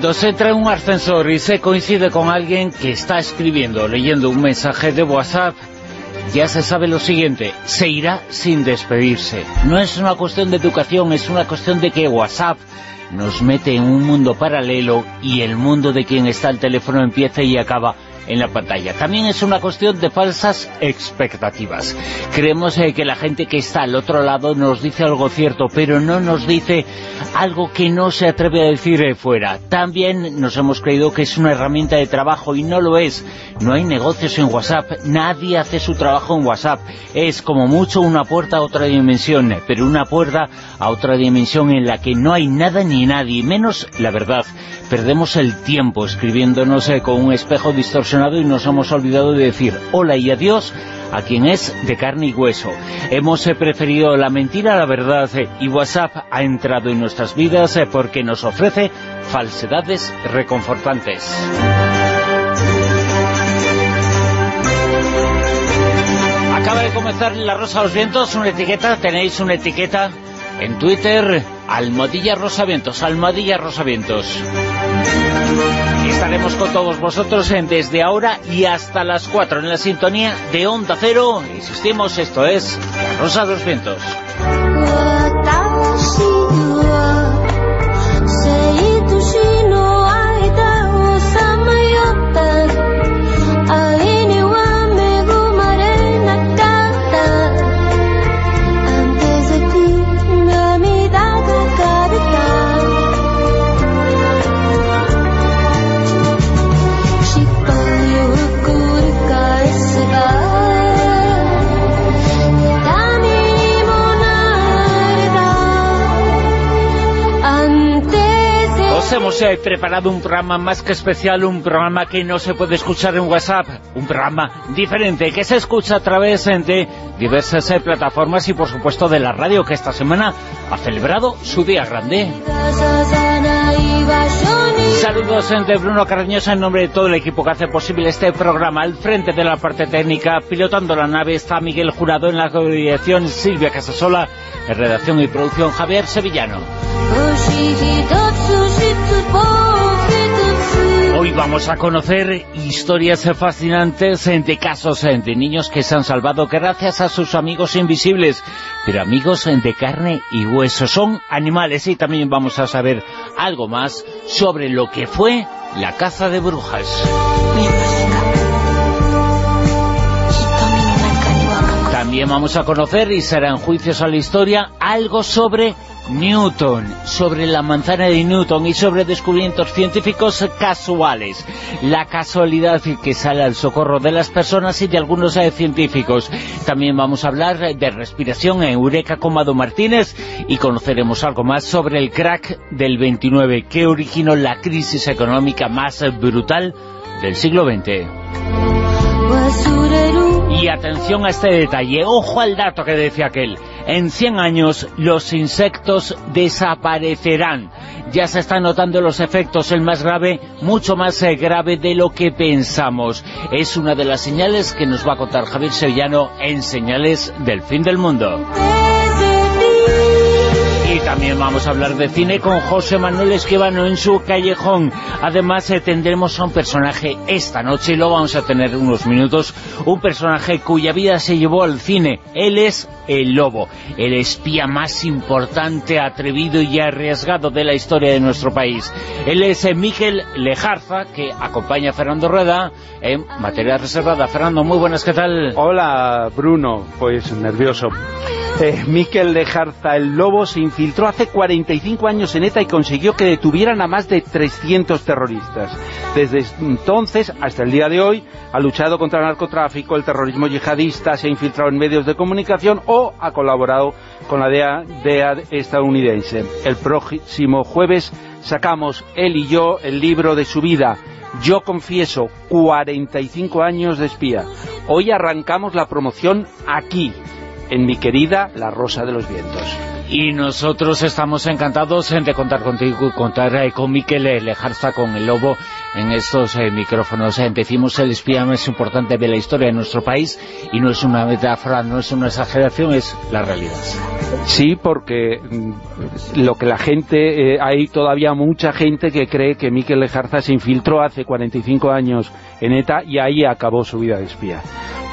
Cuando se entra en un ascensor y se coincide con alguien que está escribiendo leyendo un mensaje de WhatsApp, ya se sabe lo siguiente, se irá sin despedirse. No es una cuestión de educación, es una cuestión de que WhatsApp nos mete en un mundo paralelo y el mundo de quien está al teléfono empieza y acaba en la pantalla. También es una cuestión de falsas expectativas. Creemos eh, que la gente que está al otro lado nos dice algo cierto, pero no nos dice algo que no se atreve a decir eh, fuera. También nos hemos creído que es una herramienta de trabajo y no lo es. No hay negocios en WhatsApp, nadie hace su trabajo en WhatsApp. Es como mucho una puerta a otra dimensión, pero una puerta a otra dimensión en la que no hay nada ni nadie, menos la verdad. Perdemos el tiempo escribiéndonos eh, con un espejo distorsionado y nos hemos olvidado de decir hola y adiós a quien es de carne y hueso. Hemos eh, preferido la mentira a la verdad eh, y WhatsApp ha entrado en nuestras vidas porque nos ofrece falsedades reconfortantes. Acaba de comenzar La Rosa de los Vientos, una etiqueta, tenéis una etiqueta en Twitter, Almohadilla Rosavientos, Almohadilla Rosavientos. Estaremos con todos vosotros en desde ahora y hasta las 4 en la sintonía de Onda Cero. Insistimos, esto es La Rosa de Vientos. Hemos eh, preparado un programa más que especial, un programa que no se puede escuchar en WhatsApp, un programa diferente, que se escucha a través eh, de diversas eh, plataformas y por supuesto de la radio, que esta semana ha celebrado su día grande. Saludos de Bruno Cardeñosa en nombre de todo el equipo que hace posible este programa. Al frente de la parte técnica, pilotando la nave, está Miguel Jurado en la dirección, Silvia Casasola, en redacción y producción Javier Sevillano. Hoy vamos a conocer historias fascinantes de casos de niños que se han salvado gracias a sus amigos invisibles, pero amigos de carne y hueso. Son animales y también vamos a saber algo más sobre lo que fue la caza de brujas. También vamos a conocer, y serán juicios a la historia, algo sobre Newton, sobre la manzana de Newton y sobre descubrimientos científicos casuales. La casualidad que sale al socorro de las personas y de algunos eh, científicos. También vamos a hablar de respiración en Eureka con Mado Martínez y conoceremos algo más sobre el crack del 29 que originó la crisis económica más brutal del siglo XX. Y atención a este detalle, ojo al dato que decía aquel. En 100 años los insectos desaparecerán. Ya se están notando los efectos, el más grave, mucho más eh, grave de lo que pensamos. Es una de las señales que nos va a contar Javier Sevillano en Señales del Fin del Mundo. También vamos a hablar de cine con José Manuel Esquivano en su callejón. Además eh, tendremos a un personaje esta noche, lo vamos a tener unos minutos, un personaje cuya vida se llevó al cine. Él es el lobo, el espía más importante, atrevido y arriesgado de la historia de nuestro país. Él es eh, Miquel Lejarza, que acompaña a Fernando Rueda en materia reservada. Fernando, muy buenas, ¿qué tal? Hola, Bruno, pues nervioso. Eh, Miquel Lejarza, el lobo, se infiltró infiltró hace 45 años en ETA y consiguió que detuvieran a más de 300 terroristas. Desde entonces hasta el día de hoy ha luchado contra el narcotráfico, el terrorismo yihadista, se ha infiltrado en medios de comunicación o ha colaborado con la DEA, estadounidense. El próximo jueves sacamos él y yo el libro de su vida, Yo confieso, 45 años de espía. Hoy arrancamos la promoción aquí, en mi querida La Rosa de los Vientos. Y nosotros estamos encantados de contar contigo y contar eh, con Miquel Lejarza, con el Lobo, en estos eh, micrófonos. Eh, decimos el espía más importante de la historia de nuestro país y no es una metáfora, no es una exageración, es la realidad. Sí, porque mm, lo que la gente, hay todavía mucha gente que cree que Miquel Lejarza se infiltró hace 45 años en ETA y ahí acabó su vida de espía.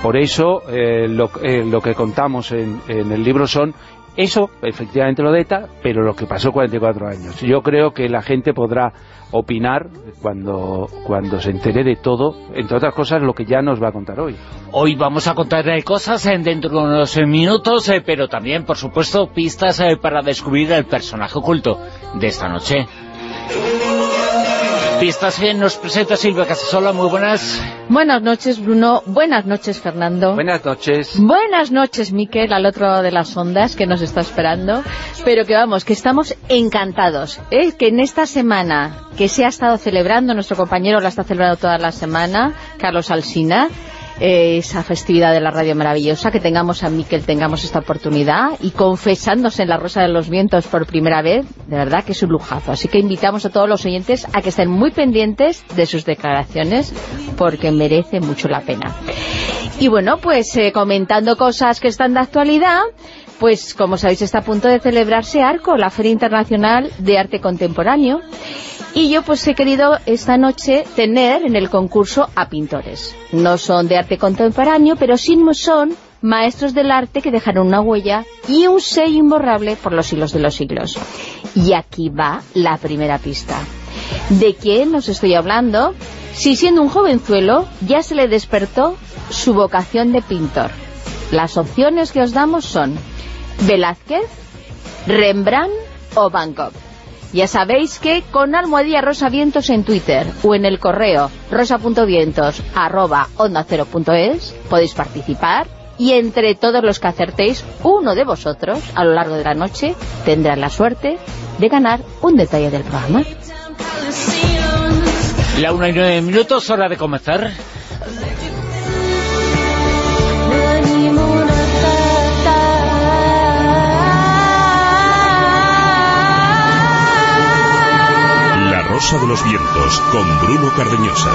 Por eso lo, lo, que contamos en, en, el libro son eso, efectivamente lo de ETA, pero lo que pasó 44 años. Yo creo que la gente podrá opinar cuando, cuando se entere de todo, entre otras cosas, lo que ya nos va a contar hoy. Hoy vamos a contar cosas dentro de unos minutos, eh, pero también, por supuesto, pistas eh, para descubrir el personaje oculto de esta noche. Pistas bien, nos presenta Silvia Casasola, muy buenas. Buenas noches, Bruno. Buenas noches, Fernando. Buenas noches. Buenas noches, Miquel, al otro de las ondas que nos está esperando. Pero que vamos, que estamos encantados. ¿eh? Que en esta semana que se ha estado celebrando, nuestro compañero la está celebrando toda la semana, Carlos Alsina, esa festividad de la radio maravillosa, que tengamos a Miquel, tengamos esta oportunidad y confesándose en la Rosa de los Vientos por primera vez, de verdad que es un lujazo. Así que invitamos a todos los oyentes a que estén muy pendientes de sus declaraciones porque merece mucho la pena. Y bueno, pues eh, comentando cosas que están de actualidad, pues como sabéis está a punto de celebrarse ARCO, la Feria Internacional de Arte Contemporáneo, y yo pues he querido esta noche tener en el concurso a pintores. No son de arte contemporáneo, pero sí son maestros del arte que dejaron una huella y un sello imborrable por los siglos de los siglos. Y aquí va la primera pista. ¿De quién os estoy hablando? Si siendo un jovenzuelo ya se le despertó su vocación de pintor. Las opciones que os damos son Velázquez, Rembrandt o Van Gogh. Ya sabéis que con almohadilla rosa vientos en Twitter o en el correo rosa.vientos arroba onda podéis participar y entre todos los que acertéis, uno de vosotros a lo largo de la noche tendrá la suerte de ganar un detalle del programa. La una y nueve minutos, hora de comenzar. Rosa de los Vientos con Bruno Cardeñosa.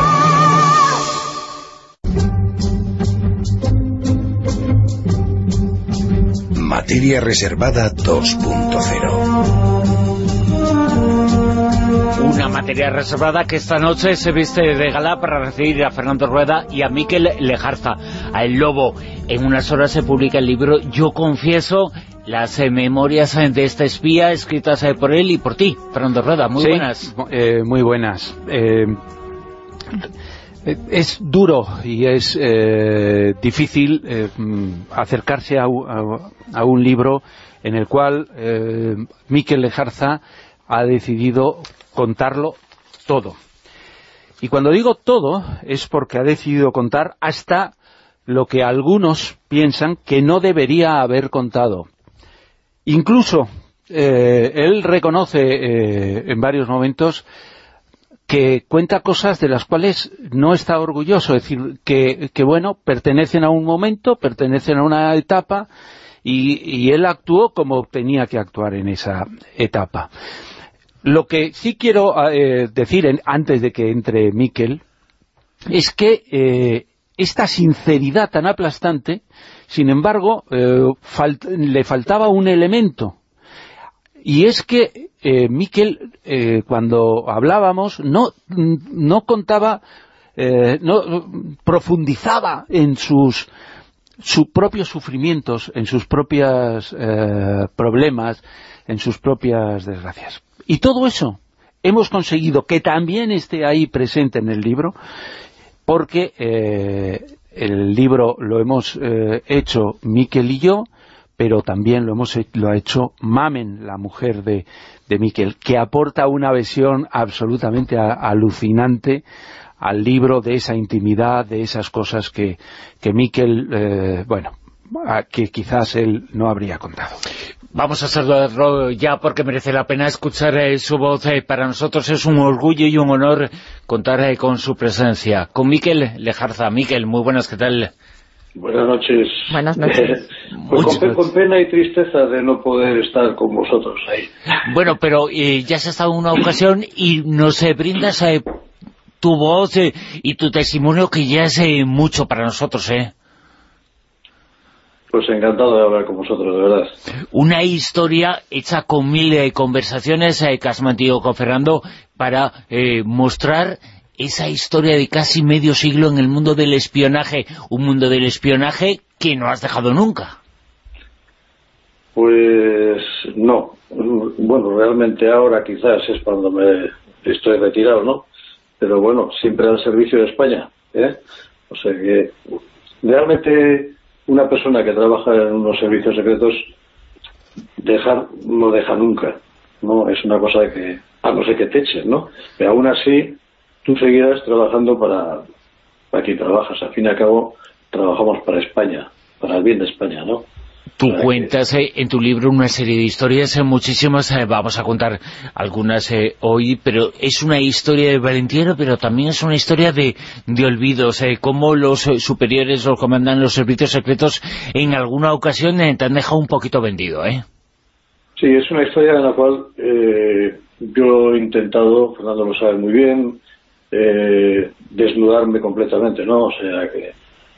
Materia Reservada 2.0 Una materia reservada que esta noche se viste de gala para recibir a Fernando Rueda y a Miquel Lejarza, a El Lobo. En unas horas se publica el libro Yo Confieso, las eh, memorias eh, de esta espía escritas eh, por él y por ti, Fernando Rueda. Muy buenas. muy buenas. es duro y es difícil acercarse a, un libro en el cual Miquel Lejarza ha decidido contarlo todo. Y cuando digo todo es porque ha decidido contar hasta lo que algunos piensan que no debería haber contado. Incluso eh, él reconoce eh, en varios momentos que cuenta cosas de las cuales no está orgulloso, es decir, que, bueno, pertenecen a un momento, pertenecen a una etapa, y, él actuó como tenía que actuar en esa etapa. Lo que sí quiero eh, decir antes de que entre Miquel es que esta sinceridad tan aplastante, sin embargo, eh, le faltaba un elemento. Y es que eh, Miquel, eh, cuando hablábamos, no, no contaba, no profundizaba en sus, sus propios sufrimientos, en sus propios problemas, en sus propias desgracias. Y todo eso hemos conseguido que también esté ahí presente en el libro porque eh, el libro lo hemos eh, hecho Miquel y yo, pero también lo, hemos, lo ha hecho Mamen, la mujer de, de Miquel, que aporta una visión absolutamente alucinante al libro de esa intimidad, de esas cosas que, que Miquel, eh, bueno, que quizás él no habría contado. Vamos a saludarlo ya porque merece la pena escuchar eh, su voz. Eh, para nosotros es un orgullo y un honor contar eh, con su presencia. Con Miquel Lejarza. Miquel, muy buenas, ¿qué tal? Buenas noches. Buenas noches. pues con, pena y tristeza de no poder estar con vosotros ahí. Bueno, pero ya se ha estado en una ocasión y nos brindas tu voz y tu testimonio que ya es mucho para nosotros, ¿eh? Pues encantado de hablar con vosotros, de verdad. Una historia hecha con mil eh, conversaciones eh, que has mantenido con Fernando para eh, mostrar esa historia de casi medio siglo en el mundo del espionaje, un mundo del espionaje que no has dejado nunca. Pues no. Bueno, realmente ahora quizás es cuando me estoy retirado, ¿no? Pero bueno, siempre al servicio de España, ¿eh? O sea que realmente una persona que trabaja en unos servicios secretos dejar no deja nunca no es una cosa que a no ser que te echen no pero aún así tú seguirás trabajando para para quien trabajas. Al fin y al cabo trabajamos para España para el bien de España no Tú cuentas eh, en tu libro una serie de historias, eh, muchísimas, eh, vamos a contar algunas hoy, pero es una historia de valentía, pero también es una historia de, de olvidos, cómo los superiores, los comandan los servicios secretos, en alguna ocasión te han dejado un poquito vendido, ¿eh? Sí, es una historia en la cual yo he intentado, Fernando lo sabe muy bien, desnudarme completamente, ¿no? O sea que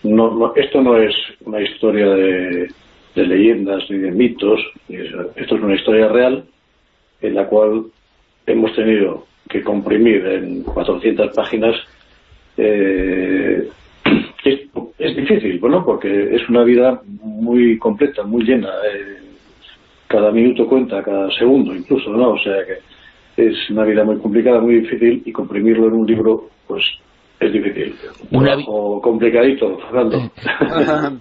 no, esto no es una historia de de leyendas ni de mitos. Esto es una historia real en la cual hemos tenido que comprimir en 400 páginas. Eh, es, difícil, bueno, porque es una vida muy completa, muy llena. Eh, cada minuto cuenta, cada segundo incluso, ¿no? O sea que es una vida muy complicada, muy difícil y comprimirlo en un libro, pues es difícil. Una complicadito, Fernando.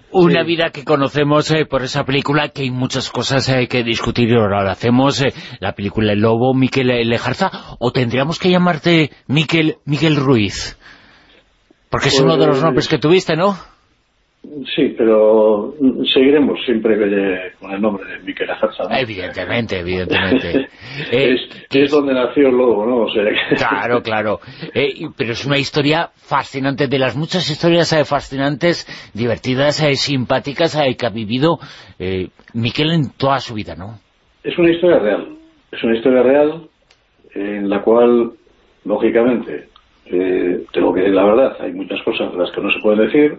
Una vida que conocemos eh, por esa película, que hay muchas cosas eh, que discutir y ahora hacemos, eh, la película El Lobo, Miquel Lejarza, o tendríamos que llamarte Miquel, Miguel Ruiz, porque es uno de los pues nombres que tuviste, ¿no? Sí, pero seguiremos siempre con el nombre de Miquel Ajarza. Evidentemente, evidentemente. Eh, es, donde nació el lobo, ¿no? Claro, claro. Eh, pero es una historia fascinante, de las muchas historias eh, fascinantes, divertidas, simpáticas que ha vivido Miquel en toda su vida, ¿no? Es una historia real. Es una historia real en la cual, lógicamente, tengo que decir la verdad, hay muchas cosas las que no se pueden decir,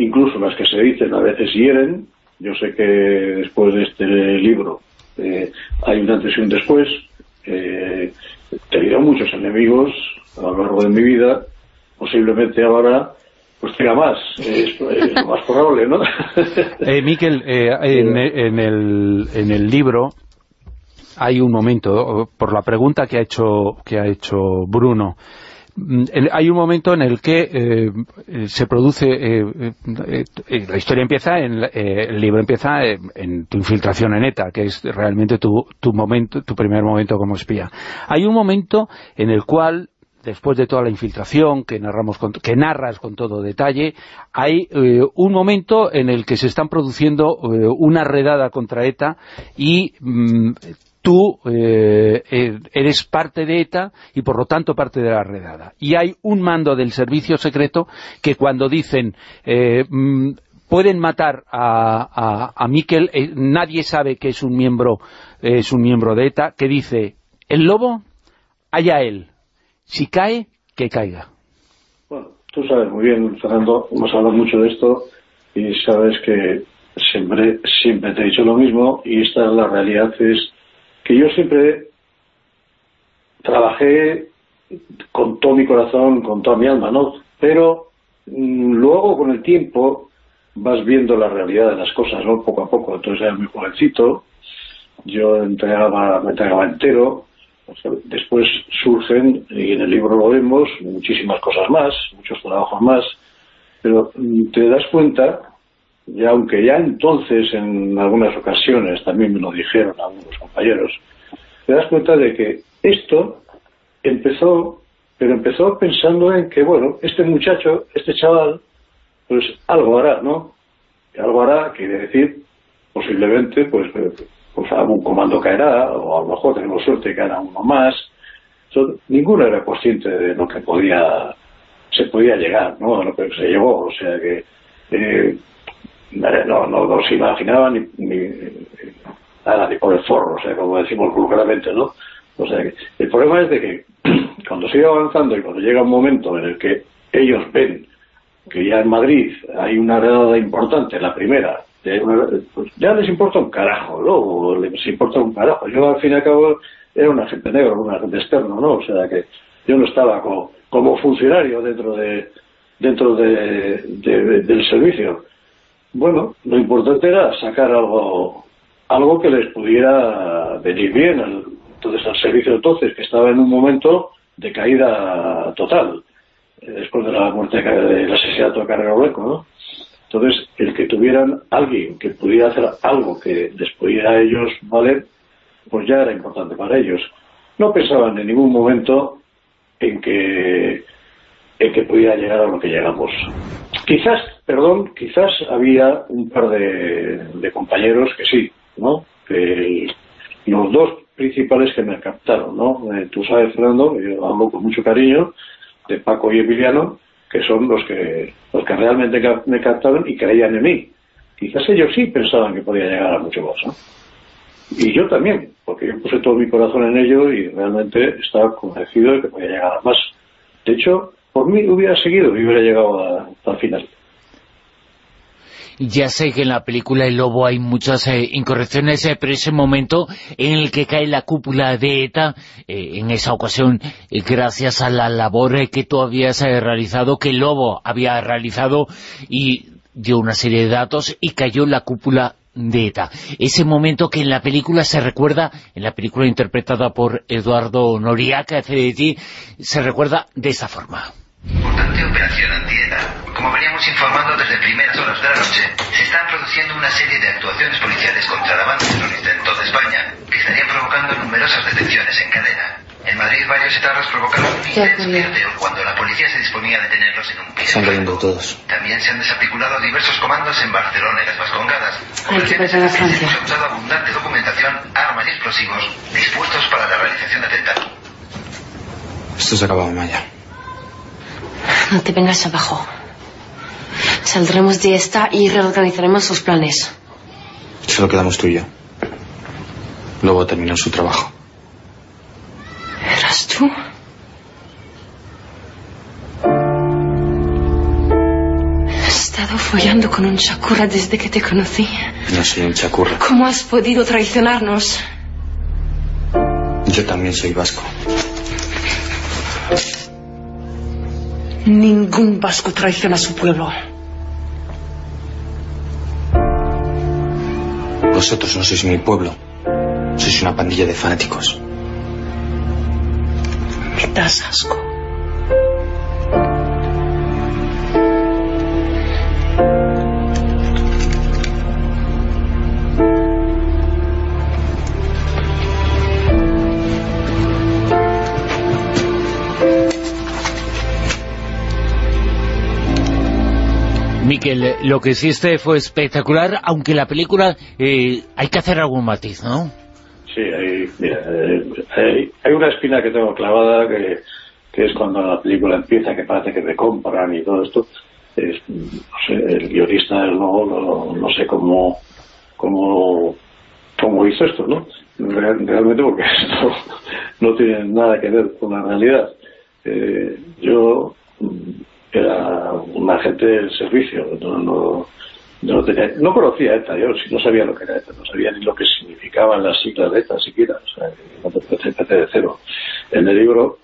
incluso las que se dicen a veces hieren. Yo sé que después de este libro eh, hay un antes y un después. Eh, he tenido muchos enemigos a lo largo de mi vida. Posiblemente ahora pues tenga más. Es, lo más probable, ¿no? eh, Miquel, eh, en, en, el, en el libro hay un momento, por la pregunta que ha hecho, que ha hecho Bruno, hay un momento en el que eh, eh, se produce, eh, la historia empieza, en, el libro empieza en tu infiltración en ETA, que es realmente tu, tu, momento, tu primer momento como espía. Hay un momento en el cual después de toda la infiltración que narramos que narras con todo detalle, hay un momento en el que se están produciendo una redada contra ETA y mm, tú eh, eh, eres parte de ETA y por lo tanto parte de la redada. Y hay un mando del servicio secreto que cuando dicen eh, mm, pueden matar a, a, Miquel, nadie sabe que es un miembro es un miembro de ETA, que dice, el lobo, allá él, si cae, que caiga. Bueno, tú sabes muy bien, Fernando, hemos hablado mucho de esto y sabes que siempre, siempre te he dicho lo mismo y esta es la realidad, es que yo siempre trabajé con todo mi corazón, con toda mi alma, ¿no? Pero mm, luego con el tiempo vas viendo la realidad de las cosas, ¿no? Poco a poco. Entonces era muy jovencito, yo entregaba, me entregaba entero, después surgen, y en el libro lo vemos, muchísimas cosas más, muchos trabajos más, pero mm, te das cuenta y aunque ya entonces en algunas ocasiones también me lo dijeron algunos compañeros, te das cuenta de que esto empezó, pero empezó pensando en que, bueno, este muchacho, este chaval, pues algo hará, ¿no? Algo hará, quiere decir, posiblemente, pues, pues algún comando caerá, o a lo mejor tenemos suerte que caerá uno más. ninguno era consciente de lo que podía se podía llegar, ¿no? A lo que se llegó, o sea que eh, no, no, no, se imaginaba ni, ni, nada, ni por el forro, o sea, como decimos vulgarmente, ¿no? O sea, el problema es de que cuando sigue avanzando y cuando llega un momento en el que ellos ven que ya en Madrid hay una redada importante, la primera, pues ya les importa un carajo, ¿no? Les importa un carajo. Yo al fin y al cabo era un agente negro, un agente externo, ¿no? O sea que yo no estaba como funcionario dentro de dentro de, del servicio. Bueno, lo importante era sacar algo algo que les pudiera venir bien al, entonces al servicio entonces que estaba en un momento de caída total eh, después de la muerte del asesinato de Carrero Blanco, ¿no? Entonces, el que tuvieran alguien que pudiera hacer algo que les pudiera a ellos valer, pues ya era importante para ellos. No pensaban en ningún momento en que, en que pudiera llegar a lo que llegamos. Quizás, perdón, quizás había un par de, compañeros que sí, ¿no? Que los dos principales que me captaron, ¿no? Eh, tú sabes, Fernando, yo hablo con mucho cariño de Paco y Emiliano, que son los que, los que realmente me captaron y creían en mí. Quizás ellos sí pensaban que podía llegar a mucho más, ¿no? Y yo también, porque yo puse todo mi corazón en ello y realmente estaba convencido de que podía llegar a más. De hecho, por mí hubiera seguido y hubiera llegado hasta final. Ya sé que en la película El Lobo hay muchas eh, incorrecciones, eh, pero ese momento en el que cae la cúpula de ETA, eh, en esa ocasión, gracias a la labor que tú habías realizado, que el Lobo había realizado y dio una serie de datos y cayó la cúpula de ETA. Ese momento que en la película se recuerda, en la película interpretada por Eduardo Noriaca, ti, se recuerda de esa forma. Importante operación anti-ETA. Como veníamos informando desde primeras horas de la noche, se están produciendo una serie de actuaciones policiales contra la banda terrorista en toda España, que estarían provocando numerosas detenciones en cadena. En Madrid varios etarras provocaron un intenso cuando la policía se disponía a detenerlos en un piso. Están cayendo todos. También se han desarticulado diversos comandos en Barcelona y las Vascongadas. Hay que pasar a Francia. Se ha usado abundante documentación, armas y explosivos dispuestos para la realización de atentados. Esto se acaba Maya. No te vengas abajo. Saldremos de esta y reorganizaremos sus planes. Solo quedamos tú y yo. Luego terminó su trabajo. ¿Eras tú? He estado follando con un chakura desde que te conocí. No soy un chakura. ¿Cómo has podido traicionarnos? Yo también soy vasco. Ningún vasco traiciona a su pueblo. Vosotros no sois mi pueblo. Sois una pandilla de fanáticos. Me das asco. Miquel, lo que hiciste fue espectacular, aunque la película eh, hay que hacer algún matiz, ¿no? Sí, hay, eh, hay, una espina que tengo clavada que, es cuando la película empieza, que parece que me compran y todo esto. no sé, el guionista no, no, sé cómo, cómo, cómo hizo esto, ¿no? realmente porque esto no tiene nada que ver con la realidad. Eh, yo era un agente del servicio, no, no, no, tenía, no conocía ETA, yo no sabía lo que era ETA, no sabía ni lo que significaban las siglas de ETA siquiera, o sea, te de cero. En el libro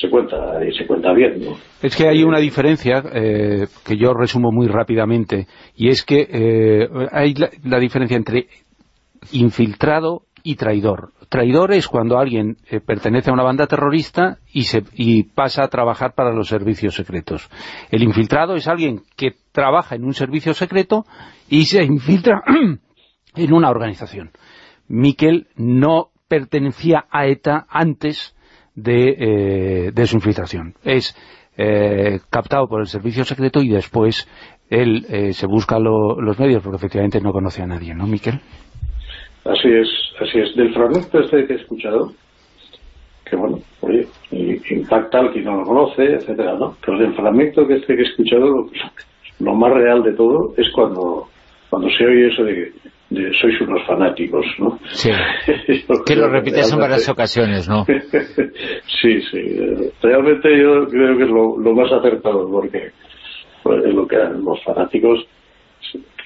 se cuenta y se cuenta bien. ¿no? Es que hay una diferencia eh, que yo resumo muy rápidamente y es que eh, hay la, diferencia entre infiltrado y traidor. Traidor es cuando alguien eh, pertenece a una banda terrorista y, se, y pasa a trabajar para los servicios secretos. El infiltrado es alguien que trabaja en un servicio secreto y se infiltra en una organización. Miquel no pertenecía a ETA antes de, eh, su infiltración. Es eh, captado por el servicio secreto y después él eh, se busca los medios porque efectivamente no conoce a nadie, ¿no, Miquel? Así es, así es. Del fragmento este que he escuchado, que bueno, oye, impacta al que no lo conoce, etcétera, ¿no? Pero del fragmento que este que he escuchado, lo, más real de todo es cuando, cuando se oye eso de que sois unos fanáticos, ¿no? Sí, que lo repites en varias ocasiones, ¿no? sí, sí, realmente yo creo que es lo, más acertado, porque pues, es lo que eran los fanáticos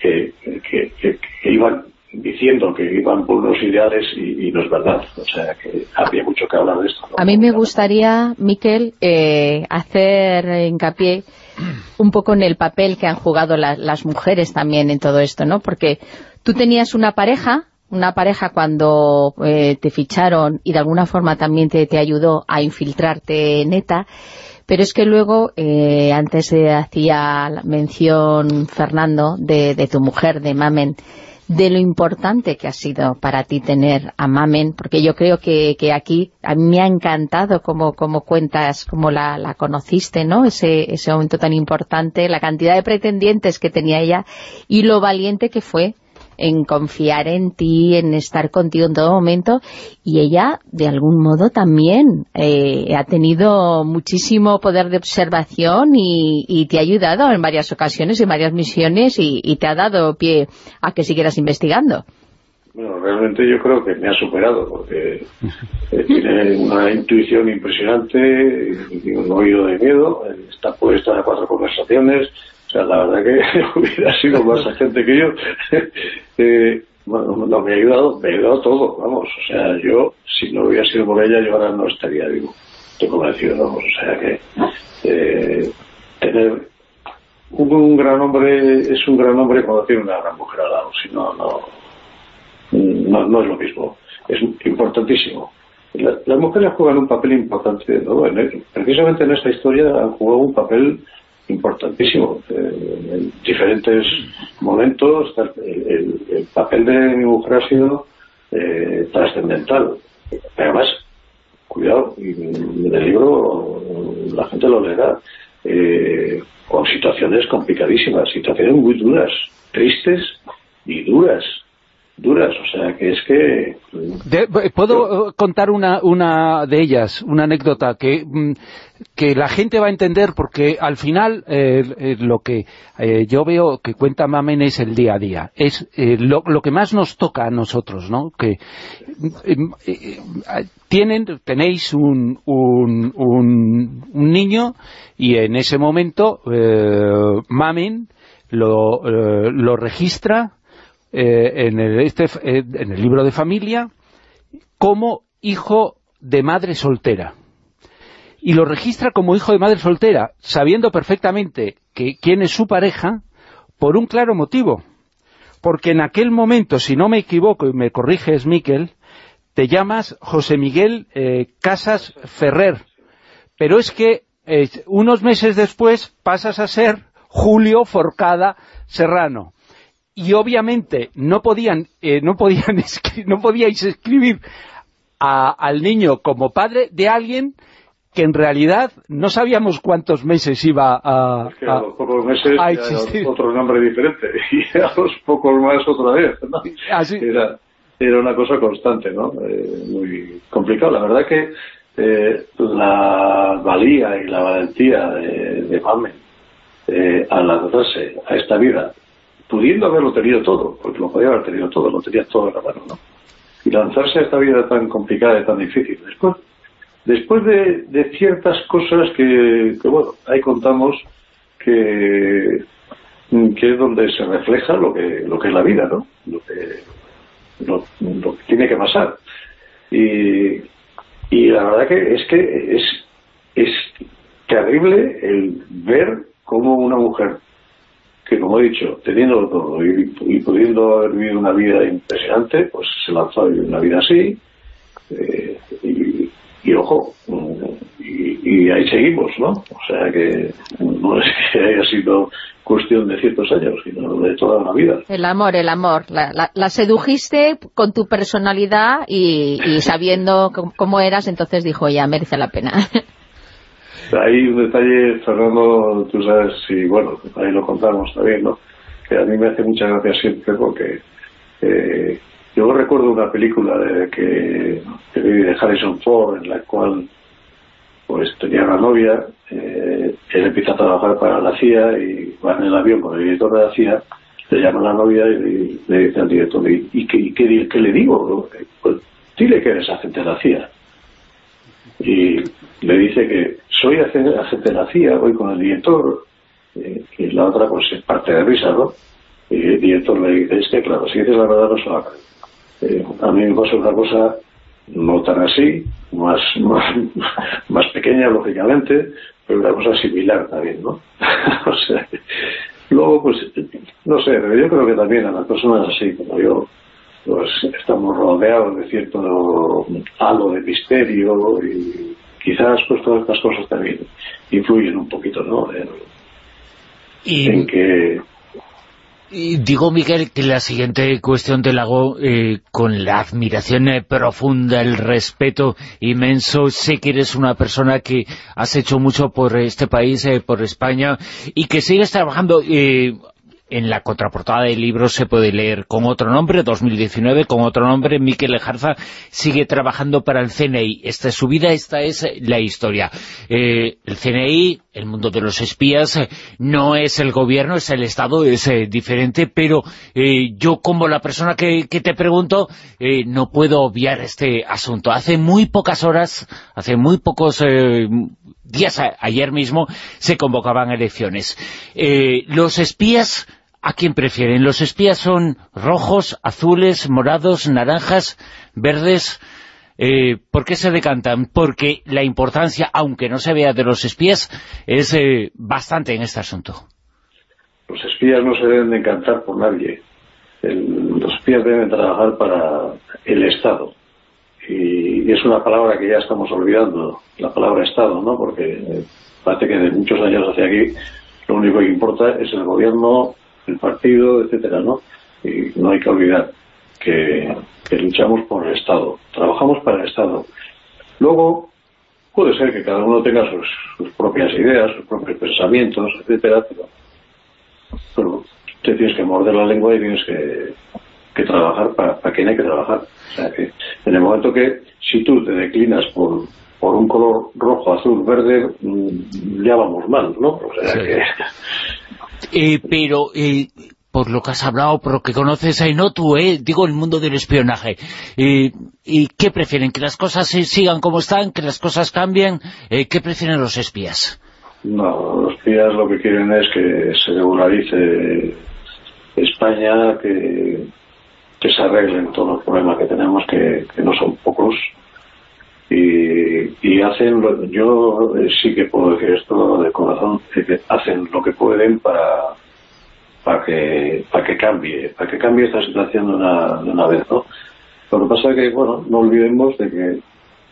que, que iban diciendo que iban por unos ideales y, no es verdad. O sea, que había mucho que hablar de esto. A mí me gustaría, Miquel, eh, hacer hincapié un poco en el papel que han jugado las mujeres también en todo esto, ¿no? Porque tú tenías una pareja, una pareja cuando eh, te ficharon y de alguna forma también te, ayudó a infiltrarte neta, pero es que luego, eh, antes hacía mención Fernando de tu mujer, de Mamen, de lo importante que ha sido para ti tener a Mamen, porque yo creo que, que aquí a mí me ha encantado como, como cuentas, como la, la conociste, ¿no? Ese, ese momento tan importante, la cantidad de pretendientes que tenía ella y lo valiente que fue en confiar en ti, en estar contigo en todo momento, y ella, de algún modo, también eh, ha tenido muchísimo poder de observación y, te ha ayudado en varias ocasiones, en varias misiones, y, te ha dado pie a que siguieras investigando. Bueno, realmente yo creo que me ha superado, porque eh, tiene una intuición impresionante, y un oído de miedo, está puesta a cuatro conversaciones, sea, la verdad que hubiera sido más gente que yo. eh, bueno, no me ha ayudado, me ha ayudado todo, vamos. O sea, yo, si no hubiera sido por ella, yo ahora no estaría vivo. Estoy convencido, vamos. O sea que eh, tener un, gran hombre es un gran hombre cuando tiene una gran mujer al lado. Si no, no, no, es lo mismo. Es importantísimo. las mujeres juegan un papel importante, ¿no? precisamente en esta historia han jugado un papel importantísimo. Eh, en diferentes momentos el, papel de mi mujer ha sido eh, trascendental. Además, cuidado, en el libro la gente lo leerá, eh, con situaciones complicadísimas, situaciones muy duras, tristes y duras duras, o sea, que es que... ¿Puedo contar una, una de ellas, una anécdota que, mm, que la gente va a entender porque al final eh, eh, lo que eh, yo veo que cuenta Mamen es el día a día, es lo, lo, que más nos toca a nosotros, ¿no? Que tienen, tenéis un, un, un, un, niño y en ese momento Mamen lo, lo registra eh, en, el, este, eh, en el libro de familia como hijo de madre soltera. Y lo registra como hijo de madre soltera, sabiendo perfectamente que quién es su pareja, por un claro motivo. Porque en aquel momento, si no me equivoco, y me corriges, Miquel, te llamas José Miguel eh, Casas Ferrer. Pero es que unos meses después pasas a ser Julio Forcada Serrano y obviamente no podían eh, no podían no podíais escribir al niño como padre de alguien que en realidad no sabíamos cuántos meses iba a, es que a, los pocos meses era otro nombre diferente y a los pocos más otra vez era, era una cosa constante ¿no? Eh, muy complicado. La verdad que eh, la valía y la valentía de, de Mamen al lanzarse a esta vida pudiendo haberlo tenido todo, porque lo podía haber tenido todo, lo tenía todo en la mano, ¿no? Y lanzarse a esta vida tan complicada y tan difícil. Después, después de, ciertas cosas que, bueno, ahí contamos que, que es donde se refleja lo que, lo que es la vida, ¿no? Lo que, lo, que tiene que pasar. Y, y la verdad que es que es, es terrible el ver cómo una mujer que como he dicho, teniendo todo y, pudiendo haber vivido una vida impresionante, pues se lanzó a vivir una vida así, eh, y, y ojo, y, ahí seguimos, ¿no? O sea que no es que haya sido cuestión de ciertos años, sino de toda la vida. El amor, el amor. La, la, sedujiste con tu personalidad y, sabiendo cómo eras, entonces dijo, ya, merece la pena. Hay un detalle, Fernando, tú sabes, y bueno, ahí lo contamos también, ¿no? Que a mí me hace mucha gracia siempre porque eh, yo recuerdo una película de que, de Harrison Ford en la cual pues tenía una novia, eh, él empieza a trabajar para la CIA y va en el avión con el director de la CIA, le llama a la novia y le, dice al director, ¿y, qué, le digo? Pues dile que eres agente de la CIA. Y le dice que soy agente de la CIA, voy con el director, eh, y la otra pues es parte de risa, ¿no? Y el director le dice, es que claro, si dices la verdad no se va a eh, a mí me pasa una cosa no tan así, más, más, pequeña, lógicamente, pero una cosa similar también, ¿no? o sea, luego, pues, no sé, pero yo creo que también a las personas así como yo, pues estamos rodeados de cierto halo de misterio y quizás pues todas estas cosas también influyen un poquito, ¿no? en que digo, Miguel, que la siguiente cuestión te la hago eh, con la admiración eh, profunda, el respeto inmenso. Sé que eres una persona que has hecho mucho por este país, eh, por España, y que sigues trabajando en la contraportada del libro se puede leer con otro nombre, 2019, con otro nombre, Miquel Lejarza sigue trabajando para el CNI. Esta es su vida, esta es la historia. Eh, el CNI, el mundo de los espías, eh, no es el gobierno, es el Estado, es eh, diferente, pero yo como la persona que te pregunto, no puedo obviar este asunto. Hace muy pocas horas, hace muy pocos días, ayer mismo, se convocaban elecciones. los espías ¿A quién prefieren? ¿Los espías son rojos, azules, morados, naranjas, verdes? Eh, ¿Por qué se decantan? Porque la importancia, aunque no se vea de los espías, es eh, bastante en este asunto. Los espías no se deben decantar por nadie. los espías deben trabajar para el Estado. Y, es una palabra que ya estamos olvidando, la palabra Estado, ¿no? Porque eh, parece que de muchos años hacia aquí lo único que importa es el gobierno el partido, etcétera, ¿no? Y no hay que olvidar que, luchamos por el Estado, trabajamos para el Estado. Luego, puede ser que cada uno tenga sus, propias ideas, sus propios pensamientos, etcétera, pero, te tienes que morder la lengua y tienes que, trabajar para, para quien hay que trabajar. O sea que en el momento que si tú te declinas por, por un color rojo, azul, verde, mm, ya vamos mal, ¿no? O sea que eh, pero eh, por lo que has hablado, por lo que conoces, ahí no tú, eh, digo el mundo del espionaje. ¿Y qué prefieren? ¿Que las cosas sigan como están? ¿Que las cosas cambien? ¿Qué prefieren los espías? No, los espías lo que quieren es que se regularice España, que, se arreglen todos los problemas que tenemos, que, no son pocos, y, hacen, yo sí que puedo decir esto de corazón, que hacen lo que pueden para para que para que cambie, para que cambie esta situación de una, de una vez, ¿no? Lo que pasa es que, bueno, no olvidemos de que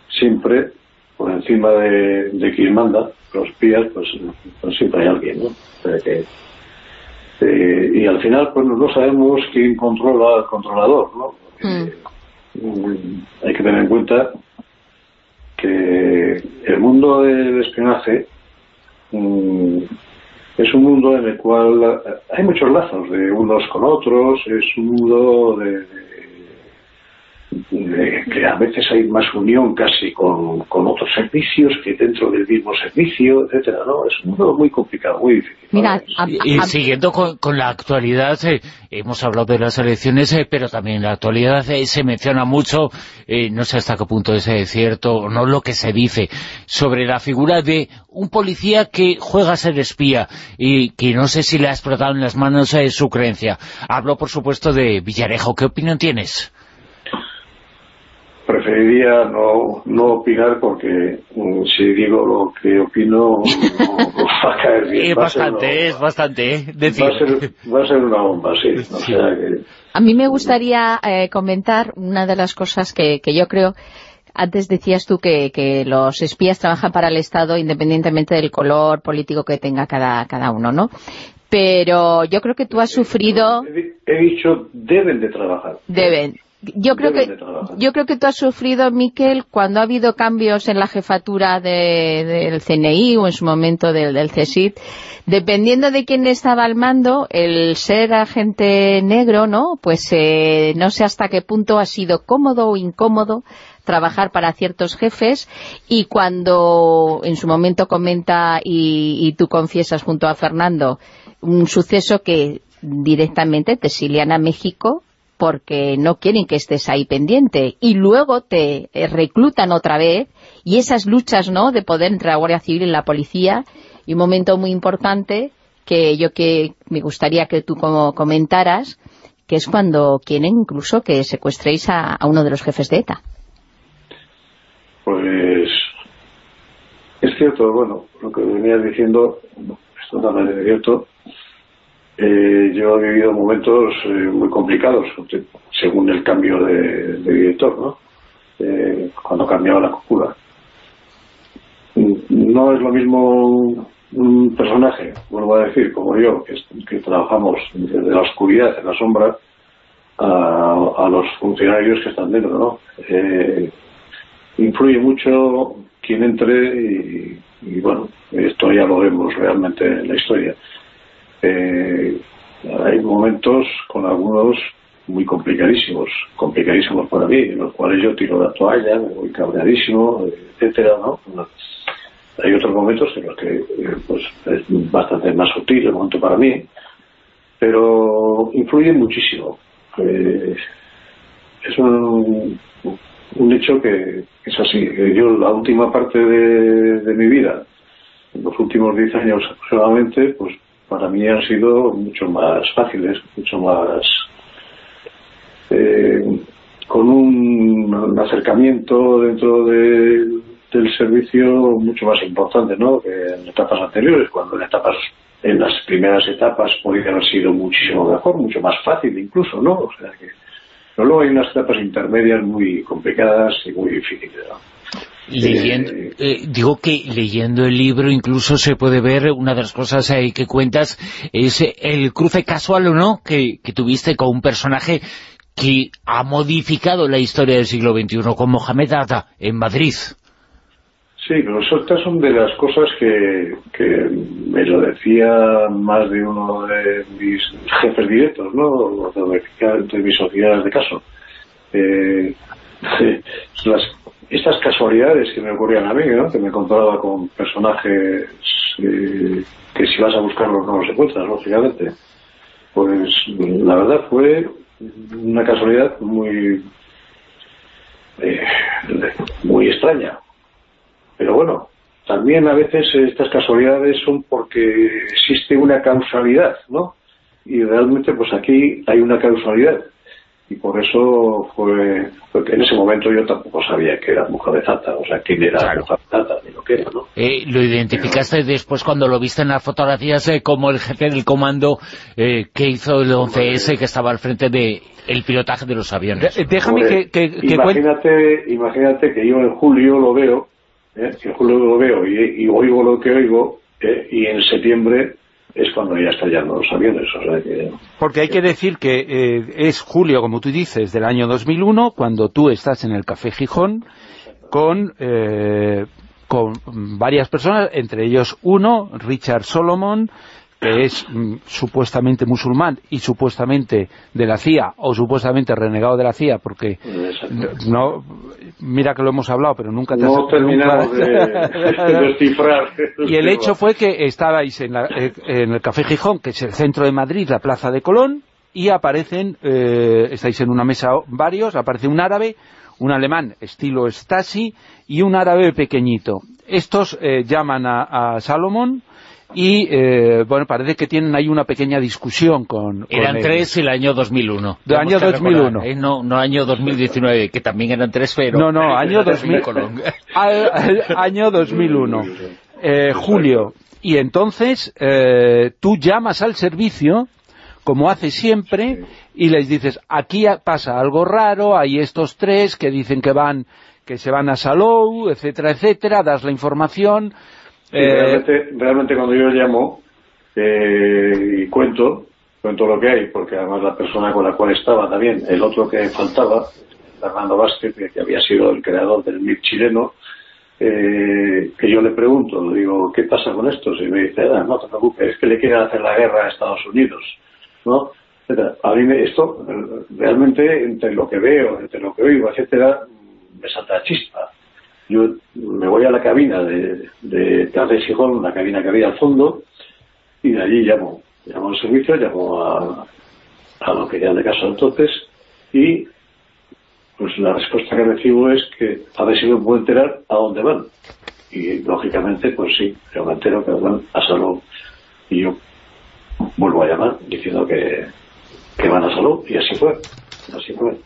siempre, por encima de, de quien manda, los pías, pues, pues, siempre hay alguien, ¿no? que, eh, y al final, pues no sabemos quién controla al controlador, ¿no? Mm, hay que tener en cuenta que el mundo del espionaje mm, es un mundo en el cual hay muchos lazos de unos con otros, es un mundo de que a veces hay más unión casi con, otros servicios que dentro del mismo servicio, etcétera, ¿no? Es un mundo muy complicado, muy difícil. Mira, y, siguiendo con, la actualidad, eh, hemos hablado de las elecciones, eh, pero también en la actualidad eh, se menciona mucho, no sé hasta qué punto es cierto o no lo que se dice, sobre la figura de un policía que juega a ser espía y que no sé si le ha explotado en las manos su creencia. Hablo, por supuesto, de Villarejo. ¿Qué opinión tienes? Preferiría no, no opinar porque mm, si digo lo que opino no, va a caer bien. Es bastante, es bastante. ¿eh? Va, a ser, va a ser una bomba, sí. A mí me gustaría eh, comentar una de las cosas que, que yo creo Antes decías tú que, que, los espías trabajan para el Estado independientemente del color político que tenga cada, cada uno, ¿no? Pero yo creo que tú has sufrido... He dicho, deben de trabajar. Deben. Yo creo que yo creo que tú has sufrido, Miquel, cuando ha habido cambios en la jefatura del CNI o en su momento del, del CSID, dependiendo de quién estaba al mando, el ser agente negro, ¿no? Pues eh, no sé hasta qué punto ha sido cómodo o incómodo trabajar para ciertos jefes. Y cuando en su momento comenta y, y tú confiesas junto a Fernando un suceso que directamente te exilian a México porque no quieren que estés ahí pendiente y luego te eh, reclutan otra vez y esas luchas ¿no? de poder entre la Guardia Civil y la policía y un momento muy importante que yo que me gustaría que tú como comentaras que es cuando quieren incluso que secuestréis a, a uno de los jefes de ETA. Pues es cierto, bueno, lo que venías diciendo es totalmente cierto eh, yo he vivido momentos eh, muy complicados según el cambio de, director, ¿no? Eh, cuando cambiaba la cúpula. No es lo mismo un personaje, vuelvo a decir, como yo, que, trabajamos desde la oscuridad, en la sombra, a, los funcionarios que están dentro, ¿no? Eh, influye mucho quien entre y, bueno, esto ya lo vemos realmente en la historia. Eh, hay momentos con algunos muy complicadísimos, complicadísimos para mí, en los cuales yo tiro la toalla, me voy cabreadísimo, etcétera, ¿no? Hay otros momentos en los que eh, pues, es bastante más sutil el momento para mí, pero influye muchísimo. Eh, es un, un hecho que es así. Yo la última parte de, de mi vida, en los últimos 10 años aproximadamente, pues para mí han sido mucho más fáciles, mucho más eh, con un, acercamiento dentro de, del servicio mucho más importante ¿no? que en etapas anteriores, cuando en etapas en las primeras etapas podría haber sido muchísimo mejor, mucho más fácil incluso, ¿no? O sea que pero luego hay unas etapas intermedias muy complicadas y muy difíciles. Leyendo, eh, digo que leyendo el libro incluso se puede ver, una de las cosas eh, que cuentas es el cruce casual o no que, que, tuviste con un personaje que ha modificado la historia del siglo XXI, con Mohamed Atta, en Madrid. Sí, pero estas son de las cosas que, que me lo decía más de uno de mis jefes directos, ¿no? De mis sociedades de caso. Eh, las estas casualidades que me ocurrían a mí, que me encontraba con personajes eh, que si vas a buscarlos no los encuentras, lógicamente, pues la verdad fue una casualidad muy eh, muy extraña. Pero bueno, también a veces estas casualidades son porque existe una causalidad, ¿no? Y realmente pues aquí hay una causalidad y por eso fue porque en ese momento yo tampoco sabía que era Mujer de Zata, o sea, quién era claro. Mujer de Zata, ni lo que era, ¿no? Eh, lo identificaste Pero... después cuando lo viste en las fotografías eh, como el jefe del comando eh, que hizo el 11S, que estaba al frente de el pilotaje de los aviones. De, déjame que, que, que, imagínate, imagínate que yo en julio lo veo, ¿eh? en julio lo veo y, y oigo lo que oigo, ¿eh? y en septiembre es cuando ya estallando los aviones. O sea que... Porque hay que decir que eh, es julio, como tú dices, del año 2001, cuando tú estás en el Café Gijón con, eh, con varias personas, entre ellos uno, Richard Solomon, que es mm, supuestamente musulmán y supuestamente de la CIA, o supuestamente renegado de la CIA, porque no mira que lo hemos hablado, pero nunca te no has... terminamos nunca... de, de descifrar. Y el hecho fue que estabais en, la, en, el Café Gijón, que es el centro de Madrid, la plaza de Colón, y aparecen, eh, estáis en una mesa varios, aparece un árabe, un alemán estilo Stasi y un árabe pequeñito. Estos eh, llaman a, a Salomón, y eh, bueno, parece que tienen ahí una pequeña discusión con... Eran con tres el año 2001. De año 2001. Recordar, ¿eh? no, no año 2019, que también eran tres, pero... No, no, año 2000, año 2001, eh, julio. Y entonces eh, tú llamas al servicio, como hace siempre, y les dices, aquí pasa algo raro, hay estos tres que dicen que van que se van a Salou, etcétera, etcétera, das la información... Eh, realmente, cuando yo llamo eh, y cuento, cuento lo que hay, porque además la persona con la cual estaba también, el otro que faltaba, Fernando Vázquez, que había sido el creador del MIR chileno, eh, que yo le pregunto, le digo, ¿qué pasa con esto? Y me dice, ah, no te preocupes, es que le quieren hacer la guerra a Estados Unidos, ¿no? A mí esto, realmente, entre lo que veo, entre lo que oigo, etcétera, me salta chispa. Yo me voy a la cabina de, de la cabina que había al fondo, y de allí llamo, llamo al servicio, llamo a, a lo que ya de caso entonces, y pues la respuesta que recibo es que a ver si me puedo enterar a dónde van. Y lógicamente, pues sí, yo me entero que van a salud. Y yo vuelvo a llamar diciendo que, que van a salud. Y así fue. Así fue.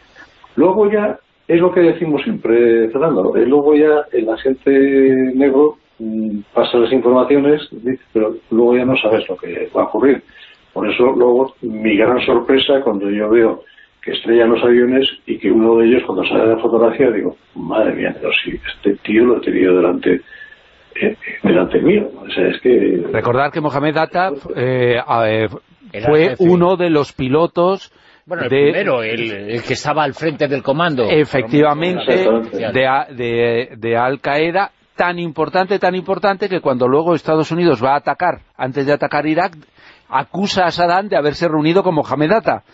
Luego ya, es lo que decimos siempre, Fernando, eh, luego ya el agente negro mm, pasa las informaciones, pero luego ya no sabes lo que va a ocurrir. Por eso luego mi gran sorpresa cuando yo veo que estrellan los aviones y que uno de ellos cuando sale de la fotografía digo, madre mía, pero si este tío lo he tenido delante eh, delante mío. O sea, es que... Recordar que Mohamed Atta eh, fue uno de los pilotos bueno, el primero, el, que estaba al frente del comando. Efectivamente, de, de Al-Qaeda, tan importante, tan importante, que cuando luego Estados Unidos va a atacar, antes de atacar Irak, acusa a Saddam de haberse reunido con Mohamed Atta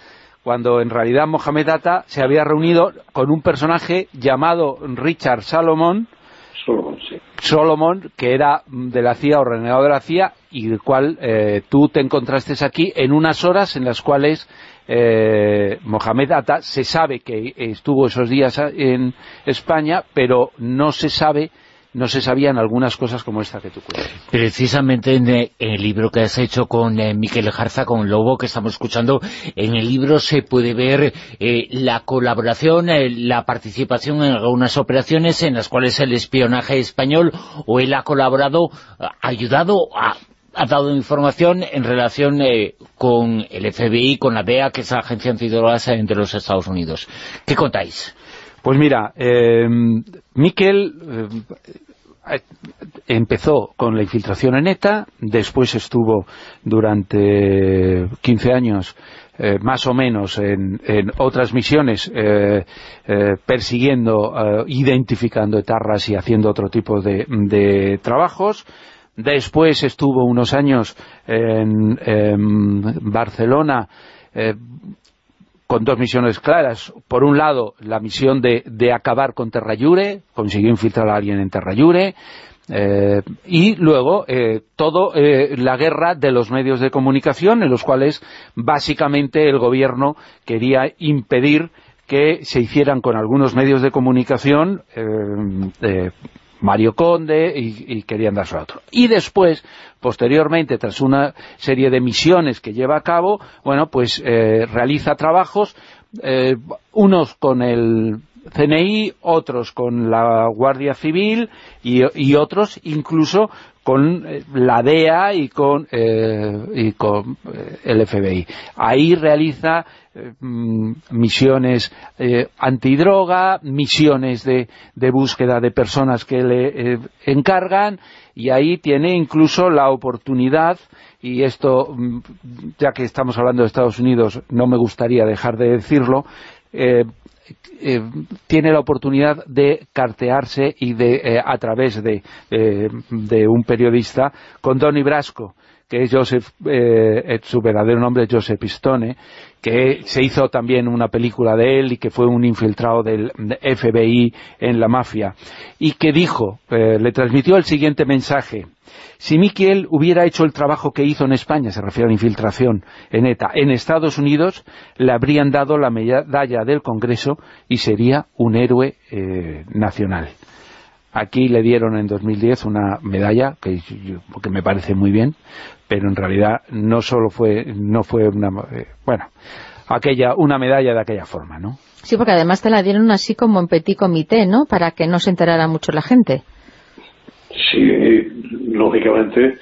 cuando en realidad Mohamed Atta se había reunido con un personaje llamado Richard Salomon, Solomon, que era de la CIA o renegado de la CIA, y el cual eh, tú te encontraste aquí en unas horas en las cuales eh, Mohamed Atta se sabe que estuvo esos días en España, pero no se sabe no se sabían algunas cosas como esta que tú cuentas. Precisamente en, el libro que has hecho con eh, Miquel Jarza, con Lobo, que estamos escuchando, en el libro se puede ver eh, la colaboración, eh, la participación en algunas operaciones en las cuales el espionaje español o él ha colaborado, ha ayudado a ha dado información en relación con el FBI, con la DEA, que es la agencia antidrogas de los Estados Unidos. ¿Qué contáis? Pues mira, eh, Miquel eh, empezó con la infiltración en ETA, después estuvo durante 15 años eh, más o menos en, otras misiones eh, persiguiendo, identificando etarras y haciendo otro tipo de, trabajos. Después estuvo unos años en, Barcelona con dos misiones claras. Por un lado, la misión de, acabar con Terrayure, consiguió infiltrar a alguien en Terrayure, eh, y luego eh, todo eh, la guerra de los medios de comunicación en los cuales básicamente el gobierno quería impedir que se hicieran con algunos medios de comunicación Mario Conde y, querían darse a otro. Y después, posteriormente, tras una serie de misiones que lleva a cabo, bueno, pues eh, realiza trabajos, eh, unos con el CNI, otros con la Guardia Civil y, otros incluso con eh, la DEA y con, y con el FBI. Ahí realiza Mm, misiones eh, antidroga, misiones de, búsqueda de personas que le eh, encargan y ahí tiene incluso la oportunidad y esto, mm, ya que estamos hablando de Estados Unidos, no me gustaría dejar de decirlo, eh, tiene la oportunidad de cartearse y de a través de, de, un periodista con Donny Brasco, que es Joseph, su verdadero nombre es Joseph Pistone, que se hizo también una película de él y que fue un infiltrado del FBI en la mafia, y que dijo, eh, le transmitió el siguiente mensaje, si Miquel hubiera hecho el trabajo que hizo en España, se refiere a la infiltración en ETA, en Estados Unidos, le habrían dado la medalla del Congreso y sería un héroe eh, nacional. Aquí le dieron en 2010 una medalla, que, que me parece muy bien, pero en realidad no solo fue, no fue una, eh, bueno, aquella, una medalla de aquella forma, ¿no? Sí, porque además te la dieron así como en petit comité, ¿no? Para que no se enterara mucho la gente. Sí, lógicamente,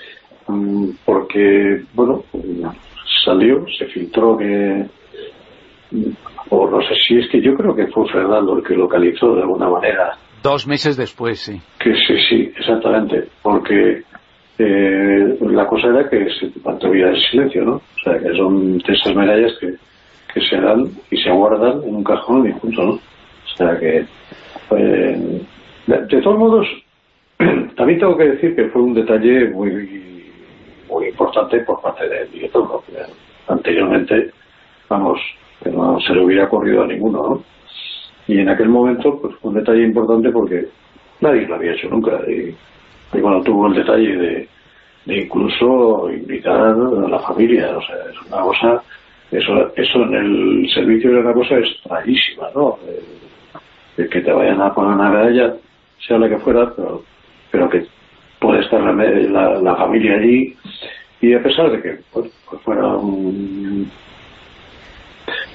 mm, porque, bueno, salió, se filtró que, o no sé si es que yo creo que fue Fernando el que localizó de alguna manera Dos meses después, sí. Que sí, sí, exactamente, porque eh, la cosa era que se mantuvía el silencio, ¿no? O sea, que son de medallas que, se dan y se guardan en un cajón y punto, ¿no? O sea que, eh, de, todos modos, también tengo que decir que fue un detalle muy muy importante por parte de él todo, anteriormente, vamos, que no se le hubiera ocurrido a ninguno, ¿no? Y en aquel momento, pues fue un detalle importante porque nadie lo había hecho nunca. Y, y bueno, tuvo el detalle de, incluso invitar a la familia, o sea, es una cosa, eso, eso en el servicio era una cosa extrañísima, ¿no? El, que te vayan a poner una medalla, sea la que fuera, pero, pero que puede estar la, la, familia allí y a pesar de que pues, pues fuera un,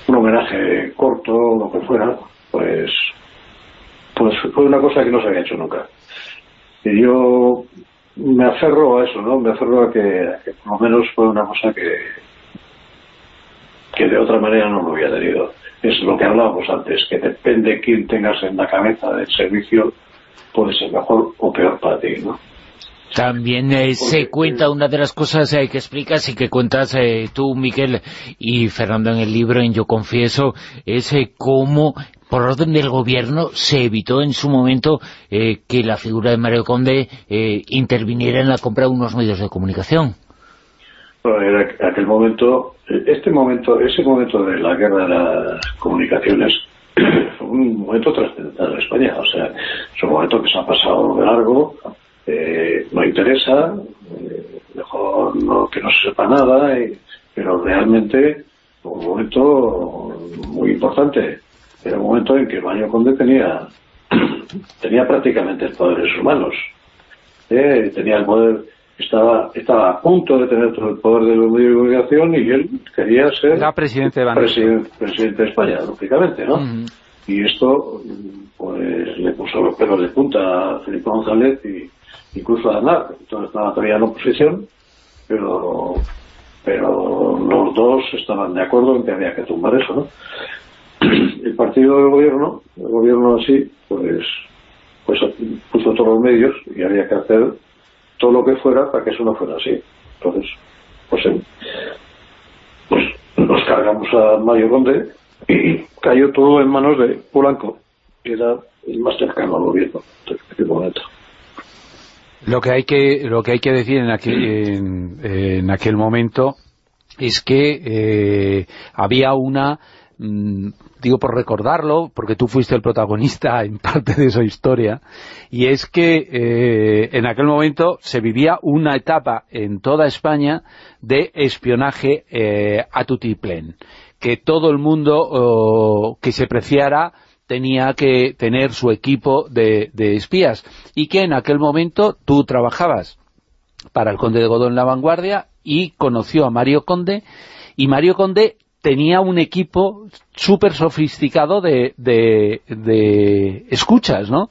un homenaje corto, lo que fuera, pues, pues fue una cosa que no se había hecho nunca. Y yo me aferro a eso, ¿no? Me aferro a que, por lo menos fue una cosa que, que de otra manera no lo había tenido. Es lo que hablábamos antes, que depende quién tengas en la cabeza del servicio, puede ser mejor o peor para ti, ¿no? También eh, se cuenta una de las cosas eh, que explicas y que cuentas eh, tú, Miguel, y Fernando en el libro, en Yo Confieso, es cómo, por orden del gobierno, se evitó en su momento que la figura de Mario Conde interviniera en la compra de unos medios de comunicación. Bueno, era aquel momento, este momento, ese momento de la guerra de las comunicaciones fue un momento trascendental en España, o sea, es un momento que se ha pasado de largo, eh, no interesa, eh, mejor no, que no se sepa nada, pero realmente fue un momento muy importante. Era un momento en que Mario Conde tenía, tenía prácticamente poderes humanos. Eh, tenía el poder, estaba, estaba a punto de tener todo el poder de la comunicación y él quería ser presidente de, presidente, de España, lógicamente, ¿no? Y esto pues le puso los pelos de punta a Felipe González y, incluso a Aznar, entonces estaba todavía en oposición, pero, pero los dos estaban de acuerdo en que había que tumbar eso, ¿no? El partido del gobierno, el gobierno así, pues, pues puso todos los medios y había que hacer todo lo que fuera para que eso no fuera así. Entonces, pues, pues nos cargamos a Mario Conde y cayó todo en manos de Polanco, que era el más cercano al gobierno en aquel momento. Lo que hay que, lo que, hay que decir en aquel, en, aquel momento es que eh, había una mm, digo por recordarlo, porque tú fuiste el protagonista en parte de esa historia, y es que eh, en aquel momento se vivía una etapa en toda España de espionaje eh, a tutiplén, que todo el mundo oh, que se preciara tenía que tener su equipo de, espías y que en aquel momento tú trabajabas para el Conde de Godó en La Vanguardia y conoció a Mario Conde y Mario Conde tenía un equipo súper sofisticado de, de, escuchas, ¿no?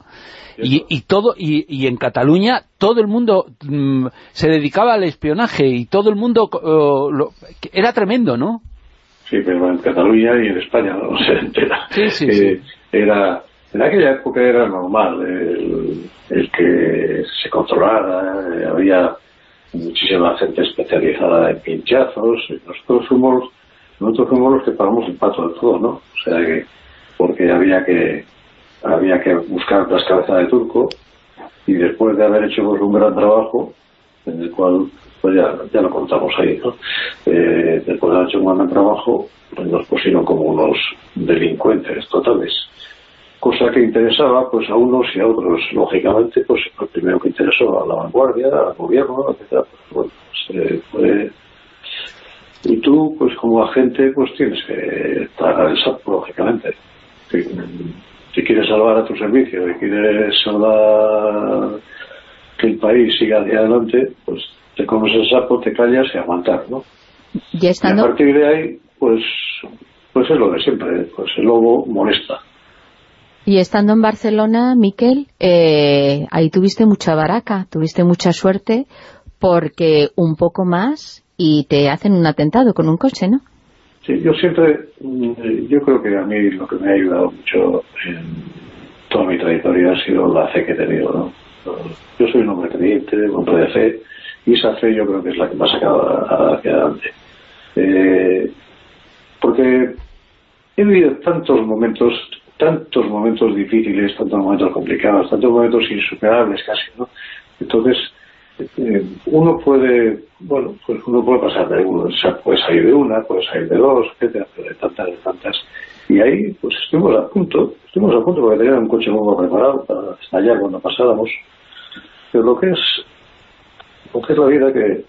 Y, y, todo y, en Cataluña todo el mundo mm, se dedicaba al espionaje y todo el mundo oh, era tremendo, ¿no? Sí, pero en Cataluña y en España no se entera. Sí, sí, sí. Eh, era en aquella época era normal el, que se controlara, eh, había muchísima gente especializada en pinchazos, nosotros fuimos, nosotros fuimos los que pagamos el pato de todo, ¿no? O sea que, porque había que, había que buscar las cabezas de turco y después de haber hecho pues, un gran trabajo, en el cual, pues ya, ya lo contamos ahí, ¿no? Eh, después de haber hecho un gran trabajo, pues nos pusieron como unos delincuentes totales cosa que interesaba pues a unos y a otros. Lógicamente, pues lo primero que interesó a la vanguardia, al gobierno, etc. Pues, bueno, Y tú, pues como agente, pues tienes que tragar el sapo, lógicamente. Si, quieres salvar a tu servicio y quieres salvar que el país siga hacia adelante, pues te comes el sapo, te callas y aguantar, ¿no? Y, a partir de ahí, pues, pues es lo de siempre, pues el lobo molesta. Y estando en Barcelona, Miquel, eh, ahí tuviste mucha baraca, tuviste mucha suerte, porque un poco más y te hacen un atentado con un coche, ¿no? Sí, yo siempre, mm, yo creo que a mí lo que me ha ayudado mucho en toda mi trayectoria ha sido la fe que he tenido, ¿no? Yo soy un hombre creyente, un hombre de fe, y esa fe yo creo que es la que me ha sacado hacia adelante. Eh, porque he vivido tantos momentos, tantos momentos difíciles, tantos momentos complicados, tantos momentos insuperables casi, ¿no? Entonces, eh, uno puede, bueno, pues uno puede pasar de uno, o sea, puede salir de una, puede salir de dos, etcétera, pero de tantas, de tantas. Y ahí, pues estuvimos a punto, estuvimos a punto porque tenía un coche nuevo preparado para estallar cuando pasáramos. Pero lo que es, lo que es la vida que,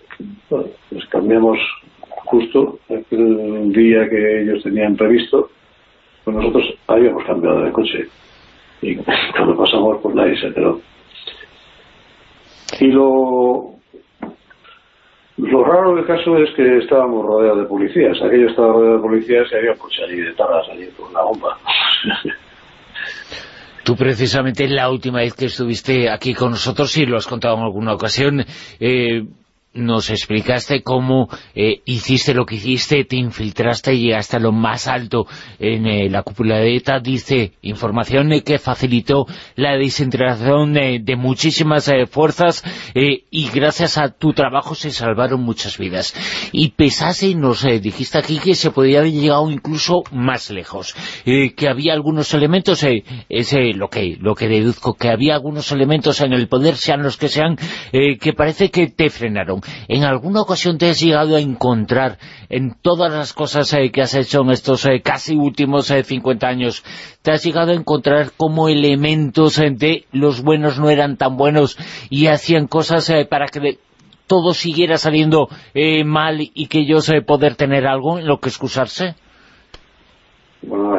bueno, pues cambiamos justo el día que ellos tenían previsto, pues nosotros habíamos cambiado de coche. Y cuando pasamos, pues nadie se enteró. Y lo, lo raro del caso es que estábamos rodeados de policías. Aquello estaba rodeado de policías y había pues allí de taras allí con la bomba. Tú precisamente la última vez que estuviste aquí con nosotros, y lo has contado en alguna ocasión, eh, nos explicaste cómo eh, hiciste lo que hiciste, te infiltraste y llegaste a lo más alto en eh, la cúpula de ETA, dice información eh, que facilitó la desintegración de muchísimas fuerzas y gracias a tu trabajo se salvaron muchas vidas. Y pesase, y nos dijiste aquí que se podía haber llegado incluso más lejos, que había algunos elementos, ese lo que lo que deduzco, que había algunos elementos en el poder, sean los que sean, que parece que te frenaron. ¿En alguna ocasión te has llegado a encontrar en todas las cosas eh, que has hecho en estos eh, casi últimos 50 eh, años, te has llegado a encontrar como elementos de los buenos no eran tan buenos y hacían cosas para que todo siguiera saliendo mal y que ellos poder tener algo en lo que excusarse? Bueno,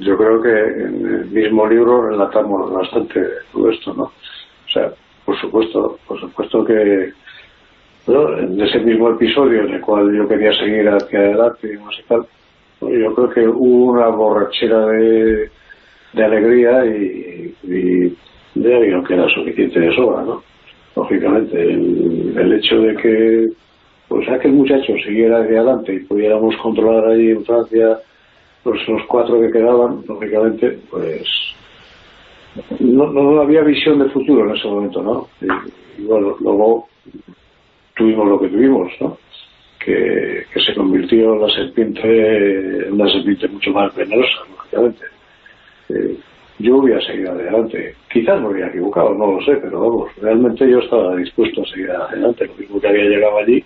yo creo que en el mismo libro relatamos bastante todo esto, ¿no? O sea, por supuesto, por supuesto que en ese mismo episodio en el cual yo quería seguir hacia adelante y más y tal, yo creo que hubo una borrachera de, de alegría y, y de que era suficiente de sobra, ¿no? Lógicamente, el, hecho de que pues aquel muchacho siguiera hacia adelante y pudiéramos controlar allí en Francia los, los cuatro que quedaban, lógicamente, pues no, no había visión de futuro en ese momento, ¿no? y bueno, luego tuvimos lo que tuvimos, ¿no? Que, se convirtió la serpiente, en una serpiente mucho más venenosa, lógicamente. Eh, yo hubiera seguido adelante. Quizás me hubiera equivocado, no lo sé, pero vamos, realmente yo estaba dispuesto a seguir adelante. Lo mismo que había llegado allí,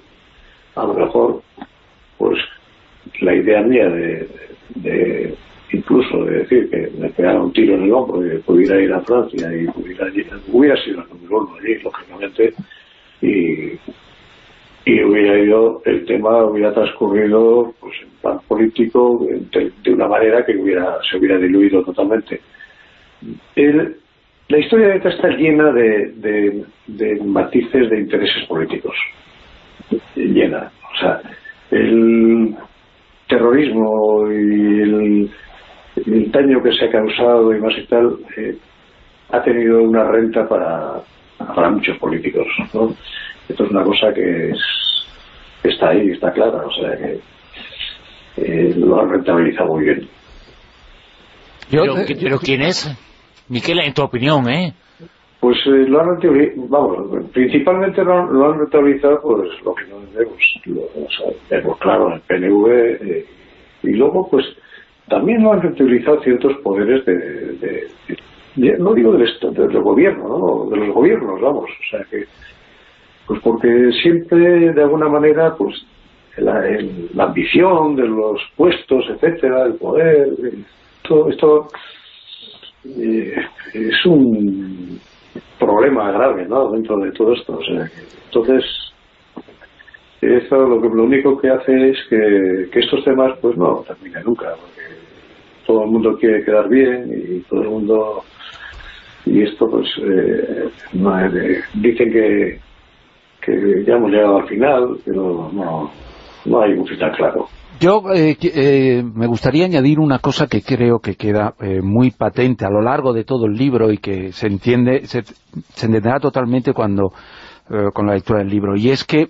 a lo mejor, pues la idea mía de, incluso de decir que me pegara un tiro en el hombro y pudiera ir a Francia y pudiera, hubiera sido el número uno allí, lógicamente, y y hubiera ido, el tema hubiera transcurrido pues, en plan político de, una manera que hubiera, se hubiera diluido totalmente. la historia de ETA está llena de, matices de intereses políticos. Llena. O sea, el terrorismo y el, daño que se ha causado y más y tal eh, ha tenido una renta para, para muchos políticos. ¿no? Esto es una cosa que está ahí, está clara, o sea que eh, lo han rentabilizado muy bien. pero, ¿quién es? Miquel, en tu opinión, ¿eh? Pues eh, lo han rentabilizado, vamos, principalmente lo, han rentabilizado pues lo que no vemos, o sea, vemos claro el PNV eh, y luego pues también lo han rentabilizado ciertos poderes de, no digo del, del gobierno, ¿no? de los gobiernos, vamos, o sea que pues porque siempre, de alguna manera, pues la, ambición de los puestos, etcétera, el poder, todo esto eh, es un problema grave, ¿no? Dentro de todo esto. entonces, eso lo, que, lo único que hace es que, estos temas, pues no terminen nunca, porque todo el mundo quiere quedar bien y todo el mundo y esto pues eh, dicen que ya hemos llegado al final, pero no, no hay un final claro. Yo eh, eh, me gustaría añadir una cosa que creo que queda eh, muy patente a lo largo de todo el libro y que se entiende, se, entenderá totalmente cuando con la lectura del libro, y es que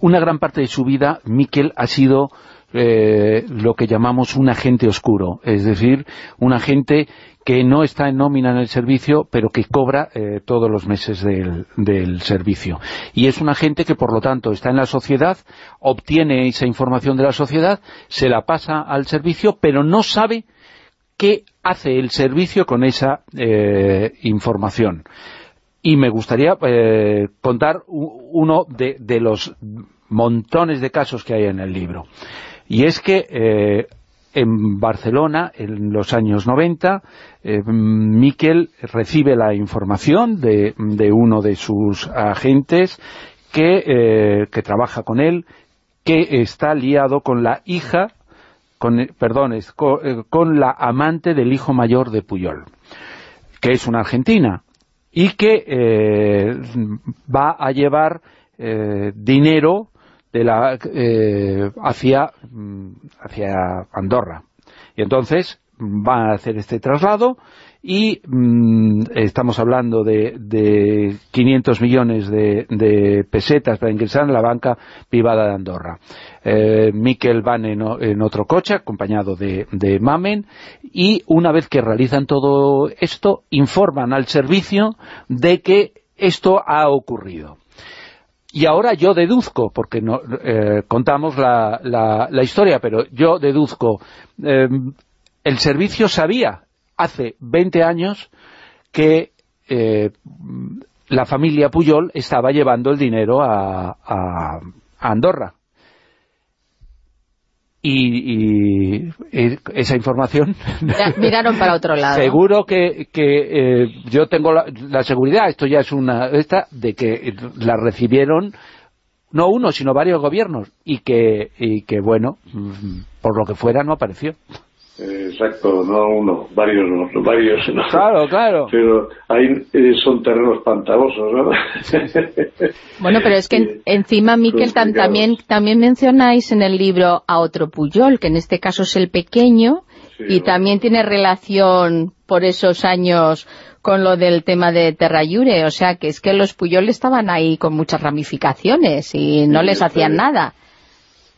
una gran parte de su vida Miquel ha sido eh, lo que llamamos un agente oscuro, es decir, un agente que no está en nómina en el servicio, pero que cobra eh, todos los meses del, servicio. Y es un agente que, por lo tanto, está en la sociedad, obtiene esa información de la sociedad, se la pasa al servicio, pero no sabe qué hace el servicio con esa eh, información. Y me gustaría eh, contar uno de, los montones de casos que hay en el libro. Y es que eh, en Barcelona, en los años 90, eh, Miquel recibe la información de, de, uno de sus agentes que, eh, que trabaja con él, que está liado con la hija con, perdón, con, eh, con, la amante del hijo mayor de Puyol, que es una argentina, y que eh, va a llevar eh, dinero de la, eh, hacia, mm, hacia Andorra. Y entonces va a hacer este traslado y mmm, estamos hablando de, de 500 millones de, pesetas para ingresar en la banca privada de Andorra. Eh, Miquel van en, en, otro coche, acompañado de, de, Mamen, y una vez que realizan todo esto, informan al servicio de que esto ha ocurrido. Y ahora yo deduzco, porque no, eh, contamos la, la, la, historia, pero yo deduzco, eh, el servicio sabía hace 20 años que eh, la familia Puyol estaba llevando el dinero a, Andorra. Y, y, esa información... Miraron para otro lado. Seguro que, que eh, yo tengo la, la, seguridad, esto ya es una... esta de que la recibieron no uno, sino varios gobiernos, y que, y que bueno, por lo que fuera no apareció. Exacto, no uno, varios, no, varios. No. Claro, claro. Pero ahí eh, son terrenos pantagosos, ¿no? bueno, pero es que en, encima, Miquel, tam, también, también mencionáis en el libro a otro Puyol, que en este caso es el pequeño, sí, y ¿no? también tiene relación por esos años con lo del tema de Terrayure, o sea, que es que los Puyol estaban ahí con muchas ramificaciones y no sí, les hacían este, nada.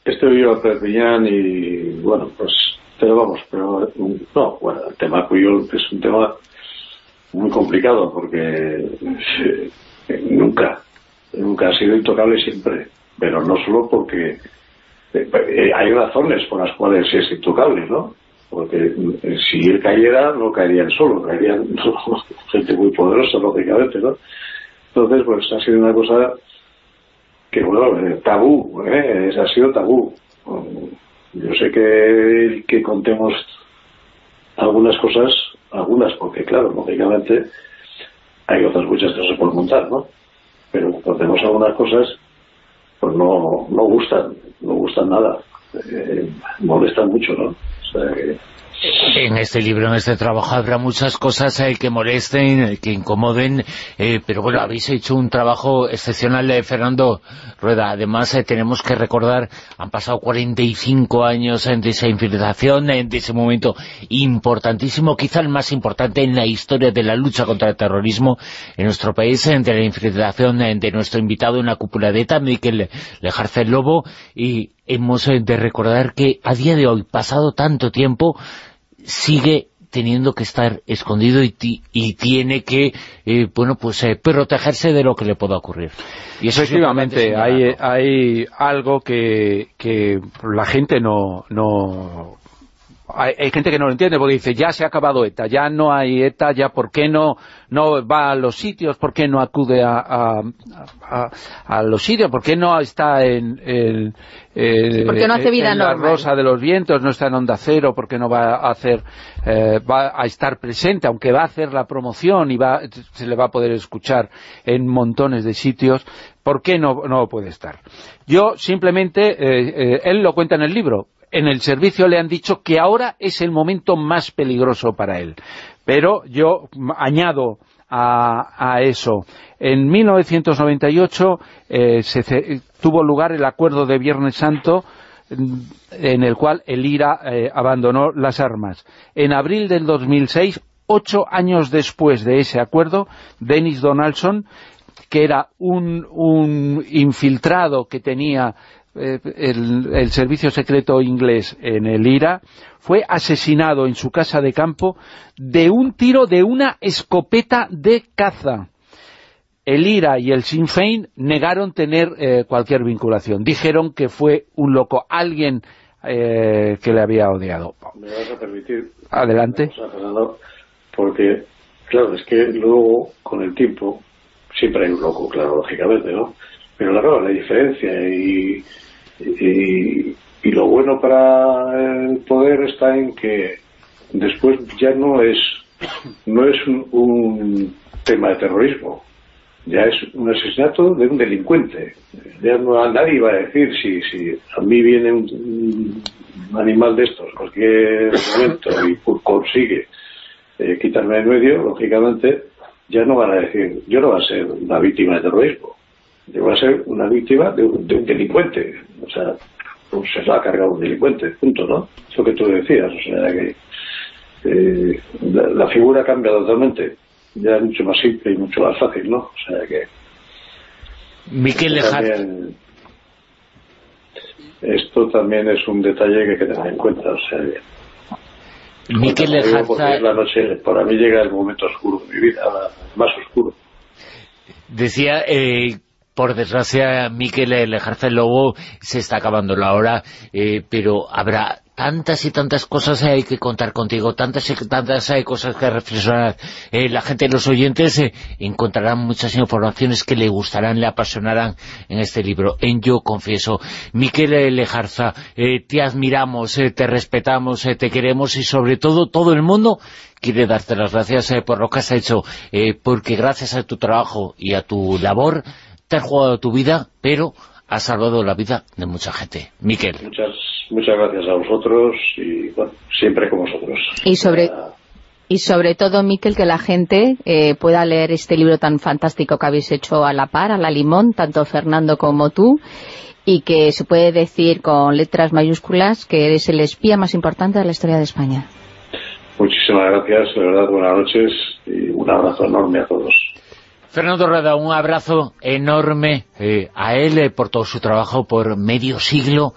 Este vivió a Perpiñán y, bueno, pues pero vamos, pero no, bueno, el tema Puyol es un tema muy complicado porque eh, nunca, nunca ha sido intocable siempre, pero no solo porque eh, hay razones por las cuales es intocable, ¿no? Porque eh, si él cayera, no caerían solo, caerían no, gente muy poderosa, lógicamente, ¿no? Entonces, pues ha sido una cosa que, bueno, tabú, ¿eh? ha sido tabú yo sé que, que contemos algunas cosas, algunas, porque claro, lógicamente hay otras muchas que no se pueden contar, ¿no? Pero contemos algunas cosas, pues no, no gustan, no gustan nada, eh, molestan mucho, ¿no? O sea que en este libro, en este trabajo, habrá muchas cosas eh, que molesten, que incomoden, eh, pero bueno, habéis hecho un trabajo excepcional, eh, Fernando Rueda. Además, eh, tenemos que recordar, han pasado 45 años de esa infiltración, de ese momento importantísimo, quizá el más importante en la historia de la lucha contra el terrorismo en nuestro país, de la infiltración de nuestro invitado en la cúpula de ETA, Miquel Lejarce Lobo, y hemos de recordar que a día de hoy, pasado tanto tiempo, sigue teniendo que estar escondido y, y tiene que, eh, bueno, pues eh, protegerse de lo que le pueda ocurrir. Y eso Efectivamente, es hay, hay algo que, que la gente no, no hay, hay, gente que no lo entiende porque dice, ya se ha acabado ETA, ya no hay ETA, ya por qué no, no va a los sitios, por qué no acude a, a, a, a los sitios, por qué no está en, en, en, no hace vida en la Rosa de los Vientos, no está en Onda Cero, porque no va a hacer, eh, va a estar presente, aunque va a hacer la promoción y va, se le va a poder escuchar en montones de sitios, ¿por qué no, no puede estar? Yo simplemente, eh, eh, él lo cuenta en el libro, en el servicio le han dicho que ahora es el momento más peligroso para él. Pero yo añado a, a eso. En 1998 eh, se tuvo lugar el acuerdo de Viernes Santo en el cual el IRA eh, abandonó las armas. En abril del 2006, ocho años después de ese acuerdo, Dennis Donaldson, que era un, un infiltrado que tenía el, el servicio secreto inglés en el IRA, fue asesinado en su casa de campo de un tiro de una escopeta de caza el IRA y el Sinn Féin negaron tener eh, cualquier vinculación. Dijeron que fue un loco, alguien eh, que le había odiado. ¿Me vas a permitir? Adelante. Porque, claro, es que luego, con el tiempo, siempre hay un loco, claro, lógicamente, ¿no? Pero claro, la diferencia y, y, y lo bueno para el poder está en que después ya no es no es un, tema de terrorismo, ya es un asesinato de un delincuente. Ya no, nadie va a decir si, si a mí viene un, animal de estos cualquier momento y consigue eh, quitarme en medio, lógicamente ya no van a decir, yo no voy a ser una víctima de terrorismo, voy a ser una víctima de un, delincuente. O sea, pues se la ha cargado un delincuente, punto, ¿no? Eso que tú decías, o sea, que eh, la, la figura cambia totalmente ya es mucho más simple y mucho más fácil, ¿no? O sea que... Miquel Lejar... Esto también es un detalle que hay que tener en cuenta, o sea... Miquel Lejarza... la noche, para mí llega el momento oscuro de mi vida, más oscuro. Decía eh, por desgracia, Miquel el Lobo se está acabando la hora, eh, pero habrá tantas y tantas cosas hay que contar contigo, tantas y tantas hay cosas que reflexionar. Eh, la gente, los oyentes, eh, encontrarán muchas informaciones que le gustarán, le apasionarán en este libro, en Yo Confieso. Miquel Lejarza, te admiramos, te respetamos, te queremos y sobre todo todo el mundo quiere darte las gracias por lo que has hecho, porque gracias a tu trabajo y a tu labor te has jugado tu vida, pero has salvado la vida de mucha gente. Miquel. Muchas, muchas gracias a vosotros y bueno, siempre con vosotros. Y sobre... Y sobre todo, Miquel, que la gente eh, pueda leer este libro tan fantástico que habéis hecho a la par, a la limón, tanto Fernando como tú, y que se puede decir con letras mayúsculas que eres el espía más importante de la historia de España. Muchísimas gracias, de verdad, buenas noches y un abrazo enorme a todos. Fernando Rada, un abrazo enorme eh, a él eh, por todo su trabajo, por medio siglo,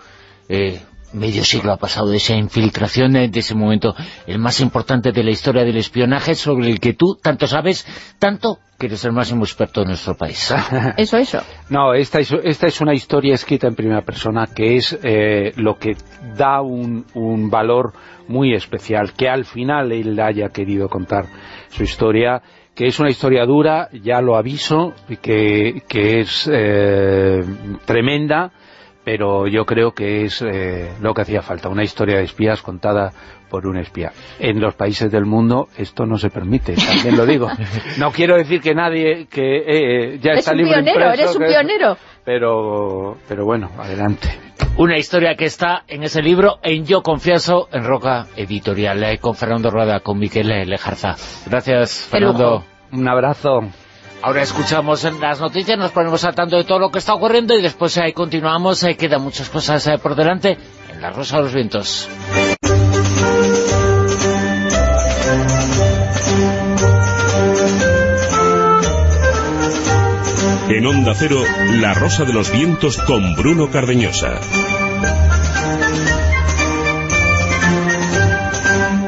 eh, medio siglo ha pasado de esa infiltración, de ese momento, el más importante de la historia del espionaje, sobre el que tú tanto sabes, tanto que eres el máximo experto de nuestro país. eso, eso. No, esta es, esta es una historia escrita en primera persona, que es lo que da un, un valor muy especial, que al final él haya querido contar su historia que es una historia dura, ya lo aviso, que, que es eh, tremenda, pero yo creo que es eh, lo que hacía falta, una historia de espías contada por un espía. En los países del mundo esto no se permite, también lo digo. No quiero decir que nadie, que eh, ya está libre pionero, eres un pionero. Pero, pero bueno, adelante. Una historia que está en ese libro, en Yo Confieso, en Roca Editorial, eh, con Fernando Rueda, con Miquel Lejarza. Gracias, Fernando. Un abrazo. Ahora escuchamos las noticias, nos ponemos al tanto de todo lo que está ocurriendo y después ahí continuamos, eh, quedan muchas cosas eh, por delante en La Rosa de los Vientos. En Onda Cero, La Rosa de los Vientos con Bruno Cardeñosa.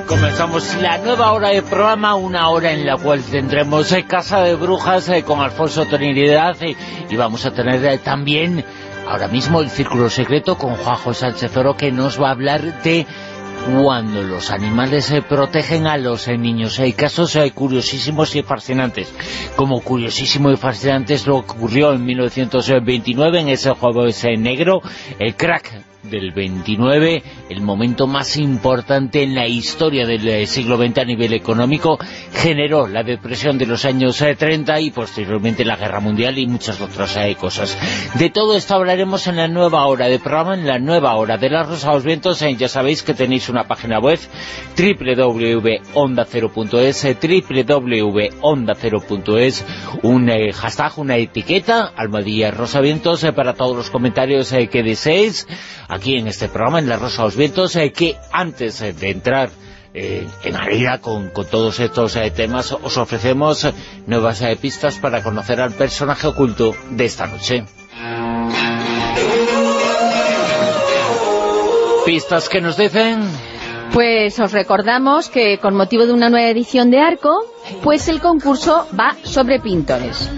Comenzamos la nueva hora de programa, una hora en la cual tendremos eh, Casa de Brujas eh, con Alfonso Trinidad eh, y vamos a tener también ahora mismo el Círculo Secreto con Juanjo Sánchez Oro que nos va a hablar de cuando los animales se protegen a los niños. Hay casos curiosísimos y fascinantes. Como curiosísimo y fascinante es lo que ocurrió en 1929 en ese juego ese negro, el crack del 29, el momento más importante en la historia del eh, siglo XX a nivel económico, generó la depresión de los años 30 eh, y posteriormente la Guerra Mundial y muchas otras eh, cosas. De todo esto hablaremos en la nueva hora de programa, en la nueva hora de la Rosa los Vientos. ya sabéis que tenéis una página web www.onda0.es www.onda0.es un hashtag, una etiqueta, Almadía Rosa para todos los comentarios que deseéis aquí en este programa, en La Rosa de los Vientos, eh, que antes eh, de entrar eh, en harina con, con, todos estos temas, os ofrecemos nuevas pistas para conocer al personaje oculto de esta noche. Pistas que nos dicen... Pues os recordamos que con motivo de una nueva edición de Arco, pues el concurso va sobre pintores.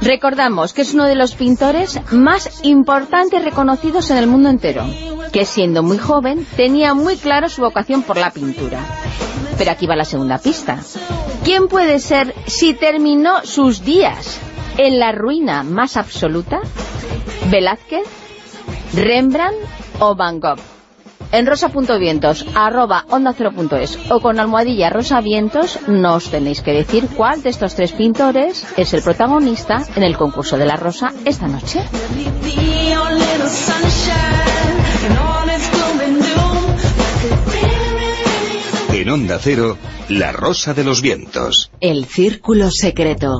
Recordamos que es uno de los pintores más importantes reconocidos en el mundo entero, que siendo muy joven tenía muy claro su vocación por la pintura. Pero aquí va la segunda pista. ¿Quién puede ser si terminó sus días en la ruina más absoluta? ¿Velázquez? ¿Rembrandt o Van Gogh? En rosa.vientos, arroba onda 0.es o con almohadilla rosavientos nos tenéis que decir cuál de estos tres pintores es el protagonista en el concurso de la rosa esta noche. En Onda Cero, La Rosa de los Vientos. El Círculo Secreto.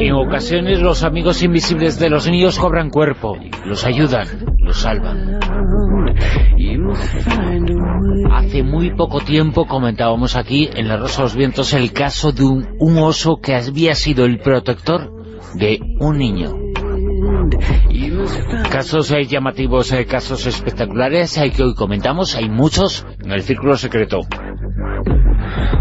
En ocasiones los amigos invisibles de los niños cobran cuerpo, los ayudan, los salvan. Hace muy poco tiempo comentábamos aquí en La Rosa de los Vientos el caso de un, oso que había sido el protector de un niño. Casos eh, llamativos, eh, casos espectaculares hay que hoy comentamos, hay muchos en el Círculo Secreto.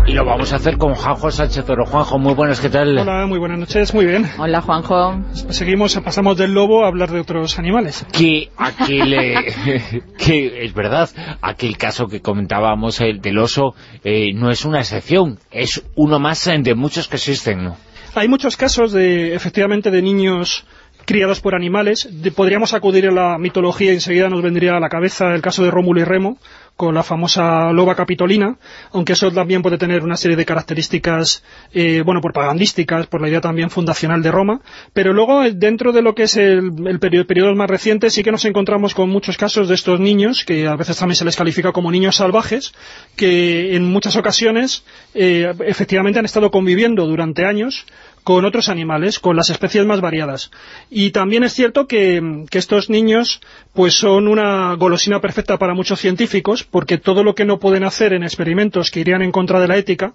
Y lo vamos a hacer con Juanjo Sánchez Oro. Juanjo, muy buenas, ¿qué tal? Hola, muy buenas noches, muy bien. Hola, Juanjo. Seguimos, pasamos del lobo a hablar de otros animales. Que aquel, eh, que es verdad, aquel caso que comentábamos, el del oso, eh, no es una excepción, es uno más de muchos que existen, ¿no? Hay muchos casos, de efectivamente, de niños criados por animales. De- podríamos acudir a la mitología y enseguida nos vendría a la cabeza el caso de Rómulo y Remo, con la famosa loba capitolina, aunque eso también puede tener una serie de características, eh, bueno, propagandísticas, por la idea también fundacional de Roma, pero luego eh, dentro de lo que es el, el periodo, más recientes sí que nos encontramos con muchos casos de estos niños, que a veces también se les califica como niños salvajes, que en muchas ocasiones eh, efectivamente han estado conviviendo durante años con otros animales, con las especies más variadas. Y también es cierto que, estos niños pues son una golosina perfecta para muchos científicos, porque todo lo que no pueden hacer en experimentos que irían en contra de la ética,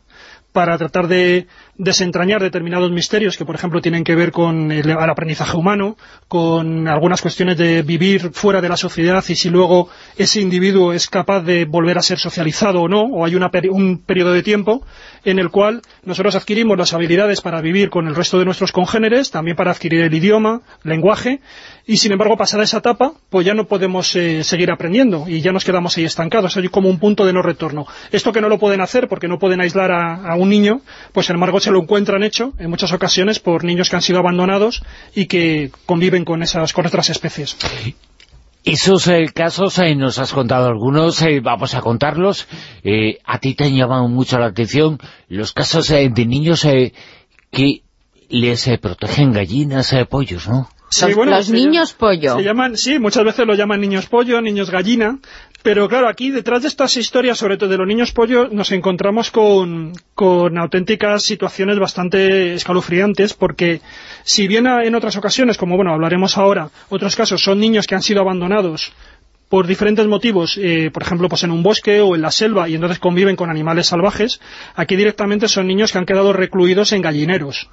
para tratar de desentrañar determinados misterios que, por ejemplo, tienen que ver con el, aprendizaje humano, con algunas cuestiones de vivir fuera de la sociedad y si luego ese individuo es capaz de volver a ser socializado o no, o hay una un periodo de tiempo en el cual nosotros adquirimos las habilidades para vivir con el resto de nuestros congéneres, también para adquirir el idioma, lenguaje, y sin embargo pasada esa etapa, pues ya no podemos eh, seguir aprendiendo y ya nos quedamos ahí estancados, hay como un punto de no retorno. Esto que no lo pueden hacer porque no pueden aislar a, a un niño, pues sin embargo se lo encuentran hecho en muchas ocasiones por niños que han sido abandonados y que conviven con esas con otras especies. Esos eh, casos eh, nos has contado algunos, eh, vamos a contarlos. Eh, a ti te llaman mucho la atención los casos eh, de niños eh, que les eh, protegen gallinas, eh, pollos, ¿no? Sí, los bueno, los se niños pollo. Se llaman, sí, muchas veces lo llaman niños pollo, niños gallina, pero claro, aquí detrás de estas historias, sobre todo de los niños pollo, nos encontramos con, con auténticas situaciones bastante escalofriantes, porque si bien en otras ocasiones, como bueno, hablaremos ahora, otros casos son niños que han sido abandonados por diferentes motivos, eh, por ejemplo, pues en un bosque o en la selva, y entonces conviven con animales salvajes, aquí directamente son niños que han quedado recluidos en gallineros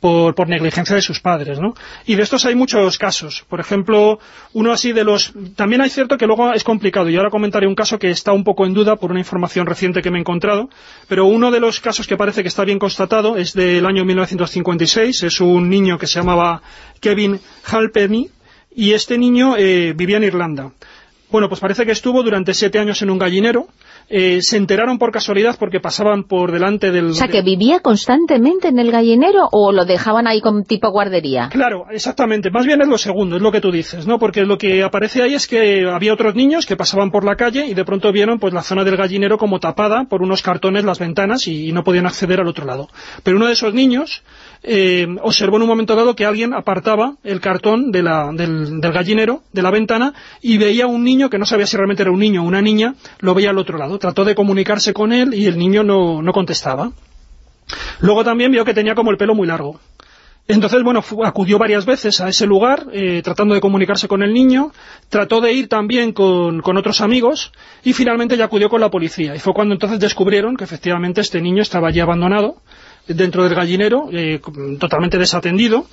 por, por negligencia de sus padres, ¿no? Y de estos hay muchos casos. Por ejemplo, uno así de los... También hay cierto que luego es complicado, y ahora comentaré un caso que está un poco en duda por una información reciente que me he encontrado, pero uno de los casos que parece que está bien constatado es del año 1956, es un niño que se llamaba Kevin Halpenny, y este niño eh, vivía en Irlanda. Bueno, pues parece que estuvo durante siete años en un gallinero, eh, se enteraron por casualidad porque pasaban por delante del... O sea, que vivía constantemente en el gallinero o lo dejaban ahí como tipo guardería. Claro, exactamente. Más bien es lo segundo, es lo que tú dices, ¿no? Porque lo que aparece ahí es que había otros niños que pasaban por la calle y de pronto vieron pues la zona del gallinero como tapada por unos cartones las ventanas y, y no podían acceder al otro lado. Pero uno de esos niños eh, observó en un momento dado que alguien apartaba el cartón de la- del, del gallinero, de la ventana, y veía un niño que no sabía si realmente era un niño o una niña, lo veía al otro lado. Trató de comunicarse con él y el niño no, no contestaba. Luego también vio que tenía como el pelo muy largo. Entonces, bueno, acudió varias veces a ese lugar, eh, tratando de comunicarse con el niño, trató de ir también con, con otros amigos, y finalmente ya acudió con la policía. Y fue cuando entonces descubrieron que efectivamente este niño estaba allí abandonado, dentro del gallinero, eh, totalmente desatendido,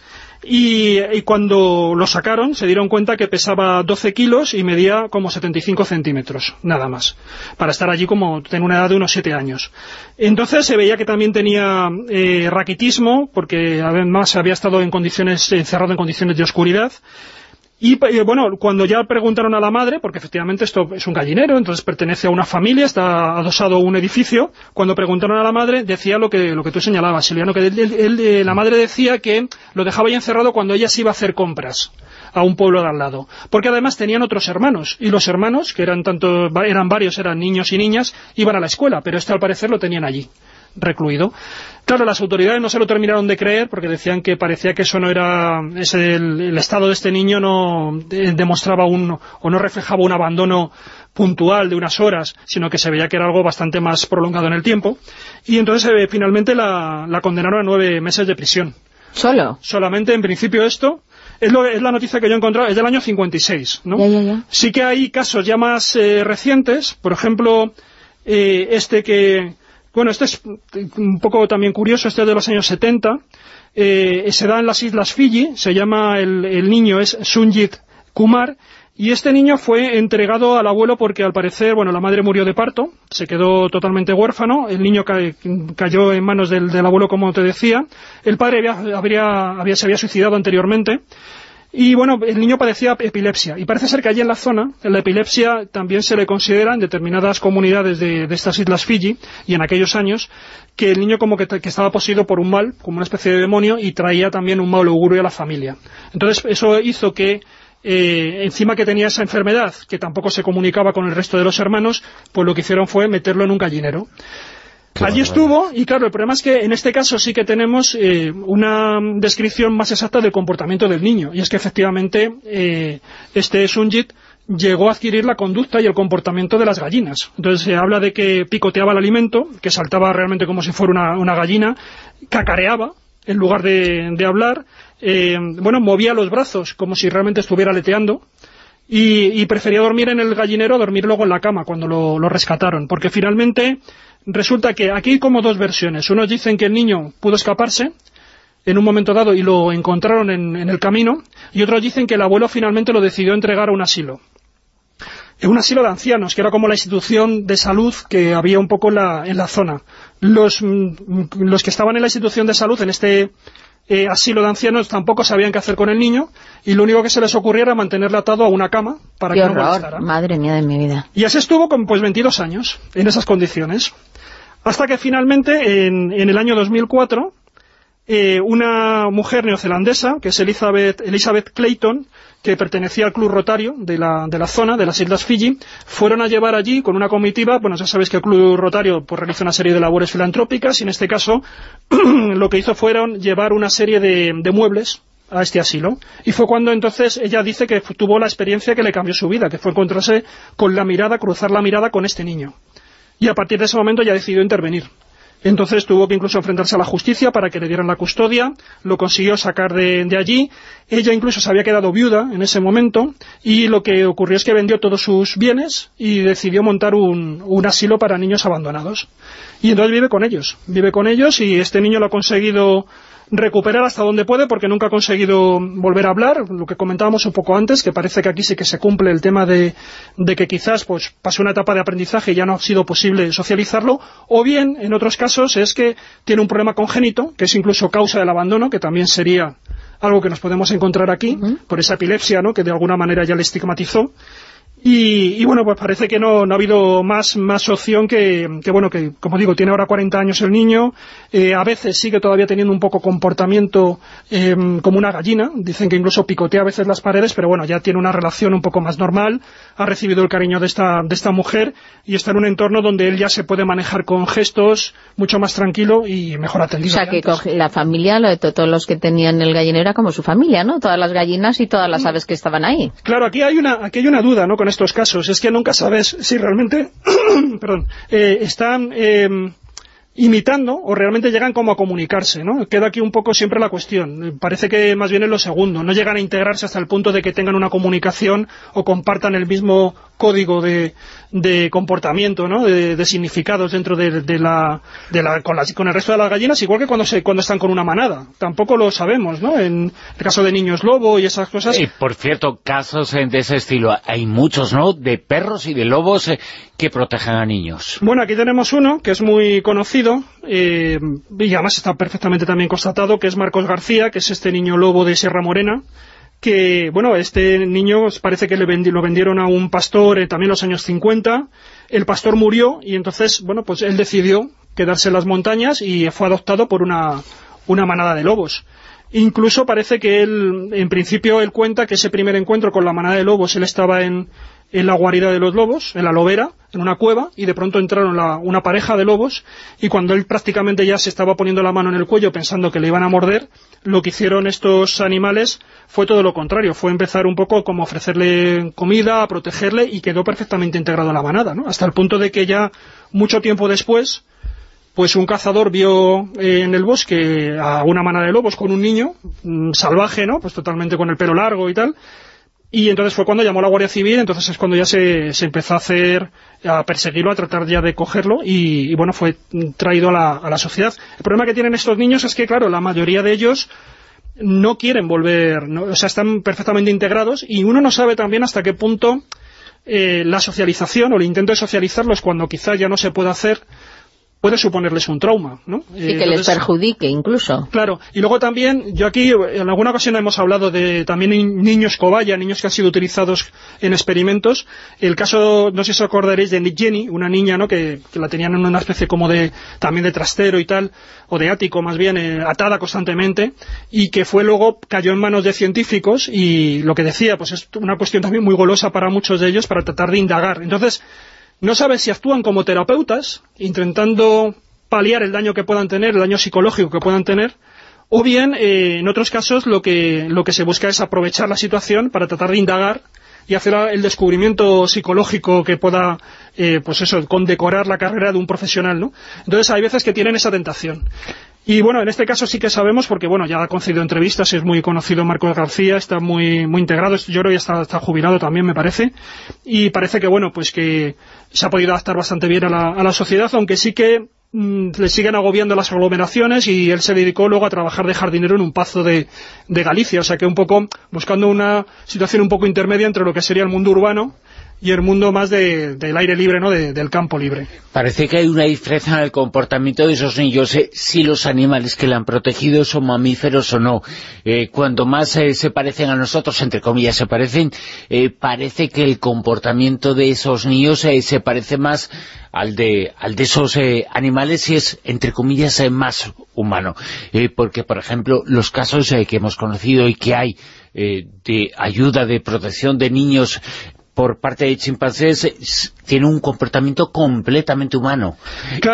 y, cuando lo sacaron se dieron cuenta que pesaba 12 kilos y medía como 75 centímetros, nada más, para estar allí como tener una edad de unos 7 años. Entonces se veía que también tenía eh, raquitismo, porque además había estado en condiciones encerrado en condiciones de oscuridad, y bueno, cuando ya preguntaron a la madre, porque efectivamente esto es un gallinero, entonces pertenece a una familia, está adosado a un edificio, cuando preguntaron a la madre decía lo que, lo que tú señalabas, Silviano, que él, la madre decía que lo dejaba ahí encerrado cuando ella se iba a hacer compras a un pueblo de al lado, porque además tenían otros hermanos, y los hermanos, que eran tanto eran varios, eran niños y niñas, iban a la escuela, pero este al parecer lo tenían allí recluido. Claro, las autoridades no se lo terminaron de creer porque decían que parecía que eso no era... el, estado de este niño no demostraba un... o no reflejaba un abandono puntual de unas horas, sino que se veía que era algo bastante más prolongado en el tiempo. Y entonces eh, finalmente la, condenaron a nueve meses de prisión. ¿Solo? Solamente, en principio, esto... Es, la noticia que yo he encontrado, es del año 56, ¿no? Sí que hay casos ya más eh, recientes, por ejemplo, eh, este que bueno, este es un poco también curioso, este es de los años 70, eh, se da en las Islas Fiji, se llama, el, niño es Sunjit Kumar, y este niño fue entregado al abuelo porque al parecer, bueno, la madre murió de parto, se quedó totalmente huérfano, el niño cayó en manos del, abuelo, como te decía, el padre habría, había, se había suicidado anteriormente, y bueno, el niño padecía epilepsia, y parece ser que allí en la zona, la epilepsia también se le considera en determinadas comunidades de, estas islas Fiji, y en aquellos años, que el niño como que, estaba poseído por un mal, como una especie de demonio, y traía también un mal augurio a la familia. Entonces eso hizo que eh, encima que tenía esa enfermedad, que tampoco se comunicaba con el resto de los hermanos, pues lo que hicieron fue meterlo en un gallinero. Allí estuvo, y claro, el problema es que en este caso sí que tenemos eh, una descripción más exacta del comportamiento del niño, y es que efectivamente eh, este Sunjit llegó a adquirir la conducta y el comportamiento de las gallinas. Entonces se habla de que picoteaba el alimento, que saltaba realmente como si fuera una, gallina, cacareaba en lugar de, hablar, eh, bueno, movía los brazos como si realmente estuviera aleteando, y, prefería dormir en el gallinero a dormir luego en la cama cuando lo rescataron, porque finalmente resulta que aquí hay como dos versiones. Unos dicen que el niño pudo escaparse en un momento dado y lo encontraron en, el camino, y otros dicen que el abuelo finalmente lo decidió entregar a un asilo. En un asilo de ancianos, que era como la institución de salud que había un poco en la, en la zona. Los, mm, los que estaban en la institución de salud, en este eh, asilo de ancianos tampoco sabían qué hacer con el niño y lo único que se les ocurría era mantenerle atado a una cama para que no molestara. madre mía de mi vida. Y así estuvo con pues 22 años, en esas condiciones. Hasta que finalmente, en, el año 2004, eh, una mujer neozelandesa, que es Elizabeth, Elizabeth Clayton, que pertenecía al club rotario de la, de la zona, de las Islas Fiji, fueron a llevar allí con una comitiva, bueno, ya sabéis que el club rotario pues, realiza una serie de labores filantrópicas, y en este caso lo que hizo fueron llevar una serie de, de muebles a este asilo. Y fue cuando entonces ella dice que tuvo la experiencia que le cambió su vida, que fue encontrarse con la mirada, cruzar la mirada con este niño. Y a partir de ese momento ya decidió intervenir. Entonces tuvo que incluso enfrentarse a la justicia para que le dieran la custodia, lo consiguió sacar de, allí, ella incluso se había quedado viuda en ese momento, y lo que ocurrió es que vendió todos sus bienes y decidió montar un, un asilo para niños abandonados. Y entonces vive con ellos, vive con ellos y este niño lo ha conseguido recuperar hasta donde puede porque nunca ha conseguido volver a hablar, lo que comentábamos un poco antes, que parece que aquí sí que se cumple el tema de, que quizás pues pasó una etapa de aprendizaje y ya no ha sido posible socializarlo, o bien, en otros casos, es que tiene un problema congénito, que es incluso causa del abandono, que también sería algo que nos podemos encontrar aquí, por esa epilepsia, ¿no? que de alguna manera ya le estigmatizó, y, bueno, pues parece que no, ha habido más, más opción que, bueno, que como digo, tiene ahora 40 años el niño, eh, a veces sigue todavía teniendo un poco comportamiento em, como una gallina, dicen que incluso picotea a veces las paredes, pero bueno, ya tiene una relación un poco más normal, ha recibido el cariño de esta, de esta mujer y está en un entorno donde él ya se puede manejar con gestos mucho más tranquilo y mejor atendido. O sea, que la familia, lo de todos los que tenían el gallinero era como su familia, ¿no? Todas las gallinas y todas las aves que estaban ahí. Claro, aquí hay una, aquí hay una duda, ¿no?, con estos casos, es que nunca sabes si realmente perdón, eh, están eh, imitando o realmente llegan como a comunicarse, ¿no? Queda aquí un poco siempre la cuestión. Parece que más bien es lo segundo. No llegan a integrarse hasta el punto de que tengan una comunicación o compartan el mismo código de, de comportamiento, ¿no? de, de significados dentro de, de la, de la, con, las- con el resto de las gallinas, igual que cuando, se, cuando están con una manada. Tampoco lo sabemos, ¿no? En el caso de niños lobo y esas cosas. Y por cierto, casos eh, de ese estilo, hay muchos, ¿no?, de perros y de lobos eh, que protegen a niños. Bueno, aquí tenemos uno que es muy conocido eh, y además está perfectamente también constatado, que es Marcos García, que es este niño lobo de Sierra Morena, que, bueno, este niño parece que le lo vendieron a un pastor eh, también en los años 50, el pastor murió y entonces, bueno, pues él decidió quedarse en las montañas y fue adoptado por una, una manada de lobos. Incluso parece que él, en principio, él cuenta que ese primer encuentro con la manada de lobos, él estaba en, en la guarida de los lobos, en la lobera, en una cueva, y de pronto entraron la- una pareja de lobos, y cuando él prácticamente ya se estaba poniendo la mano en el cuello pensando que le iban a morder, lo que hicieron estos animales fue todo lo contrario, fue empezar un poco como ofrecerle comida, a protegerle, y quedó perfectamente integrado a la manada, ¿no? Hasta el punto de que ya, mucho tiempo después, pues un cazador vio eh, en el bosque a una manada de lobos con un niño mm, salvaje, ¿no? Pues totalmente con el pelo largo y tal. Y entonces fue cuando llamó la Guardia Civil, entonces es cuando ya se, empezó a hacer, a perseguirlo, a tratar ya de cogerlo y, bueno, fue traído a la, a la sociedad. El problema que tienen estos niños es que, claro, la mayoría de ellos no quieren volver, ¿no? o sea, están perfectamente integrados y uno no sabe también hasta qué punto eh, la socialización o el intento de socializarlos cuando quizá ya no se puede hacer puede suponerles un trauma, ¿no? Y que les perjudique incluso. Claro, y luego también, yo aquí en alguna ocasión hemos hablado de también ni- niños cobaya, niños que han sido utilizados en experimentos. El caso, no sé si os acordaréis de Jenny, una niña, ¿no?, que, que la tenían en una especie como de, también de trastero y tal, o de ático más bien, eh, atada constantemente, y que fue luego, cayó en manos de científicos, y lo que decía, pues es una cuestión también muy golosa para muchos de ellos, para tratar de indagar. Entonces, no sabes si actúan como terapeutas, intentando paliar el daño que puedan tener, el daño psicológico que puedan tener, o bien, eh, en otros casos, lo que, lo que se busca es aprovechar la situación para tratar de indagar y hacer el descubrimiento psicológico que pueda, eh, pues eso, condecorar la carrera de un profesional, ¿no? Entonces hay veces que tienen esa tentación. Y bueno, en este caso sí que sabemos, porque bueno, ya ha concedido entrevistas, es muy conocido Marcos García, está muy muy integrado, yo creo que ya está, jubilado también, me parece, y parece que bueno, pues que se ha podido adaptar bastante bien a la, a la sociedad, aunque sí que mm, le siguen agobiando las aglomeraciones y él se dedicó luego a trabajar de jardinero en un pazo de, de Galicia, o sea que un poco buscando una situación un poco intermedia entre lo que sería el mundo urbano y el mundo más de- del aire libre, ¿no? De- del campo libre. Parece que hay una diferencia en el comportamiento de esos niños, eh, si los animales que le han protegido son mamíferos o no. Eh, cuando más eh, se parecen a nosotros, entre comillas se parecen, eh, parece que el comportamiento de esos niños se parece más al de, esos animales y es, entre comillas, más humano. Porque, por ejemplo, los casos que hemos conocido y que hay de ayuda, de protección de niños por parte de chimpancés tiene un comportamiento completamente humano.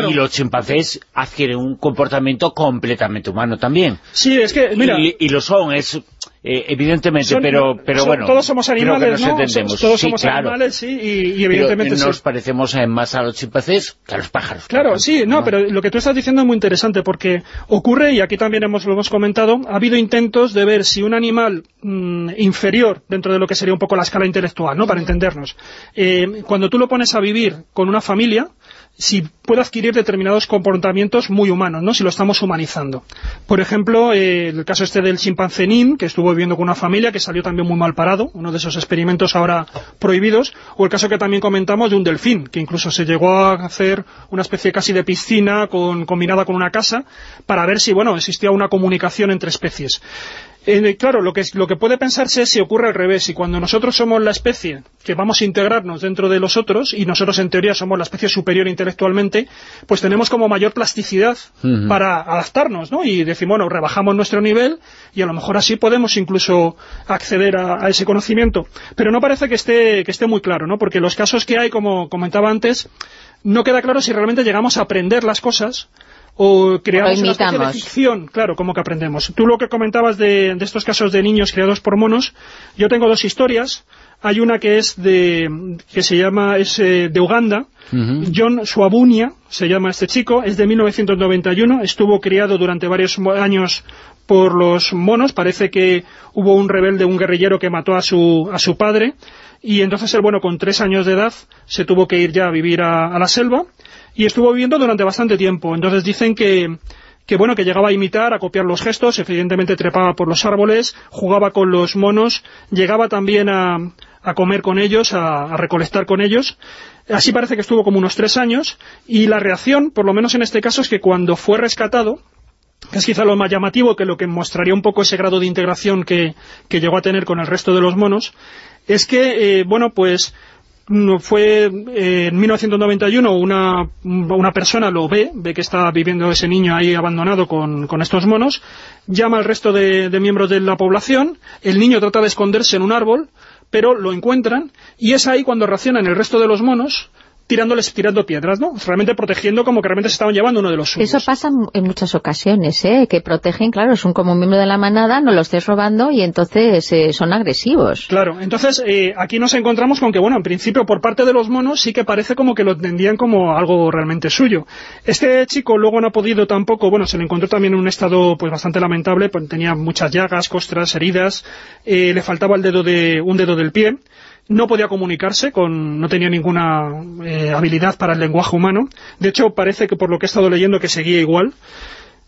Y los chimpancés adquieren un comportamiento completamente humano también. Sí, es que, mira... Y, y lo son, es eh, evidentemente, Son- pero pero son- bueno, todos somos creo que animales, nos ¿no? entendemos. Todos Sí, somos claro. animales, sí, y, y Pero, evidentemente eh, sí. nos parecemos eh, más a los chimpancés que a los pájaros. Claro, sí, no, pero lo que tú estás diciendo es muy interesante porque ocurre, y aquí también hemos, lo hemos comentado, ha habido intentos de ver si un animal mm, inferior dentro de lo que sería un poco la escala intelectual, ¿no?, para entendernos, eh, cuando tú lo pones a vivir con una familia, si puede adquirir determinados comportamientos muy humanos, ¿no?, si lo estamos humanizando. Por ejemplo, eh, el caso este del chimpancé que estuvo viviendo con una familia que salió también muy mal parado, uno de esos experimentos ahora prohibidos, o el caso que también comentamos de un delfín, que incluso se llegó a hacer una especie casi de piscina con, combinada con una casa, para ver si, bueno, existía una comunicación entre especies. Eh, claro, lo que, lo que puede pensarse es si ocurre al revés, y cuando nosotros somos la especie que vamos a integrarnos dentro de los otros, y nosotros en teoría somos la especie superior intelectualmente, pues tenemos como mayor plasticidad para adaptarnos, ¿no? Y decir, bueno, rebajamos nuestro nivel, y a lo mejor así podemos incluso acceder a, a ese conocimiento. Pero no parece que esté, que esté muy claro, ¿no? Porque los casos que hay, como comentaba antes, no queda claro si realmente llegamos a aprender las cosas o creamos una especie de ficción, claro, como que aprendemos. Tú lo que comentabas de, de estos casos de niños criados por monos, yo tengo dos historias. Hay una que es de, que se llama, es eh, de Uganda, John Swabunia, se llama este chico, es de 1991, estuvo criado durante varios mo- años por los monos, parece que hubo un rebelde, un guerrillero que mató a su, a su padre, y entonces él, bueno, con tres años de edad se tuvo que ir ya a vivir a, a la selva, y estuvo viviendo durante bastante tiempo. Entonces dicen que, bueno, que llegaba a imitar, a copiar los gestos, evidentemente trepaba por los árboles, jugaba con los monos, llegaba también a, a comer con ellos, a, a, recolectar con ellos. Así parece que estuvo como unos tres años, y la reacción, por lo menos en este caso, es que cuando fue rescatado, que es quizá lo más llamativo, que lo que mostraría un poco ese grado de integración que, que llegó a tener con el resto de los monos, es que, eh, bueno, pues fue eh, en 1991 una, una persona lo ve, ve que está viviendo ese niño ahí abandonado con, con estos monos, llama al resto de, de miembros de la población, el niño trata de esconderse en un árbol, pero lo encuentran, y es ahí cuando reaccionan el resto de los monos, tirándoles, tirando piedras, ¿no? Realmente protegiendo como que realmente se estaban llevando uno de los suyos. Eso pasa en muchas ocasiones, ¿eh? Que protegen, claro, son como un miembro de la manada, no lo estés robando y entonces eh, son agresivos. Claro, entonces eh, aquí nos encontramos con que, bueno, en principio por parte de los monos sí que parece como que lo entendían como algo realmente suyo. Este chico luego no ha podido tampoco, bueno, se le encontró también en un estado pues bastante lamentable, pues, tenía muchas llagas, costras, heridas, eh, le faltaba el dedo de un dedo del pie, no podía comunicarse, con, no tenía ninguna eh, habilidad para el lenguaje humano. De hecho, parece que por lo que he estado leyendo que seguía igual.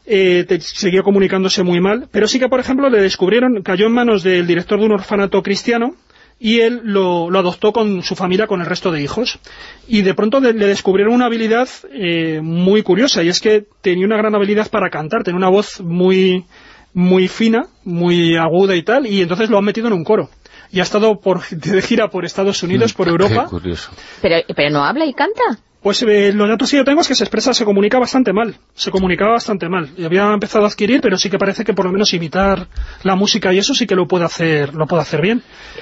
Eh, seguía comunicándose muy mal. Pero sí que, por ejemplo, le descubrieron, cayó en manos del director de un orfanato cristiano, y él lo, lo, adoptó con su familia, con el resto de hijos. Y de pronto le, le descubrieron una habilidad eh, muy curiosa, y es que tenía una gran habilidad para cantar, tenía una voz muy, muy fina, muy aguda y tal, y entonces lo han metido en un coro y ha estado por, de gira por Estados Unidos, por Europa. Qué curioso. Pero, pero no habla y canta. Pues eh, los datos que yo tengo es que se expresa, se comunica bastante mal, se comunicaba bastante mal. Y había empezado a adquirir, pero sí que parece que por lo menos imitar la música y eso sí que lo puede hacer, lo puede hacer bien.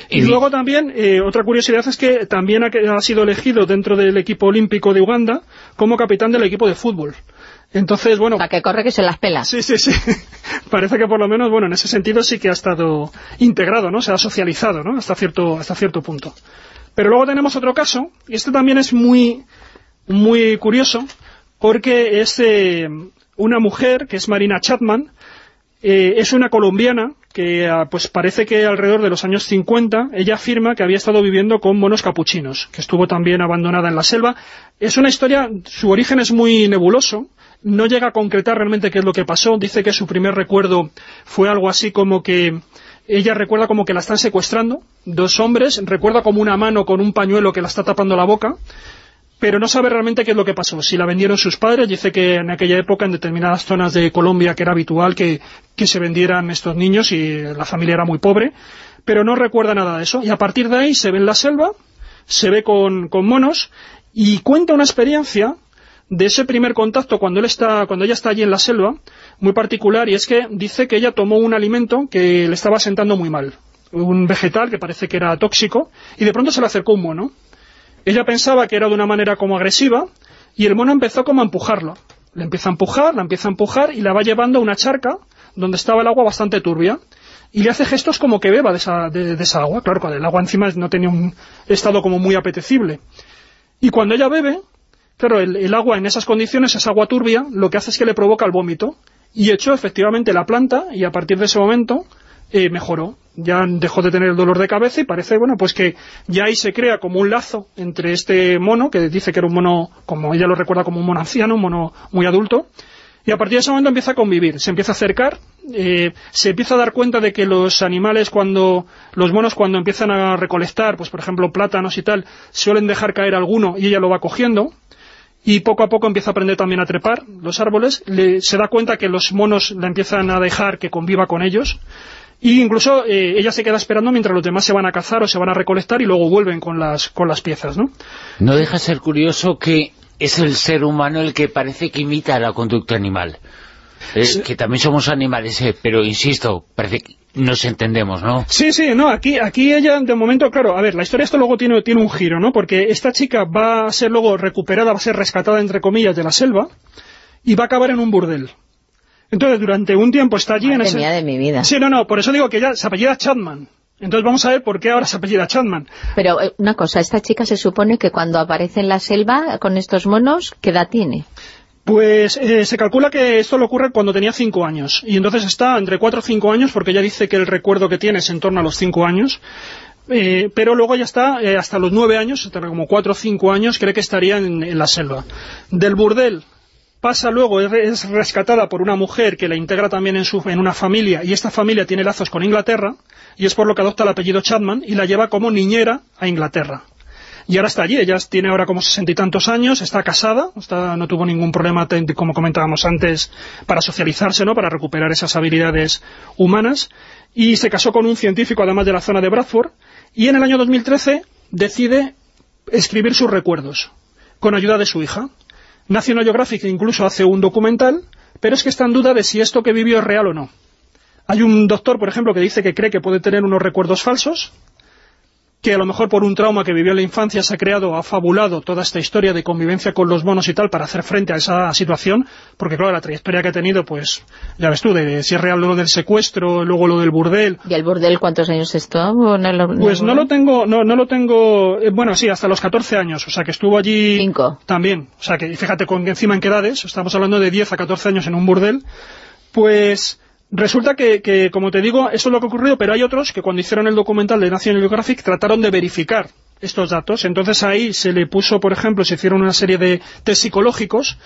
Y, y luego también, eh, otra curiosidad es que también ha, ha sido elegido dentro del equipo olímpico de Uganda como capitán del equipo de fútbol. Entonces, bueno... Sea, que corre que se las pela. Sí, sí, sí. Parece que por lo menos, bueno, en ese sentido sí que ha estado integrado, ¿no? Se ha socializado, ¿no? Hasta cierto, hasta cierto punto. Pero luego tenemos otro caso, y este también es muy, muy curioso, porque es eh, una mujer, que es Marina Chapman, eh, es una colombiana que pues parece que alrededor de los años 50 ella afirma que había estado viviendo con monos capuchinos, que estuvo también abandonada en la selva. Es una historia, su origen es muy nebuloso, no llega a concretar realmente qué es lo que pasó, dice que su primer recuerdo fue algo así como que ella recuerda como que la están secuestrando, dos hombres, recuerda como una mano con un pañuelo que la está tapando la boca, pero no sabe realmente qué es lo que pasó. Si la vendieron sus padres, dice que en aquella época, en determinadas zonas de Colombia, que era habitual que, que se vendieran estos niños y la familia era muy pobre, pero no recuerda nada de eso. Y a partir de ahí se ve en la selva, se ve con, con monos, y cuenta una experiencia de ese primer contacto cuando él está, cuando ella está allí en la selva, muy particular, y es que dice que ella tomó un alimento que le estaba sentando muy mal, un vegetal que parece que era tóxico, y de pronto se le acercó un mono. Ella pensaba que era de una manera como agresiva, y el mono empezó como a empujarla. Le empieza a empujar, la empieza a empujar, y la va llevando a una charca, donde estaba el agua bastante turbia, y le hace gestos como que beba de esa, de, de esa agua. Claro, el agua encima no tenía un estado como muy apetecible. Y cuando ella bebe, Claro, el, agua en esas condiciones, esa agua turbia, lo que hace es que le provoca el vómito. Y echó efectivamente la planta y a partir de ese momento eh, mejoró. Ya dejó de tener el dolor de cabeza y parece, bueno, pues que ya ahí se crea como un lazo entre este mono, que dice que era un mono, como ella lo recuerda como un mono anciano, un mono muy adulto, y a partir de ese momento empieza a convivir, se empieza a acercar, eh, se empieza a dar cuenta de que los animales cuando, los monos cuando empiezan a recolectar, pues por ejemplo plátanos y tal, suelen dejar caer alguno y ella lo va cogiendo, y poco a poco empieza a aprender también a trepar los árboles, le, se da cuenta que los monos la empiezan a dejar que conviva con ellos, y incluso eh, ella se queda esperando mientras los demás se van a cazar o se van a recolectar y luego vuelven con las, con las piezas, ¿no? No deja de ser curioso que es el ser humano el que parece que imita la conducta animal. Eh, sí. Que también somos animales, eh, pero insisto, parece que nos entendemos, ¿no? Sí, sí, no, aquí, aquí ella, de momento, claro, a ver, la historia esto luego tiene, tiene un giro, ¿no? Porque esta chica va a ser luego recuperada, va a ser rescatada, entre comillas, de la selva, y va a acabar en un burdel. Entonces, durante un tiempo está allí Madre en ese... mía de mi vida. Sí, no, no, por eso digo que ella se apellida Chapman. Entonces vamos a ver por qué ahora se apellida Chapman. Pero eh, una cosa, esta chica se supone que cuando aparece en la selva con estos monos, ¿qué edad tiene? Pues eh, se calcula que esto le ocurre cuando tenía 5 años, y entonces está entre 4 o 5 años, porque ella dice que el recuerdo que tiene es en torno a los 5 años, eh, pero luego ya está eh, hasta los 9 años, hasta como 4 o 5 años, cree que estaría en, en la selva. Del burdel pasa luego, es, es rescatada por una mujer que la integra también en, su, en una familia, y esta familia tiene lazos con Inglaterra, y es por lo que adopta el apellido Chapman, y la lleva como niñera a Inglaterra y ahora está allí, ella tiene ahora como sesenta y tantos años, está casada, no tuvo ningún problema, como comentábamos antes, para socializarse, ¿no? para recuperar esas habilidades humanas, y se casó con un científico, además de la zona de Bradford, y en el año 2013 decide escribir sus recuerdos, con ayuda de su hija. National Geographic incluso hace un documental, pero es que está en duda de si esto que vivió es real o no. Hay un doctor, por ejemplo, que dice que cree que puede tener unos recuerdos falsos, que a lo mejor por un trauma que vivió en la infancia se ha creado, ha fabulado toda esta historia de convivencia con los monos y tal para hacer frente a esa situación, porque claro, la trayectoria que ha tenido, pues, ya ves tú, de, si es real lo del secuestro, luego lo del burdel. ¿Y el burdel cuántos años estuvo? pues no lo tengo, no, no lo tengo, eh, bueno, sí, hasta los 14 años, o sea que estuvo allí... Cinco. También, o sea que fíjate con encima en qué edades, estamos hablando de 10 a 14 años en un burdel, pues Resulta que, como te digo, eso es lo que ha ocurrido, pero hay otros que cuando hicieron el documental de National Geographic trataron de verificar estos datos. Entonces ahí se le puso, por ejemplo, se hicieron una serie de test psicológicos,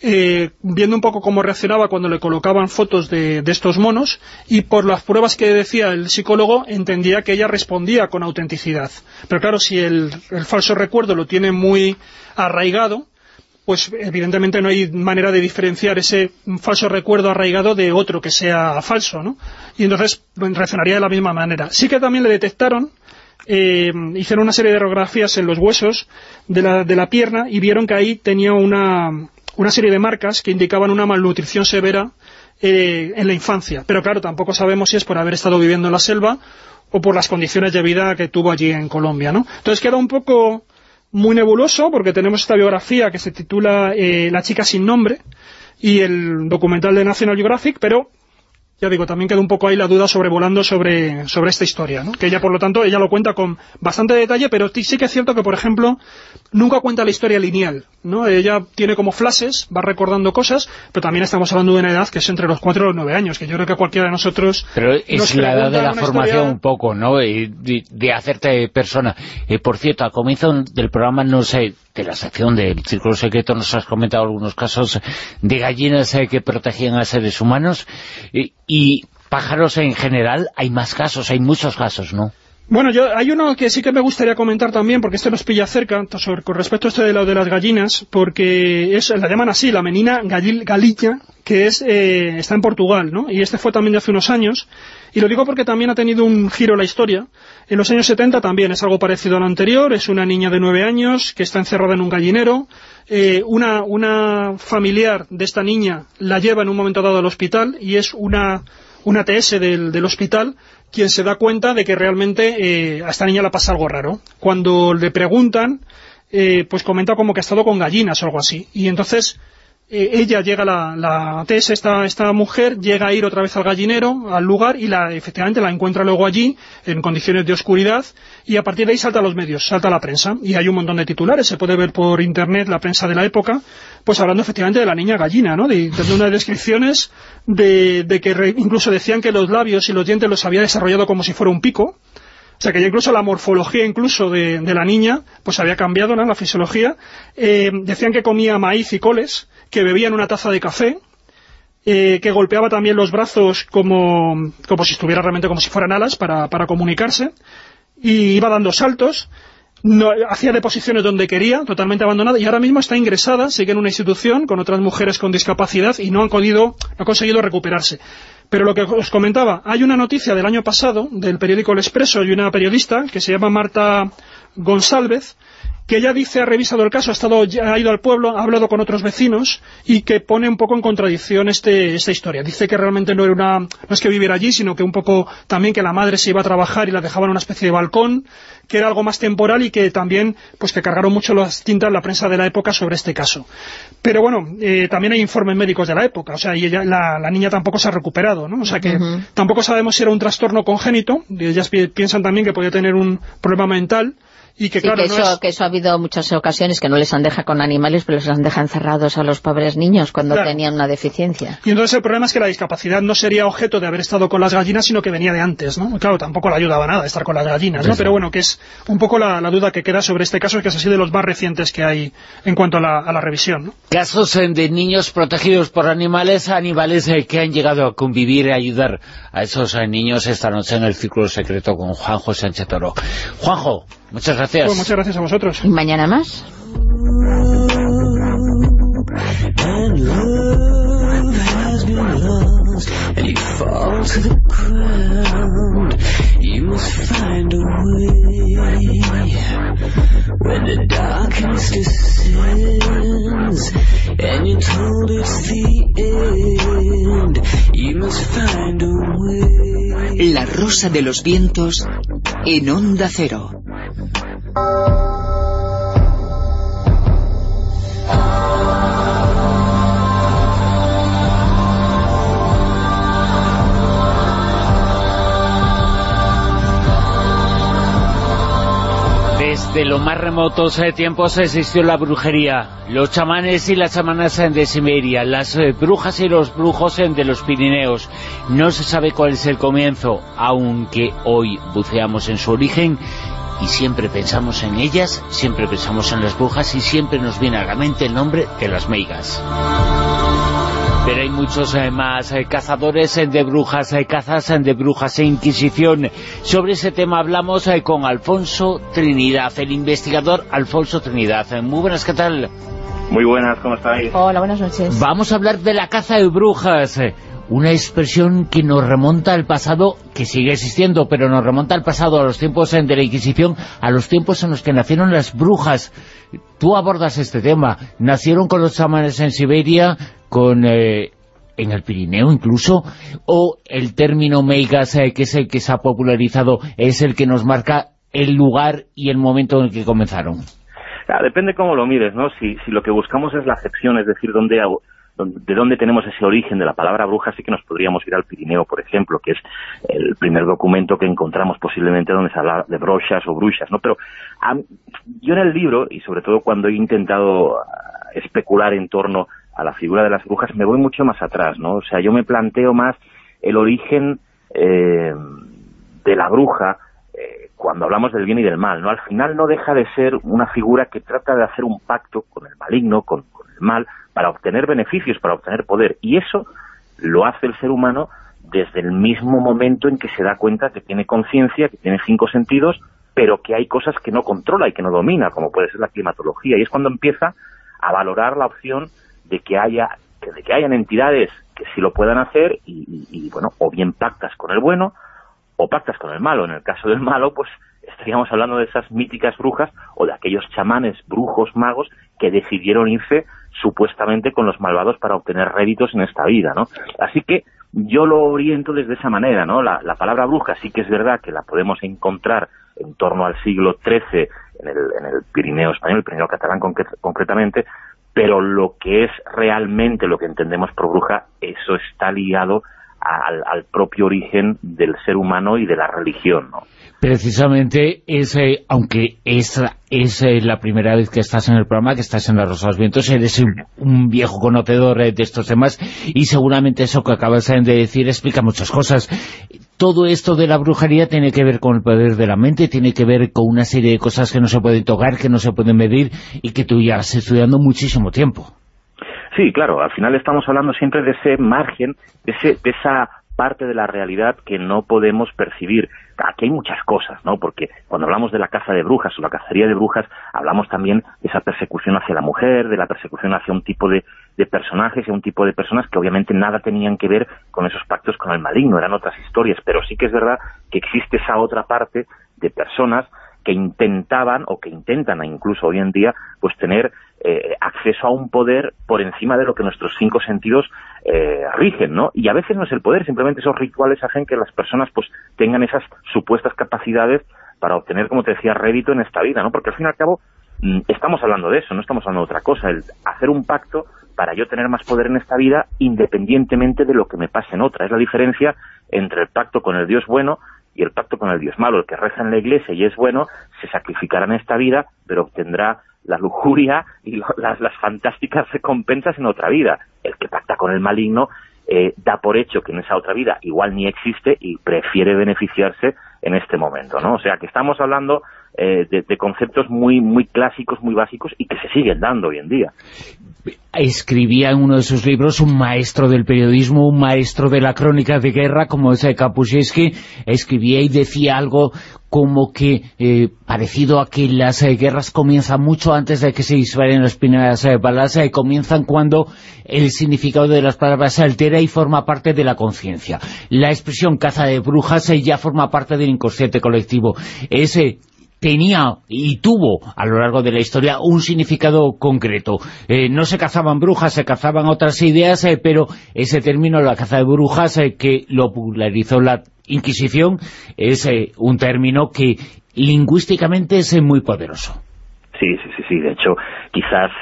eh, viendo un poco cómo reaccionaba cuando le colocaban fotos de, estos monos, y por las pruebas que decía el psicólogo, entendía que ella respondía con autenticidad. Pero claro, si el falso recuerdo lo tiene muy arraigado, pues evidentemente no hay manera de diferenciar ese falso recuerdo arraigado de otro que sea falso, ¿no? Y entonces reaccionaría de la misma manera. Sí que también le detectaron, eh, hicieron una serie de radiografías en los huesos de la, de la pierna y vieron que ahí tenía una, una serie de marcas que indicaban una malnutrición severa eh, en la infancia. Pero claro, tampoco sabemos si es por haber estado viviendo en la selva o por las condiciones de vida que tuvo allí en Colombia, ¿no? Entonces queda un poco muy nebuloso porque tenemos esta biografía que se titula eh, La chica sin nombre y el documental de National Geographic, pero ya digo, también queda un poco ahí la duda sobrevolando sobre, sobre esta historia, ¿no? que ella, por lo tanto, ella lo cuenta con bastante detalle, pero sí que es cierto que, por ejemplo, nunca cuenta la historia lineal, ¿no? Ella tiene como flashes, va recordando cosas, pero también estamos hablando de una edad que es entre los 4 y los 9 años, que yo creo que cualquiera de nosotros... Pero es la edad de la formación un poco, ¿no? De, de hacerte persona. Eh, por cierto, al comienzo del programa, no sé, de la sección del Círculo Secreto nos has comentado algunos casos de gallinas eh, que protegían a seres humanos y, pájaros en general, hay más casos, hay muchos casos, ¿no? Bueno, yo, hay uno que sí que me gustaría comentar también, porque este nos pilla cerca, con respecto a este de lo de las gallinas, porque es, la llaman así, la menina galilla, que es, eh, está en Portugal, ¿no? Y este fue también de hace unos años, y lo digo porque también ha tenido un giro la historia. En los años 70 también es algo parecido a lo anterior, es una niña de nueve años que está encerrada en un gallinero, eh, una, una familiar de esta niña la lleva en un momento dado al hospital y es una, una TS del, del hospital quien se da cuenta de que realmente eh, a esta niña le pasa algo raro. Cuando le preguntan, eh, pues comenta como que ha estado con gallinas o algo así. Y entonces ella llega, la, la esta, esta mujer, llega a ir otra vez al gallinero, al lugar, y la, efectivamente la encuentra luego allí, en condiciones de oscuridad, y a partir de ahí salta a los medios, salta a la prensa, y hay un montón de titulares, se puede ver por internet la prensa de la época, pues hablando efectivamente de la niña gallina, ¿no? De, de unas descripciones de, de que incluso decían que los labios y los dientes los había desarrollado como si fuera un pico, o sea que ya incluso la morfología incluso de, la niña, pues había cambiado, ¿no? La fisiología. Eh, decían que comía maíz y coles, que bebía en una taza de café, eh, que golpeaba también los brazos como, como si estuviera realmente como si fueran alas para, para comunicarse, y iba dando saltos, hacía deposiciones donde quería, totalmente abandonada, y ahora mismo está ingresada, sigue en una institución con otras mujeres con discapacidad y no han, conseguido recuperarse. Pero lo que os comentaba, hay una noticia del año pasado, del periódico El Expreso, y una periodista que se llama Marta González, que ella dice, ha revisado el caso, ha, estado, ha ido al pueblo, ha hablado con otros vecinos y que pone un poco en contradicción este, esta historia. Dice que realmente no era una, no es que viviera allí, sino que un poco también que la madre se iba a trabajar y la dejaba en una especie de balcón, que era algo más temporal y que también, pues que cargaron mucho las tintas la prensa de la época sobre este caso. Pero bueno, eh, también hay informes médicos de la época, o sea, y ella, la, niña tampoco se ha recuperado, ¿no? O sea que tampoco sabemos si era un trastorno congénito, ellas piensan también que podía tener un problema mental, Y que, Sí, claro, que, no eso, es- que eso ha habido muchas ocasiones que no les han dejado con animales, pero les han dejado encerrados a los pobres niños cuando Claro. tenían una deficiencia. Y entonces el problema es que la discapacidad no sería objeto de haber estado con las gallinas, sino que venía de antes, ¿no? Claro, tampoco le ayudaba nada estar con las gallinas, ¿no? Pero bueno, que es un poco la, la duda que queda sobre este caso, que es así de los más recientes que hay en cuanto a la, a la revisión, ¿no? Casos eh, de niños protegidos por animales, animales eh, que han llegado a convivir y ayudar a esos eh, niños esta noche en el Círculo Secreto con Juanjo Sánchez Toro. Juanjo, muchas gracias. Pues muchas gracias a vosotros. ¿Y mañana más? and love has been lost and you fall to the ground you must find a way when the darkness descends and you're told it's the end you must find a way La rosa de los vientos en Onda Cero. Desde los más remotos tiempos existió la brujería, los chamanes y las chamanas de Siberia, las eh, brujas y los brujos de los Pirineos. No se sabe cuál es el comienzo, aunque hoy buceamos en su origen y siempre pensamos en ellas, siempre pensamos en las brujas y siempre nos viene a la mente el nombre de las meigas. Pero hay muchos eh, más eh, cazadores eh, de brujas, eh, cazas eh, de brujas e inquisición. Sobre ese tema hablamos eh, con Alfonso Trinidad, el investigador Alfonso Trinidad. Eh, Muy buenas, ¿qué tal? Muy buenas, ¿cómo estáis? Hola, buenas noches. Vamos a hablar de la caza de brujas, eh, una expresión que nos remonta al pasado, que sigue existiendo, pero nos remonta al pasado, a los tiempos de la Inquisición, a los tiempos en los que nacieron las brujas. Tú abordas este tema. Nacieron con los chamanes en Siberia, con... eh, en el Pirineo incluso, o el término meigas, eh, que es el que se ha popularizado, es el que nos marca el lugar y el momento en el que comenzaron. Ah, depende cómo lo mires, ¿no? Si, si lo que buscamos es la acepción, es decir, dónde, hago- de dónde tenemos ese origen de la palabra bruja, sí que nos podríamos ir al Pirineo, por ejemplo, que es el primer documento que encontramos posiblemente donde se habla de brochas o brujas, ¿no? Pero a yo en el libro, y sobre todo cuando he intentado ah, especular en torno a la figura de las brujas, me voy mucho más atrás, ¿no? O sea, yo me planteo más el origen eh, de la bruja eh, cuando hablamos del bien y del mal, ¿no? Al final no deja de ser una figura que trata de hacer un pacto con el maligno, con, mal, para obtener beneficios, para obtener poder. Y eso lo hace el ser humano desde el mismo momento en que se da cuenta que tiene conciencia, que tiene cinco sentidos, pero que hay cosas que no controla y que no domina, como puede ser la climatología. Y es cuando empieza a valorar la opción de que haya de que hayan entidades que sí lo puedan hacer y, bueno, o bien pactas con el bueno o pactas con el malo. En el caso del malo, pues estaríamos hablando de esas míticas brujas o de aquellos chamanes, brujos, magos que decidieron irse supuestamente con los malvados para obtener réditos en esta vida, ¿no? Así que yo lo oriento desde esa manera, ¿no? La, la palabra bruja sí que es verdad que la podemos encontrar en torno al siglo XIII en el, en el Pirineo español, el Pirineo catalán concre- concretamente, pero lo que es realmente lo que entendemos por bruja, eso está ligado al, al propio origen del ser humano y de la religión, ¿no? Precisamente, es, eh, aunque esta es eh, la primera vez que estás en el programa, que estás en La Rosa de los Vientos, eres un, un viejo conocedor eh, de estos temas y seguramente eso que acabas de decir explica muchas cosas. Todo esto de la brujería tiene que ver con el poder de la mente, tiene que ver con una serie de cosas que no se pueden tocar, que no se pueden medir y que tú ya has estudiando muchísimo tiempo. Sí, claro, al final estamos hablando siempre de ese margen, de, ese, de esa parte de la realidad que no podemos percibir. Aquí hay muchas cosas, ¿no? Porque cuando hablamos de la caza de brujas o la cacería de brujas, hablamos también de esa persecución hacia la mujer, de la persecución hacia un tipo de, de personajes y un tipo de personas que obviamente nada tenían que ver con esos pactos con el maligno, eran otras historias, pero sí que es verdad que existe esa otra parte de personas que intentaban o que intentan incluso hoy en día pues tener eh, acceso a un poder por encima de lo que nuestros cinco sentidos eh, rigen, ¿no? Y a veces no es el poder, simplemente esos rituales hacen que las personas pues tengan esas supuestas capacidades para obtener, como te decía, rédito en esta vida, ¿no? Porque al fin y al cabo mm, estamos hablando de eso, no estamos hablando de otra cosa, el hacer un pacto para yo tener más poder en esta vida independientemente de lo que me pase en otra. Es la diferencia entre el pacto con el Dios bueno y el pacto con el Dios malo. El que reza en la iglesia y es bueno, se sacrificará en esta vida, pero obtendrá la lujuria y lo- las, fantásticas recompensas en otra vida. El que pacta con el maligno eh, da por hecho que en esa otra vida igual ni existe y prefiere beneficiarse en este momento, ¿no? O sea, que estamos hablando eh, de, conceptos muy muy clásicos, muy básicos y que se siguen dando hoy en día. escribía en uno de sus libros un maestro del periodismo, un maestro de la crónica de guerra, como es Kapuscinski, escribía y decía algo como que, eh, parecido a que las eh, guerras comienzan mucho antes de que se disparen las primeras eh, balas, eh, comienzan cuando el significado de las palabras se altera y forma parte de la conciencia. La expresión caza de brujas ya forma parte del inconsciente colectivo. Ese tenía y tuvo a lo largo de la historia un significado concreto. Eh, no se cazaban brujas, se cazaban otras ideas, eh, pero ese término, la caza de brujas, eh, que lo popularizó la Inquisición, es un término que lingüísticamente es muy poderoso. Sí, sí, sí, sí. De hecho, quizás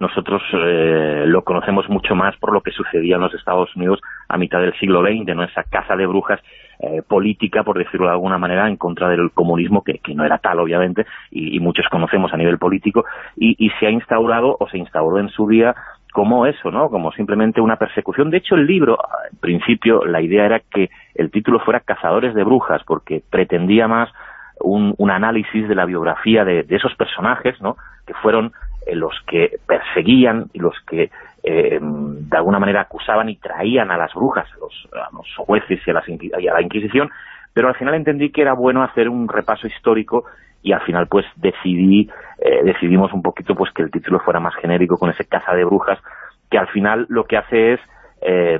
nosotros lo conocemos mucho más por lo que sucedía en los Estados Unidos a mitad del siglo XX, ¿no? Esa caza de brujas eh, política, por decirlo de alguna manera, en contra del comunismo, que, que no era tal, obviamente, y, y muchos conocemos a nivel político, y, y se ha instaurado, o se instauró en su día, como eso, ¿no? Como simplemente una persecución. De hecho, el libro, en principio, la idea era que el título fuera Cazadores de Brujas, porque pretendía más un, un análisis de la biografía de, de esos personajes, ¿no? Que fueron eh, los que perseguían y los que eh, de alguna manera acusaban y traían a las brujas, a los, jueces y a, las y a la Inquisición, pero al final entendí que era bueno hacer un repaso histórico y al final pues decidí, eh, decidimos un poquito pues que el título fuera más genérico con ese caza de brujas, que al final lo que hace es eh,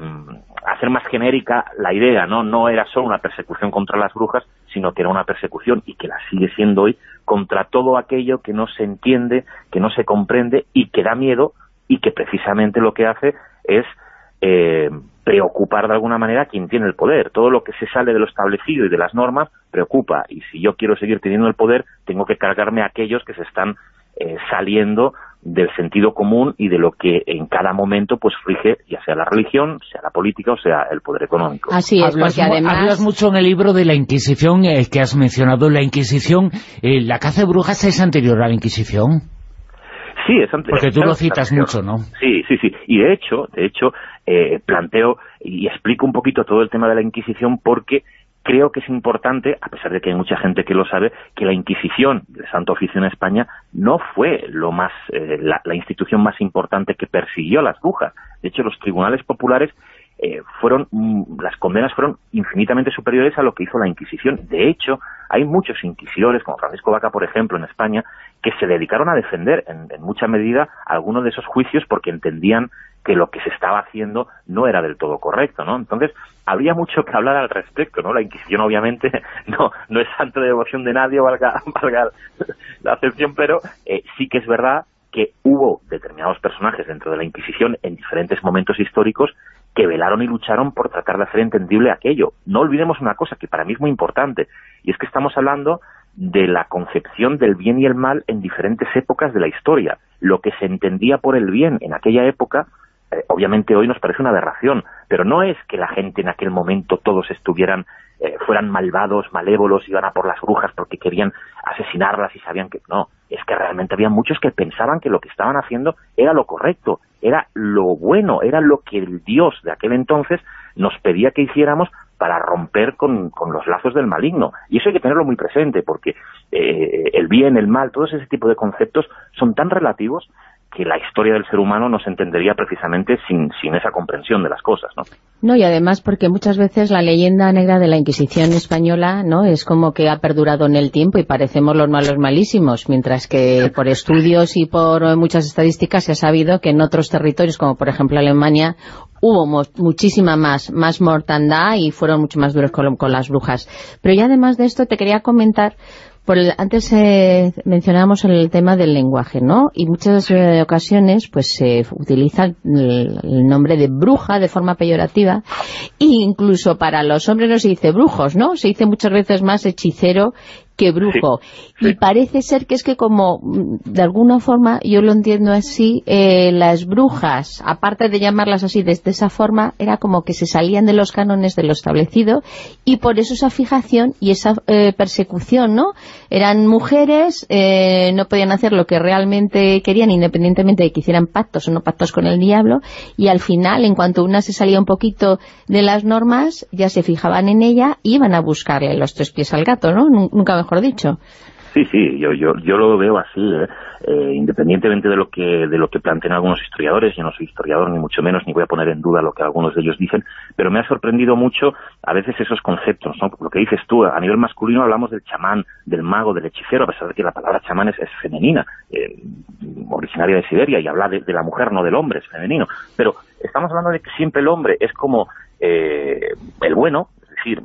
hacer más genérica la idea, ¿no? No era solo una persecución contra las brujas, sino que era una persecución, y que la sigue siendo hoy, contra todo aquello que no se entiende, que no se comprende y que da miedo, y que precisamente lo que hace es eh, preocupar de alguna manera a quien tiene el poder. Todo lo que se sale de lo establecido y de las normas preocupa, y si yo quiero seguir teniendo el poder, tengo que cargarme a aquellos que se están eh, saliendo del sentido común y de lo que en cada momento pues rige, ya sea la religión, sea la política o sea el poder económico. Así es, hablas, porque además... hablas mucho en el libro de la Inquisición eh, que has mencionado. La Inquisición, eh, la caza de brujas es anterior a la Inquisición. Sí, es Porque tú lo citas mucho, ¿no? Sí, sí, sí. Y de hecho, de hecho, eh, planteo y explico un poquito todo el tema de la Inquisición porque creo que es importante, a pesar de que hay mucha gente que lo sabe, que la Inquisición del Santo Oficio en España no fue lo más eh, la, la institución más importante que persiguió a las brujas. De hecho, los tribunales populares eh, fueron mm, las condenas fueron infinitamente superiores a lo que hizo la Inquisición. De hecho, hay muchos inquisidores, como Francisco Vaca, por ejemplo, en España, que se dedicaron a defender en, en mucha medida algunos de esos juicios porque entendían que lo que se estaba haciendo no era del todo correcto, ¿no? Entonces, habría mucho que hablar al respecto, ¿no? La Inquisición, obviamente, no, no es santo de devoción de nadie, valga, valga la acepción, pero eh, sí que es verdad que hubo determinados personajes dentro de la Inquisición en diferentes momentos históricos que velaron y lucharon por tratar de hacer entendible aquello. No olvidemos una cosa que para mí es muy importante, y es que estamos hablando de la concepción del bien y el mal en diferentes épocas de la historia. Lo que se entendía por el bien en aquella época, eh, obviamente hoy nos parece una aberración, pero no es que la gente en aquel momento todos estuvieran, eh, fueran malvados, malévolos, iban a por las brujas porque querían asesinarlas y sabían que... No, es que realmente había muchos que pensaban que lo que estaban haciendo era lo correcto, era lo bueno, era lo que el Dios de aquel entonces nos pedía que hiciéramos para romper con, con los lazos del maligno. Y eso hay que tenerlo muy presente, porque eh, el bien, el mal, todos ese tipo de conceptos son tan relativos que la historia del ser humano no se entendería precisamente sin, sin esa comprensión de las cosas, ¿no? No, y además porque muchas veces la leyenda negra de la Inquisición española no es como que ha perdurado en el tiempo y parecemos los malos malísimos, mientras que por estudios y por muchas estadísticas se ha sabido que en otros territorios, como por ejemplo Alemania, hubo muchísima más, más mortandad y fueron mucho más duros con, con las brujas. Pero ya además de esto te quería comentar por el- antes eh, mencionábamos el tema del lenguaje, ¿no? Y muchas eh, ocasiones pues se utiliza el, el nombre de bruja de forma peyorativa e incluso para los hombres no se dice brujos, ¿no? Se dice muchas veces más hechicero que brujo. Y parece ser que es que como, mm, de alguna forma, yo lo entiendo así, eh, las brujas, aparte de llamarlas así de, esa forma, era como que se salían de los cánones de lo establecido y por eso esa fijación y esa eh, persecución, ¿no? Eran mujeres, eh, no podían hacer lo que realmente querían, independientemente de que hicieran pactos o no pactos con el diablo, y al final, en cuanto una se salía un poquito de las normas, ya se fijaban en ella y iban a buscarle los tres pies al gato, ¿no? Nunca mejor dicho. Sí, sí, yo, yo, yo lo veo así, ¿eh? Eh, independientemente de lo que de lo que plantean algunos historiadores, yo no soy historiador ni mucho menos, ni voy a poner en duda lo que algunos de ellos dicen, pero me ha sorprendido mucho a veces esos conceptos, ¿no? Lo que dices tú, a nivel masculino hablamos del chamán, del mago, del hechicero, a pesar de que la palabra chamán es, femenina, eh, originaria de Siberia, y habla de, de, la mujer, no del hombre, es femenino, pero estamos hablando de que siempre el hombre es como el bueno, es decir,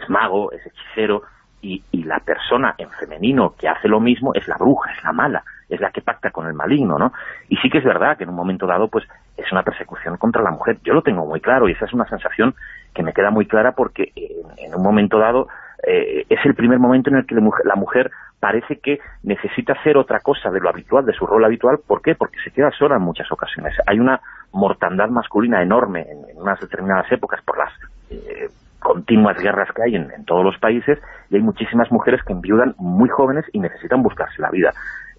es mago, es hechicero, y, la persona en femenino que hace lo mismo es la bruja, es la mala, es la que pacta con el maligno, ¿no? Y sí que es verdad que en un momento dado, pues, es una persecución contra la mujer. Yo lo tengo muy claro y esa es una sensación que me queda muy clara porque en, un momento dado eh, es el primer momento en el que la mujer, parece que necesita hacer otra cosa de lo habitual, de su rol habitual. ¿Por qué? Porque se queda sola en muchas ocasiones. Hay una mortandad masculina enorme en, unas determinadas épocas por las... Eh, continuas guerras que hay en, todos los países y hay muchísimas mujeres que enviudan muy jóvenes y necesitan buscarse la vida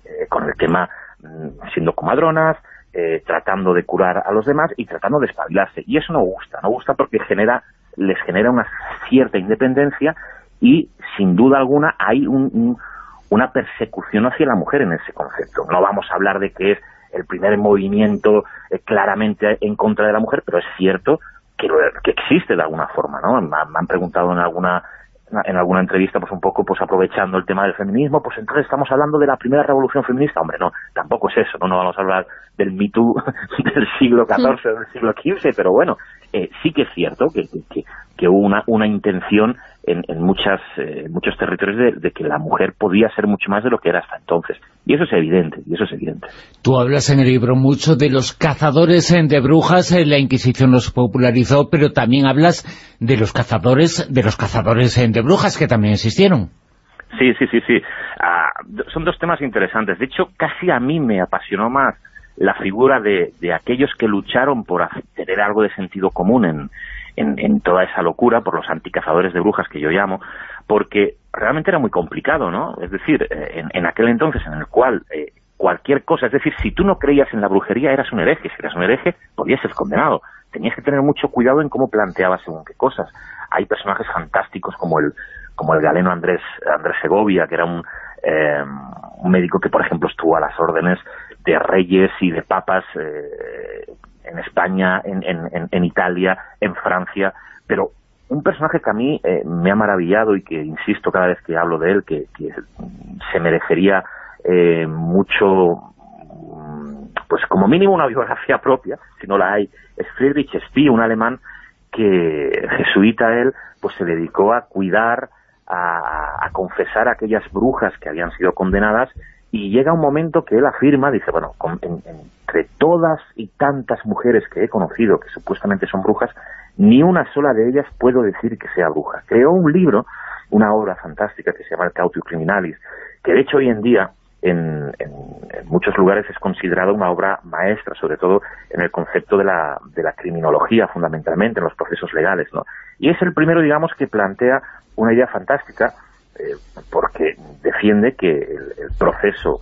eh, con el tema mm, siendo comadronas, eh, tratando de curar a los demás y tratando de espabilarse. Y eso no gusta, no gusta porque genera les genera una cierta independencia y sin duda alguna hay una persecución hacia la mujer en ese concepto. No vamos a hablar de que es el primer movimiento eh, claramente en contra de la mujer, pero es cierto que, existe de alguna forma, ¿no? Me, han preguntado en alguna en alguna entrevista, pues un poco pues aprovechando el tema del feminismo, pues entonces estamos hablando de la primera revolución feminista. Hombre, no, tampoco es eso, no, no vamos a hablar del Me Too del siglo XIV o del siglo XV, pero bueno, eh, sí que es cierto que, que, que hubo una, una intención en, en muchas, eh, muchos territorios de, que la mujer podía ser mucho más de lo que era hasta entonces. Y eso es evidente, y eso es evidente. Tú hablas en el libro mucho de los cazadores de brujas, la Inquisición los popularizó, pero también hablas de los cazadores de los cazadores de brujas que también existieron. Sí, sí, sí, sí. Ah, son dos temas interesantes. De hecho, casi a mí me apasionó más la figura de, de aquellos que lucharon por tener algo de sentido común en, en, toda esa locura por los anticazadores de brujas que yo llamo, porque realmente era muy complicado, ¿no? Es decir, eh, en, aquel entonces en el cual eh, cualquier cosa, es decir, si tú no creías en la brujería eras un hereje, si eras un hereje podías ser condenado. Tenías que tener mucho cuidado en cómo planteabas según qué cosas. Hay personajes fantásticos como el como el galeno Andrés Andrés Segovia, que era un, eh, un médico que, por ejemplo, estuvo a las órdenes de reyes y de papas eh, en España, en, en, Italia, en Francia, pero un personaje que a mí eh, me ha maravillado y que insisto cada vez que hablo de él, que, se merecería eh, mucho, mm, pues como mínimo una biografía propia, si no la hay, es Friedrich Spee, un alemán que, jesuita él, pues se dedicó a cuidar, a, a confesar a aquellas brujas que habían sido condenadas y llega un momento que él afirma, dice, bueno, entre todas y tantas mujeres que he conocido, que supuestamente son brujas, ni una sola de ellas puedo decir que sea bruja. Creó un libro, una obra fantástica que se llama El Cautio Criminalis, que de hecho hoy en día en, muchos lugares es considerada una obra maestra, sobre todo en el concepto de la, de la criminología, fundamentalmente, en los procesos legales, ¿no? Y es el primero, digamos, que plantea una idea fantástica, eh, porque defiende que el, proceso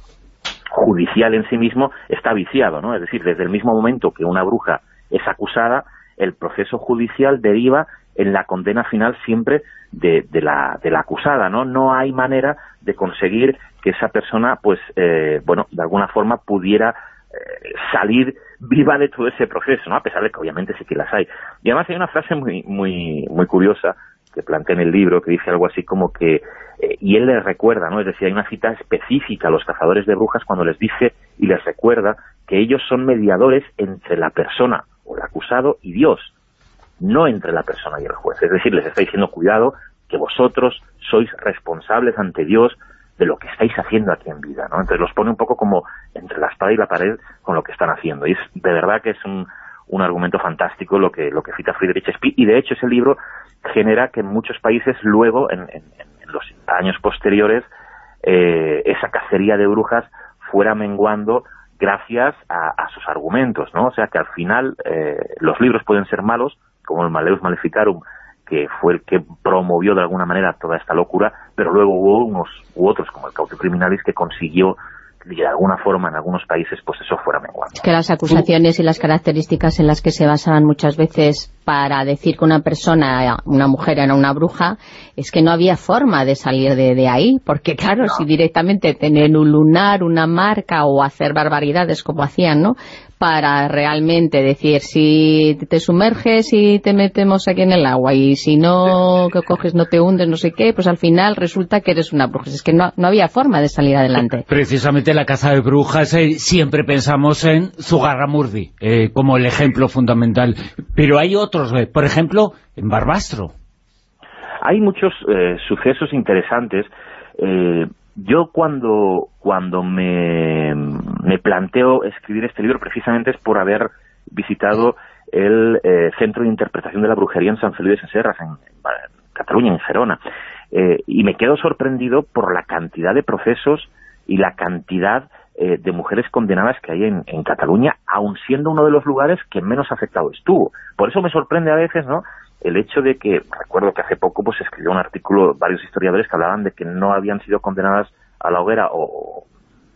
judicial en sí mismo está viciado, ¿no? Es decir, desde el mismo momento que una bruja es acusada, el proceso judicial deriva en la condena final siempre de, la, de la acusada, ¿no? No hay manera de conseguir que esa persona, pues, eh, bueno, de alguna forma pudiera eh, salir viva de todo ese proceso, ¿no? A pesar de que obviamente sí que las hay. Y además hay una frase muy, muy, muy curiosa que plantea en el libro, que dice algo así como que, eh, y él les recuerda, ¿no? Es decir, hay una cita específica a los cazadores de brujas cuando les dice y les recuerda que ellos son mediadores entre la persona o el acusado y Dios, no entre la persona y el juez. Es decir, les está diciendo, cuidado, que vosotros sois responsables ante Dios de lo que estáis haciendo aquí en vida, ¿no? Entonces los pone un poco como entre la espada y la pared con lo que están haciendo. Y es de verdad que es un, un argumento fantástico lo que lo que cita Friedrich Spee, y de hecho ese libro genera que en muchos países luego, en, en los años posteriores eh, esa cacería de brujas fuera menguando gracias a, sus argumentos, ¿no? O sea que al final eh, los libros pueden ser malos, como el Maleus Maleficarum, que fue el que promovió de alguna manera toda esta locura, pero luego hubo unos u otros, como el Cauto Criminalis, que consiguió de alguna forma en algunos países pues eso fuera menguando. Es que las acusaciones y las características en las que se basaban muchas veces para decir que una persona, una mujer era una bruja, es que no había forma de salir de, de ahí, porque claro, no. si directamente tener un lunar, una marca o hacer barbaridades como hacían, ¿no? Para realmente decir si te sumerges y te metemos aquí en el agua y si no que coges no te hundes, no sé qué, pues al final resulta que eres una bruja. Es que no, no había forma de salir adelante. Precisamente en la caza de brujas eh, siempre pensamos en Zugarramurdi eh, como el ejemplo fundamental, pero hay otros, eh, por ejemplo, en Barbastro. Hay muchos sucesos interesantes yo cuando, cuando me, planteo escribir este libro precisamente es por haber visitado el eh, Centro de Interpretación de la Brujería en San Feliu de Serras, en, en, Cataluña, en Gerona. Eh, y me quedo sorprendido por la cantidad de procesos y la cantidad eh, de mujeres condenadas que hay en, en Cataluña, aun siendo uno de los lugares que menos afectado estuvo. Por eso me sorprende a veces, ¿no?, el hecho de que, recuerdo que hace poco pues escribió un artículo varios historiadores que hablaban de que no habían sido condenadas a la hoguera o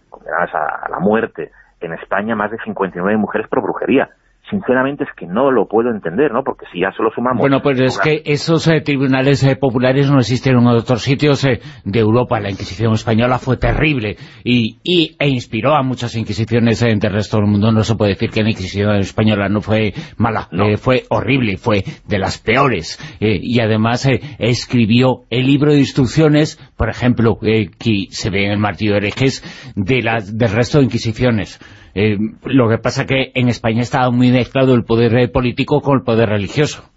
condenadas a, a la muerte en España más de 59 mujeres por brujería sinceramente es que no lo puedo entender, ¿no? Porque si ya solo sumamos... Bueno, pues es que esos eh, tribunales eh, populares no existieron en otros sitios eh, de Europa. La Inquisición española fue terrible y, y e inspiró a muchas inquisiciones del resto del mundo. No se puede decir que la Inquisición española no fue mala, no. fue horrible, fue de las peores. y además escribió el libro de instrucciones, por ejemplo, que se ve en el Martillo de Herejes, de las, del resto de inquisiciones. Eh, lo que pasa que en España estaba muy mezclado el poder político con el poder religioso.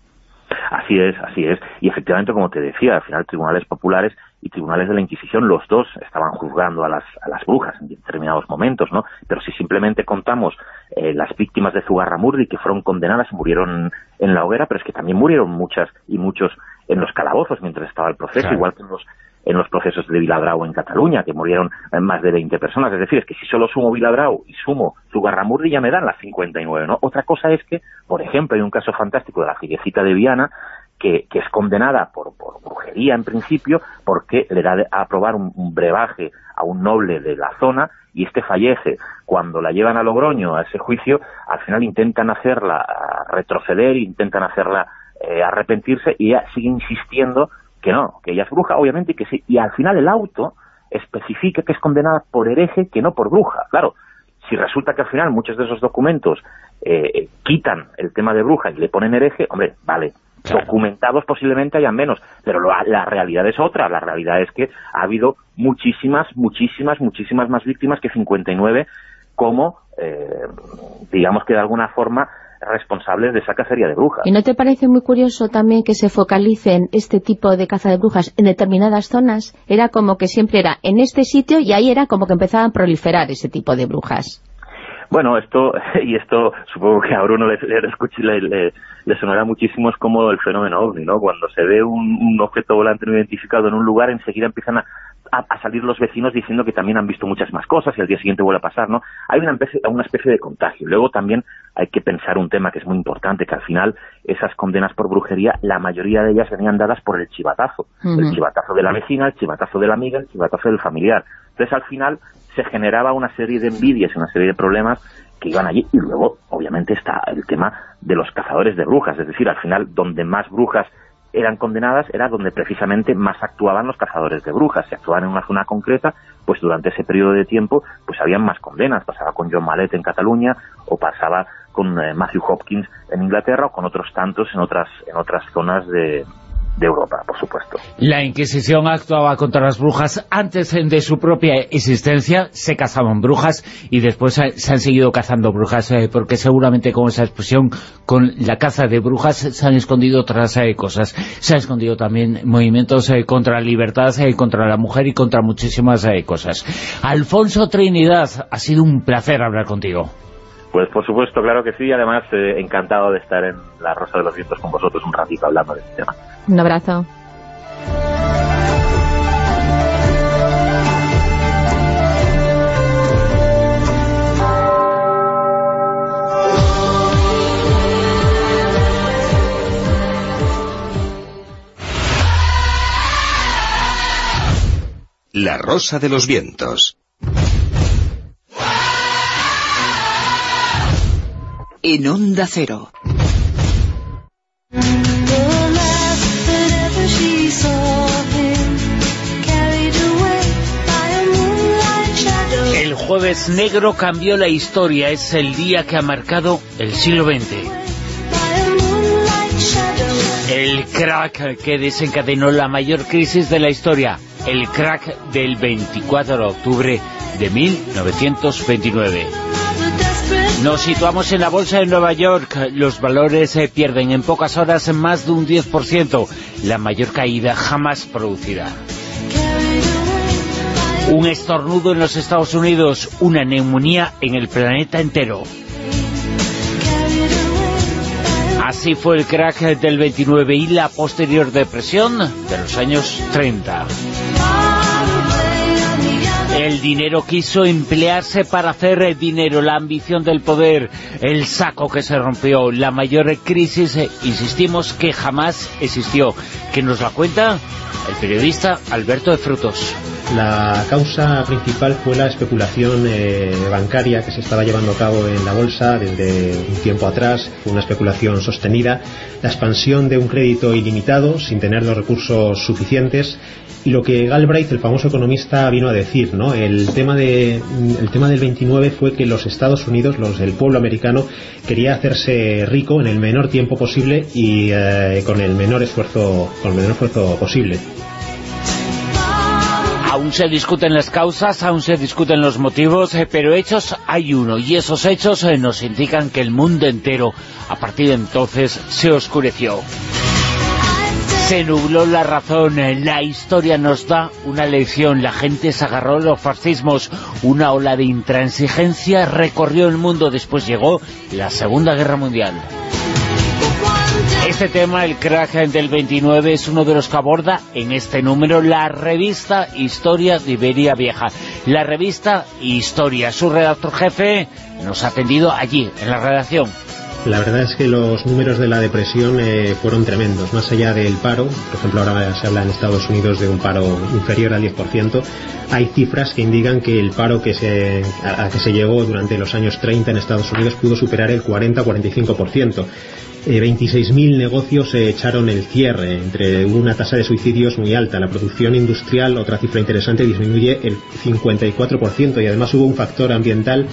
Así es, así es. Y efectivamente, como te decía, al final tribunales populares y tribunales de la Inquisición, los dos estaban juzgando a las, a las brujas en determinados momentos, ¿no? Pero si simplemente contamos eh, las víctimas de Zugarramurdi que fueron condenadas y murieron en la hoguera, pero es que también murieron muchas y muchos en los calabozos mientras estaba el proceso, claro. igual que en los en los procesos de Viladrau en Cataluña, que murieron más de 20 personas. Es decir, es que si solo sumo Viladrau y sumo Zugarramurdi ya me dan las 59, ¿no? Otra cosa es que, por ejemplo, hay un caso fantástico de la figuecita de Viana, que, que, es condenada por, por, brujería en principio, porque le da a aprobar un, un, brebaje a un noble de la zona y este fallece. Cuando la llevan a Logroño a ese juicio, al final intentan hacerla retroceder, intentan hacerla eh, arrepentirse y ella sigue insistiendo que no, que ella es bruja, obviamente, y que sí. Y al final el auto especifica que es condenada por hereje que no por bruja. Claro, si resulta que al final muchos de esos documentos eh, quitan el tema de bruja y le ponen hereje, hombre, vale, claro. documentados posiblemente hayan menos, pero lo, la realidad es otra, la realidad es que ha habido muchísimas, muchísimas, muchísimas más víctimas que 59 como, eh, digamos que de alguna forma responsables de esa cacería de brujas. ¿Y no te parece muy curioso también que se focalicen este tipo de caza de brujas en determinadas zonas? Era como que siempre era en este sitio y ahí era como que empezaban a proliferar ese tipo de brujas. Bueno, esto, y esto supongo que a Bruno le, le, le, le sonará muchísimo, es como el fenómeno OVNI, ¿no? Cuando se ve un, un objeto volante no identificado en un lugar, enseguida empiezan a, a, a, salir los vecinos diciendo que también han visto muchas más cosas y al día siguiente vuelve a pasar, ¿no? Hay una especie, una especie de contagio. Luego también hay que pensar un tema que es muy importante, que al final esas condenas por brujería, la mayoría de ellas venían dadas por el chivatazo. Uh -huh. El chivatazo de la vecina, el chivatazo de la amiga, el chivatazo del familiar. Entonces al final se generaba una serie de envidias una serie de problemas que iban allí. Y luego, obviamente, está el tema de los cazadores de brujas. Es decir, al final, donde más brujas eran condenadas era donde precisamente más actuaban los cazadores de brujas. Si actuaban en una zona concreta, pues durante ese periodo de tiempo pues habían más condenas. Pasaba con John Mallet en Cataluña o pasaba con eh, Matthew Hopkins en Inglaterra o con otros tantos en otras, en otras zonas de, La Inquisición actuaba contra las brujas antes de su propia existencia, se cazaban brujas y después se han seguido cazando brujas, eh, porque seguramente con esa expresión, con la caza de brujas, se han escondido otras eh, cosas. Se han escondido también movimientos eh, contra la libertad, contra la mujer y contra muchísimas cosas. Alfonso Trinidad, ha sido un placer hablar contigo. Pues por supuesto, claro que sí. Además, eh, encantado de estar en La Rosa de los Vientos con vosotros un ratito hablando de este tema. Un abrazo. La Rosa de los Vientos. En Onda Cero. El jueves negro cambió la historia, es el día que ha marcado el siglo XX. El crack que desencadenó la mayor crisis de la historia, el crack del 24 de octubre de 1929. Nos situamos en la bolsa de Nueva York, los valores se pierden en pocas horas más de un 10%, la mayor caída jamás producida. Un estornudo en los Estados Unidos, una neumonía en el planeta entero. Así fue el crack del 29 y la posterior depresión de los años 30. El dinero quiso emplearse para hacer dinero, la ambición del poder, el saco que se rompió, la mayor crisis, insistimos, que jamás existió. que nos la cuenta? El periodista Alberto de Frutos. La causa principal fue la especulación eh, bancaria que se estaba llevando a cabo en la bolsa desde un tiempo atrás, fue una especulación sostenida, la expansión de un crédito ilimitado sin tener los recursos suficientes y lo que Galbraith, el famoso economista, vino a decir, ¿no? El tema, de, el tema del 29 fue que los Estados Unidos, los, el pueblo americano, quería hacerse rico en el menor tiempo posible y eh, con el menor esfuerzo, con el menor esfuerzo posible. Aún se discuten las causas, aún se discuten los motivos, eh, pero hechos hay uno, y esos hechos eh, nos indican que el mundo entero, a partir de entonces, se oscureció. Se nubló la razón, eh, la historia nos da una lección, la gente se agarró a los fascismos, una ola de intransigencia recorrió el mundo, después llegó la Segunda Guerra Mundial. Este tema, el crack del 29, es uno de los que aborda en este número la revista Historia de Iberia Vieja. La revista Historia, su redactor jefe nos ha atendido allí, en la redacción. La verdad es que los números de la depresión eh, fueron tremendos, más allá del paro, por ejemplo ahora se habla en Estados Unidos de un paro inferior al 10%, hay cifras que indican que el paro que se, que se llegó durante los años 30 en Estados Unidos pudo superar el 40-45%. Eh, 26.000 negocios se echaron el cierre, entre una tasa de suicidios muy alta. La producción industrial, otra cifra interesante, disminuye el 54% y además hubo un factor ambiental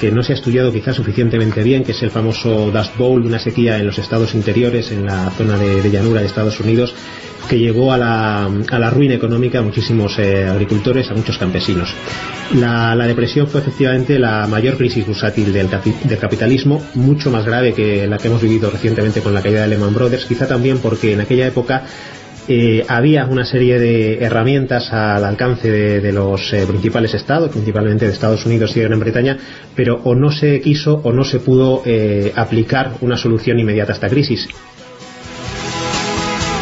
que no se ha estudiado quizás suficientemente bien, que es el famoso Dust Bowl, una sequía en los estados interiores, en la zona de, llanura de Estados Unidos, que llevó a la, a la ruina económica a muchísimos eh, agricultores, a muchos campesinos. La, depresión fue efectivamente la mayor crisis bursátil del, capitalismo, mucho más grave que la que hemos vivido recientemente con la caída de Lehman Brothers, quizá también porque en aquella época eh, había una serie de herramientas al alcance de, los eh, principales estados, principalmente de Estados Unidos y de Gran Bretaña, pero o no se quiso o no se pudo eh, aplicar una solución inmediata a esta crisis.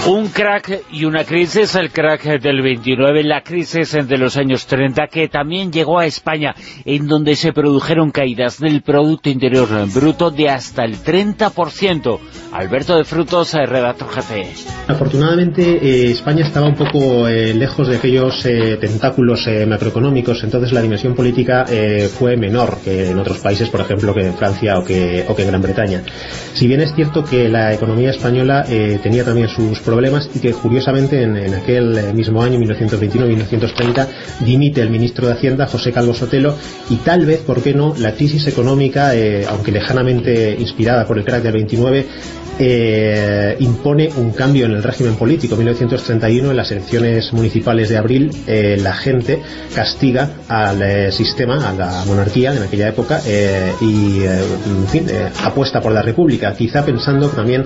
Un crack y una crisis, el crack del 29, la crisis de los años 30, que también llegó a España, en donde se produjeron caídas del Producto Interior Bruto de hasta el 30%. Alberto de Frutos, redactor jefe. Afortunadamente, eh, España estaba un poco eh, lejos de aquellos eh, tentáculos macroeconómicos, entonces la dimensión política fue menor que en otros países, por ejemplo, que en Francia o que, en Gran Bretaña. Si bien es cierto que la economía española tenía también sus y que curiosamente en, aquel mismo año, 1929-1930, dimite el ministro de Hacienda, José Calvo Sotelo, y tal vez, ¿por qué no?, la crisis económica, eh, aunque lejanamente inspirada por el crack del 29, eh, impone un cambio en el régimen político. En 1931, en las elecciones municipales de abril, eh, la gente castiga al eh, sistema, a la monarquía en aquella época, y, en fin, apuesta por la república, quizá pensando también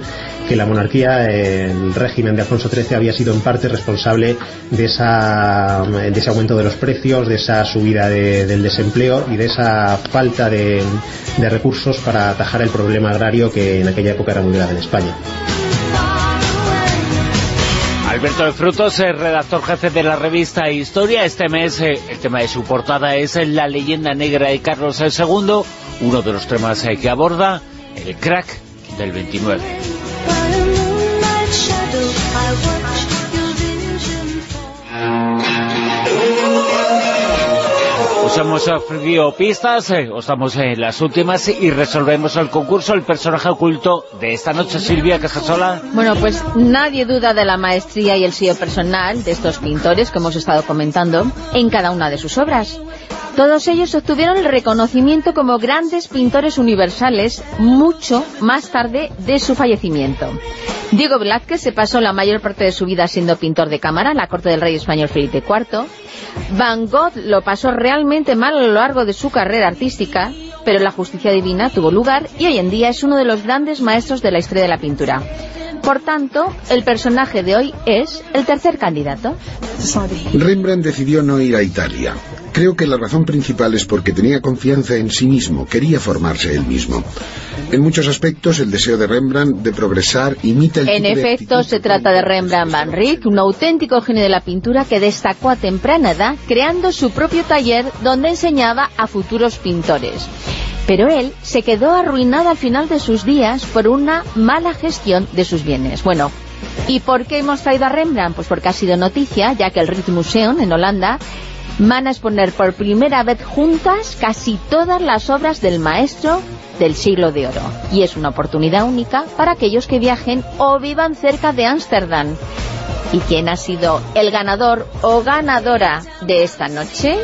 que la monarquía, el régimen de Alfonso XIII, había sido en parte responsable de, ese aumento de los precios, de esa subida de, del desempleo y de esa falta de, de recursos para atajar el problema agrario que en aquella época era muy grave España. Alberto de Frutos, el redactor jefe de la revista Historia. Este mes eh, el tema de su portada es la leyenda negra de Carlos II, uno de los temas eh, que aborda el crack del 29. Hemos ofrecido pistas, eh, os damos eh, las últimas y resolvemos el concurso, el personaje oculto de esta noche, Silvia Casasola. Bueno, pues nadie duda de la maestría y el sello personal de estos pintores que hemos estado comentando en cada una de sus obras. Todos ellos obtuvieron el reconocimiento como grandes pintores universales mucho más tarde de su fallecimiento. Diego Velázquez se pasó la mayor parte de su vida siendo pintor de cámara en la corte del rey español Felipe IV. Van Gogh lo pasó realmente mal a lo largo de su carrera artística, pero la justicia divina tuvo lugar y hoy en día es uno de los grandes maestros de la historia de la pintura. Por tanto, el personaje de hoy es el tercer candidato. Rembrandt decidió no ir a Italia. Creo que la razón principal es porque tenía confianza en sí mismo, quería formarse él mismo. En muchos aspectos, el deseo de Rembrandt de progresar imita el En efecto, se trata de Rembrandt van Rijn, un auténtico genio de la pintura que destacó a temprana edad creando su propio taller donde enseñaba a futuros pintores. Pero él se quedó arruinado al final de sus días por una mala gestión de sus bienes. Bueno, ¿y por qué hemos traído a Rembrandt? Pues porque ha sido noticia, ya que el Rijksmuseum en Holanda van a exponer por primera vez juntas casi todas las obras del maestro del siglo de oro. Y es una oportunidad única para aquellos que viajen o vivan cerca de Ámsterdam. ¿Y quién ha sido el ganador o ganadora de esta noche?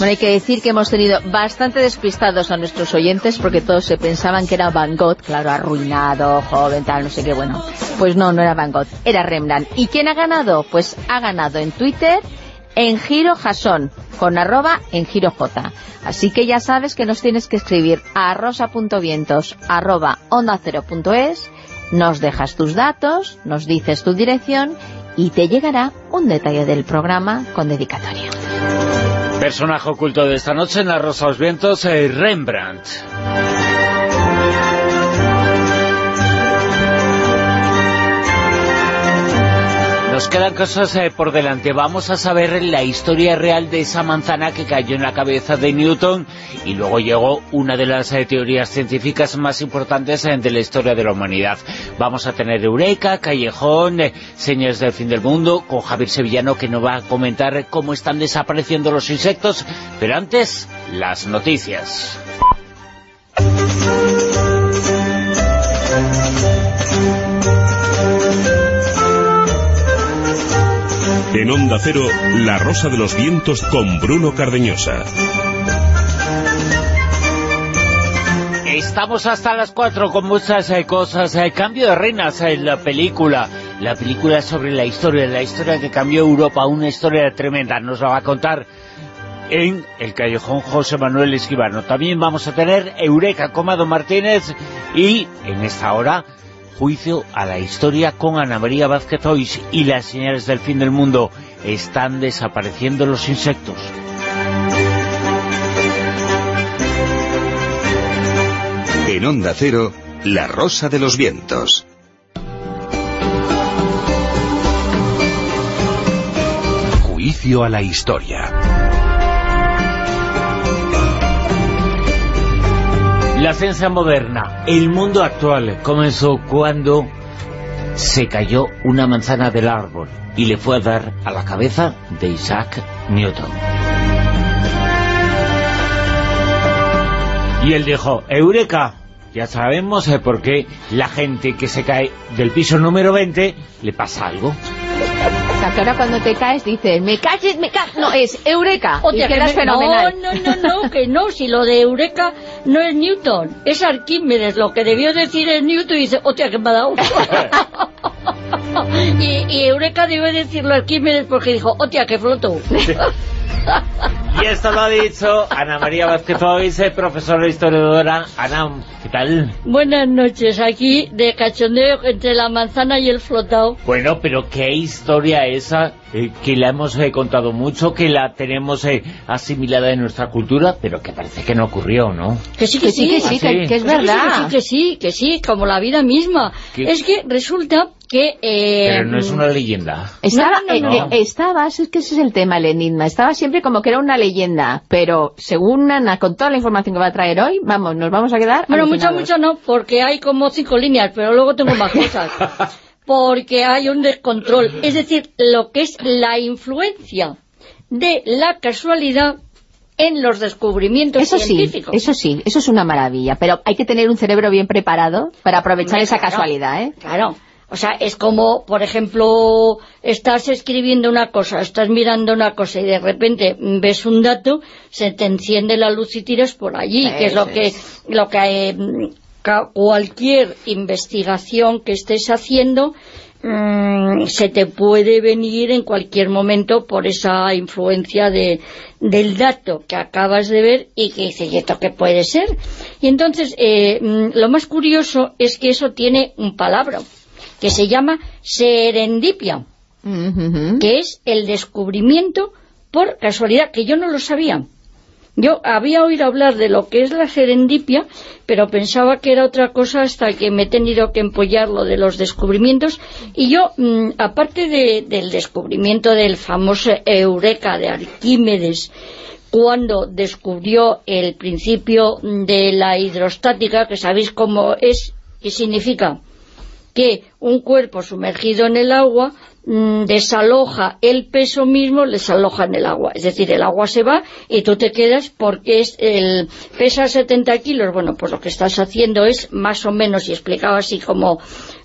Bueno, hay que decir que hemos tenido bastante despistados a nuestros oyentes porque todos se pensaban que era Van Gogh, claro, arruinado, joven, tal, no sé qué, bueno. Pues no, no era Van Gogh, era Rembrandt. ¿Y quién ha ganado? Pues ha ganado en Twitter en Giro Jasón, con arroba en Giro J. Así que ya sabes que nos tienes que escribir a rosa.vientos arroba onda cero punto es, nos dejas tus datos, nos dices tu dirección y te llegará un detalle del programa con dedicatoria. Personaje oculto de esta noche en La Rosa de los Vientos, eh, Rembrandt. Nos quedan cosas eh, por delante. Vamos a saber la historia real de esa manzana que cayó en la cabeza de Newton y luego llegó una de las eh, teorías científicas más importantes eh, de la historia de la humanidad. Vamos a tener Eureka, Callejón, Señales del Fin del Mundo, con Javier Sevillano que nos va a comentar cómo están desapareciendo los insectos. Pero antes, las noticias. En Onda Cero, La Rosa de los Vientos con Bruno Cardeñosa. Estamos hasta las 4 con muchas eh, cosas. Eh, cambio de reinas en la película. La película sobre la historia, la historia que cambió Europa, una historia tremenda. Nos la va a contar en el Callejón José Manuel Esquivano. También vamos a tener Eureka Comado Martínez y en esta hora juicio a la historia con Ana María Vázquez Ois y las señales del fin del mundo. Están desapareciendo los insectos. En Onda Cero, La Rosa de los Vientos. Juicio a la historia. La ciencia moderna, el mundo actual, comenzó cuando se cayó una manzana del árbol y le fue a dar a la cabeza de Isaac Newton. Y él dijo, Eureka, ya sabemos eh, por qué la gente que se cae del piso número 20 le pasa algo. O que ahora cuando te caes dices, me calles, me calles, no, es Eureka, Hostia, y que quedas me- fenomenal. No, no, no, no, que no, si lo de Eureka no es Newton, es Arquímedes, lo que debió decir es Newton y dice, hostia, que me ha dado. y, y Eureka debe decirlo Arquímedes porque dijo, hostia, que floto. Y esto lo ha dicho Ana María Vázquez Ois, profesora historiadora. Ana, ¿qué tal? Buenas noches, aquí de cachondeo entre la manzana y el flotado. Bueno, pero qué historia esa, eh, que la hemos eh, contado mucho, que la tenemos eh, asimilada en nuestra cultura, pero que parece que no ocurrió, ¿no? Que sí, que, sí, que sí, que- que es sí, verdad. Que sí, que sí, que sí, como la vida misma. ¿Qué? Es que resulta que... eh, Pero no es una leyenda. Estaba, No, no, no, eh, no. eh, estaba, es que ese es el tema, el enigma, estaba siempre como que era una leyenda, pero según Ana, con toda la información que va a traer hoy, vamos, nos vamos a quedar Bueno, mucho, mucho no, porque hay como cinco líneas, pero luego tengo más cosas. porque hay un descontrol. Es decir, lo que es la influencia de la casualidad en los descubrimientos Eso sí, científicos. eso sí, eso es una maravilla, pero hay que tener un cerebro bien preparado para aprovechar Hombre, esa claro, casualidad, ¿eh? Claro. O sea, es como, por ejemplo, estás escribiendo una cosa, estás mirando una cosa y de repente ves un dato, se te enciende la luz y tiras por allí, que es lo que, lo que eh, ca- cualquier investigación que estés haciendo mm, se te puede venir en cualquier momento por esa influencia de, del dato que acabas de ver y que dices, ¿y esto qué puede ser? Y entonces, eh, mm, lo más curioso es que eso tiene un palabra que se llama serendipia, que es el descubrimiento por casualidad, que yo no lo sabía. Yo había oído hablar de lo que es la serendipia, pero pensaba que era otra cosa hasta que me he tenido que empollar lo de los descubrimientos. Y yo, mm, aparte de- del descubrimiento del famoso Eureka de Arquímedes, cuando descubrió el principio de la hidrostática, que sabéis cómo es, qué significa, un cuerpo sumergido en el agua mm, desaloja el peso mismo, desaloja en el agua. Es decir, el agua se va y tú te quedas porque es el pesa 70 kilos. Bueno, pues lo que estás haciendo es más o menos, y explicaba así como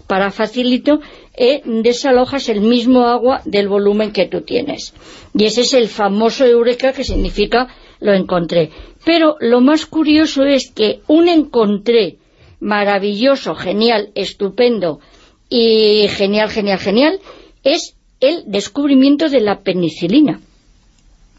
para facilito, eh, desalojas el mismo agua del volumen que tú tienes. Y ese es el famoso eureka que significa lo encontré. Pero lo más curioso es que un encontré maravilloso, genial, estupendo y genial, genial, genial, es el descubrimiento de la penicilina.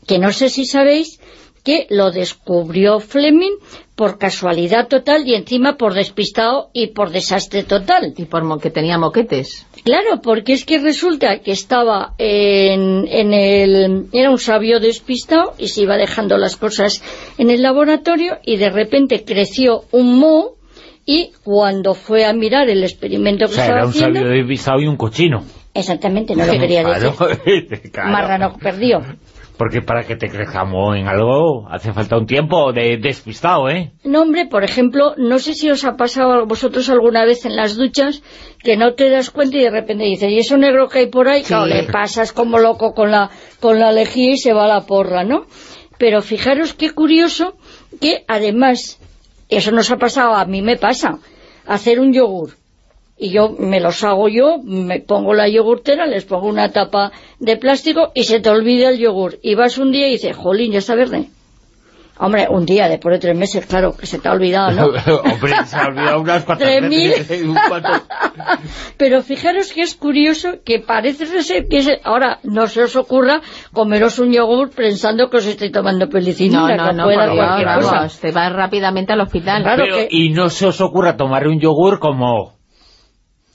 Que no sé si sabéis que lo descubrió Fleming por casualidad total y encima por despistado y por desastre total. Y por que tenía moquetes. Claro, porque es que resulta que estaba en, en el... Era un sabio despistado y se iba dejando las cosas en el laboratorio y de repente creció un moho y cuando fue a mirar el experimento O que sea, estaba era un haciendo... sabio y un cochino. Exactamente, no lo quería decir. claro. Marrano perdió. Porque para que te crezcamos en algo hace falta un tiempo de despistado, ¿eh? No, hombre, por ejemplo, no sé si os ha pasado a vosotros alguna vez en las duchas que no te das cuenta y de repente dices, ¿y eso negro que hay por ahí? Claro, le pasas como loco con la, con la lejía y se va la porra, ¿no? Pero fijaros qué curioso que además, eso nos ha pasado, a mí me pasa, hacer un yogur. Y yo me los hago yo, me pongo la yogurtera, les pongo una tapa de plástico y se te olvida el yogur. Y vas un día y dices, jolín, ya está verde. Hombre, un día, después de tres meses, claro, que se te ha olvidado, ¿no? Hombre, se ha olvidado unas cuantas Tres mil. Pero fijaros que es curioso que parece ser que ahora no se os ocurra comeros un yogur pensando que os estáis tomando penicilina, No, no, que no, puede dar por cualquier cosa. te vas rápidamente al hospital. Pero- Y no se os ocurra tomar un yogur como...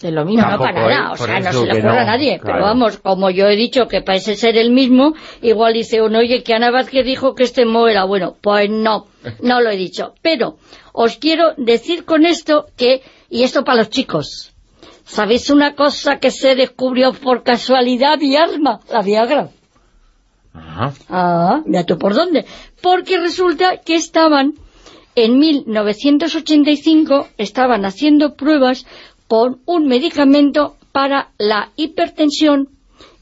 Es lo No, no, para nada, ¿eh? o sea, no se le ocurre a nadie, claro. pero vamos, como yo he dicho que parece ser el mismo, igual dice uno, oye, que Ana Vázquez dijo que este mo era bueno, pues no, no lo he dicho, pero os quiero decir con esto que, y esto para los chicos, ¿sabéis una cosa que se descubrió por casualidad Viagra? La Viagra. Ajá. Ah, mira tú por dónde. Porque resulta que estaban, en 1985, estaban haciendo pruebas con un medicamento para la hipertensión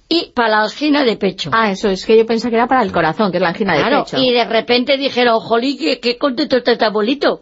y para la angina de pecho. Ah, eso, es que yo pensaba que era para el corazón, que es la angina de pecho. y de repente dijeron, jolí, qué, qué contento está este abuelito,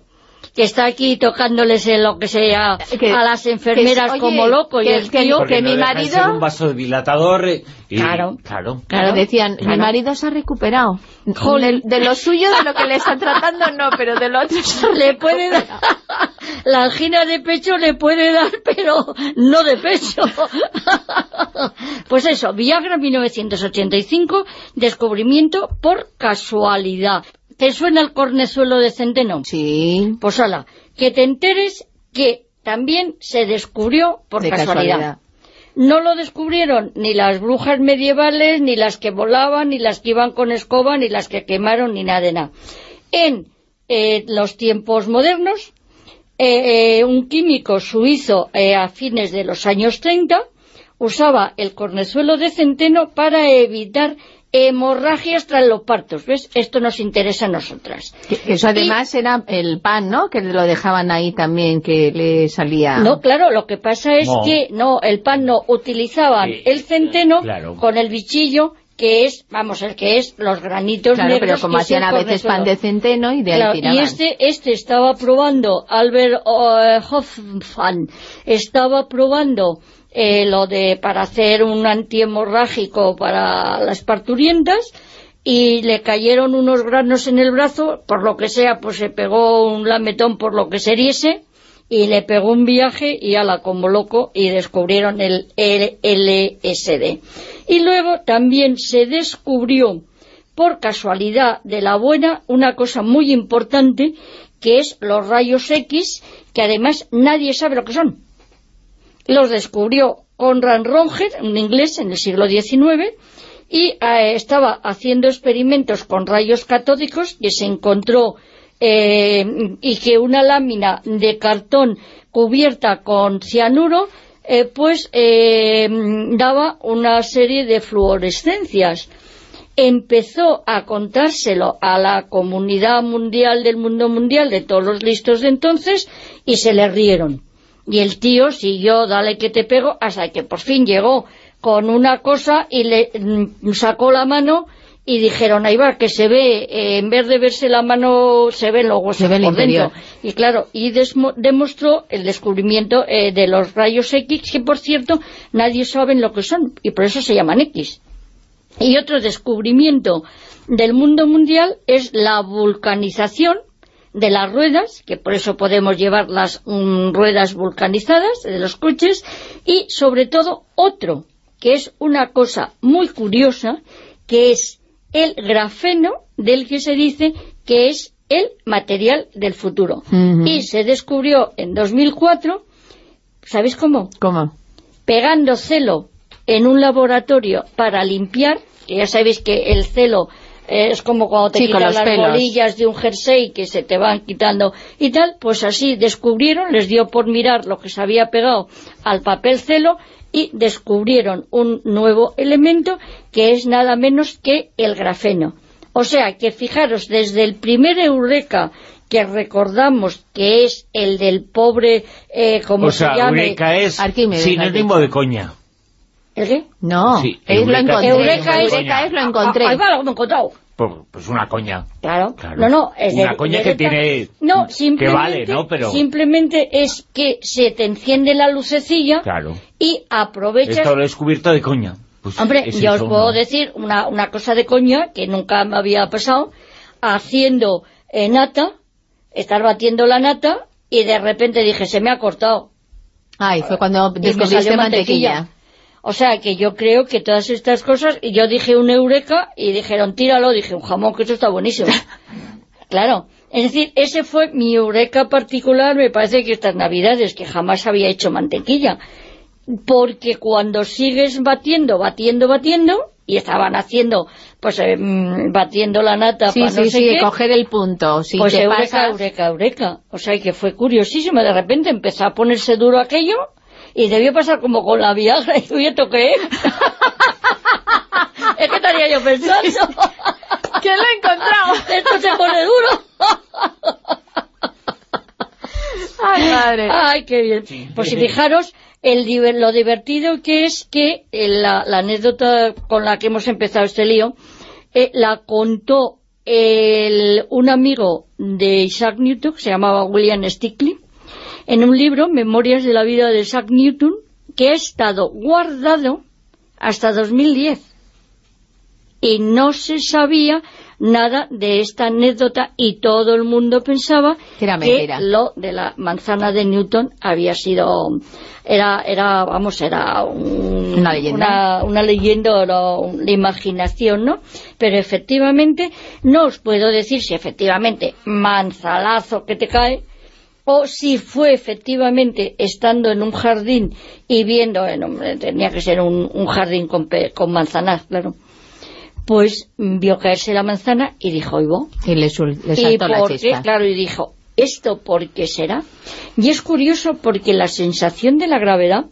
que está aquí tocándoles en lo que sea Que- a las enfermeras que- oye, como loco, y el tío... Que no mi de marido- ser un vasodilatador eh, y... Claro. Claro. Claro, decían, mi marido se ha recuperado. De, de lo suyo, de lo que le están tratando, no, pero de lo otro se le puede dar la angina de pecho le puede dar pero no de pecho pues eso, Viagra 1985 descubrimiento por casualidad ¿te suena el cornezuelo de centeno? Sí. pues ala, que te enteres que también se descubrió por De casualidad. casualidad. No lo descubrieron ni las brujas medievales, ni las que volaban, ni las que iban con escoba, ni las que quemaron, ni nada de nada. En eh, los tiempos modernos, eh, eh, un químico suizo a fines de los años 30 usaba el cornezuelo de centeno para evitar hemorragias tras los partos, ¿ves? Esto nos interesa a nosotras. Que Eso además era el pan, ¿no? Que lo dejaban ahí también, que le salía... No, claro, lo que pasa es No. que no, el pan no, utilizaban el centeno claro. con el bichillo, que es, vamos, el que es los granitos Claro, negros. pero como hacían a veces pan de centeno y de ahí Claro, tiraban. y este, este estaba probando, Albert eh, Hoffman, estaba probando eh, lo de para hacer un antihemorrágico para las parturientas y le cayeron unos granos en el brazo, por lo que sea, pues se pegó un lametón por lo que seriese y le pegó un viaje y ala como loco y descubrieron el, el LSD. Y luego también se descubrió por casualidad de la buena una cosa muy importante que es los rayos X que además nadie sabe lo que son. Los descubrió Conrad Röntgen, un inglés en el siglo XIX y eh, estaba haciendo experimentos con rayos catódicos que se encontró eh, y que una lámina de cartón cubierta con cianuro eh, pues eh, daba una serie de fluorescencias. Empezó a contárselo a la comunidad mundial del mundo mundial de todos los listos de entonces y se le rieron. Y el tío siguió dale que te pego hasta que por fin llegó con una cosa y le mm, sacó la mano y dijeron, ahí va, que se ve, eh, en vez de verse la mano, se ven los huesos Se ve por interior. dentro. Y claro, y demostró el descubrimiento eh, de los rayos X, que por cierto, nadie sabe lo que son, y por eso se llaman X. Y otro descubrimiento del mundo mundial es la vulcanización de las ruedas, que por eso podemos llevar las mm, ruedas vulcanizadas de los coches, y sobre todo otro, que es una cosa muy curiosa, que es el grafeno del que se dice que es el material del futuro. Y se descubrió en 2004, ¿sabéis cómo? ¿Cómo? Pegando celo en un laboratorio para limpiar, que ya sabéis que el celo eh, es como cuando te Sí, quitan las pelos. bolillas de un jersey que se te van quitando y tal, pues así descubrieron, les dio por mirar lo que se había pegado al papel celo y descubrieron un nuevo elemento que es nada menos que el grafeno. O sea que fijaros, desde el primer eureka que recordamos que es el del pobre, eh, como o se sea, llame... Eureka es Arquímedes, sinónimo has de coña. ¿El qué? No, Sí, es lo Eureka- encontré. Eureka es, Eureka es lo encontré. Ah, ahí va, lo he encontrado. Pues, pues una coña. Claro. Claro. No, no. Es Una de- coña de que tiene... No, que simplemente, vale, ¿no? Pero... simplemente es que se te enciende la lucecilla Claro. y aprovechas... Esto lo he descubierto de coña. Pues Hombre, yo os puedo decir una, una cosa de coña que nunca me había pasado, haciendo eh, nata, estar batiendo la nata y de repente dije, se me ha cortado. Ay, fue cuando descubriste salió mantequilla. O sea, que yo creo que todas estas cosas, y yo dije un eureka y dijeron, tíralo, dije un jamón, que eso está buenísimo. claro. Es decir, ese fue mi eureka particular, me parece que estas navidades, que jamás había hecho mantequilla. Porque cuando sigues batiendo, batiendo, batiendo, y estaban haciendo, pues, eh, mm, batiendo la nata Sí, para sí, no sé sí, qué, coger el punto. Si pues eureka, pasas- eureka, eureka. O sea, que fue curiosísimo. De repente empezó a ponerse duro aquello y debió pasar como con la Viagra. Y yo, ¿y esto qué es? es que estaría yo pensando. ¿Quién lo ha encontrado? Esto se pone duro. Ay, madre. Ay, qué bien. Pues si fijaros, el diver- lo divertido que es que eh, la, la anécdota con la que hemos empezado este lío, eh, la contó el- un amigo de Isaac Newton, que se llamaba William Stickley, en un libro, Memorias de la vida de Isaac Newton, que ha estado guardado hasta 2010. Y no se sabía nada de esta anécdota y todo el mundo pensaba Que era lo de la manzana de Newton había sido era era vamos era un- Una leyenda. una, una leyenda o una imaginación no pero efectivamente no os puedo decir si efectivamente manzalazo que te cae o si fue efectivamente estando en un jardín y viendo, en un- tenía que ser un, un jardín con, con manzanas, claro, pues vio caerse la manzana y dijo, ¿oigo? Y le, le ¿Y saltó la por qué? chispa. Claro, y dijo, ¿esto por qué será? Y es curioso porque la sensación de la gravedad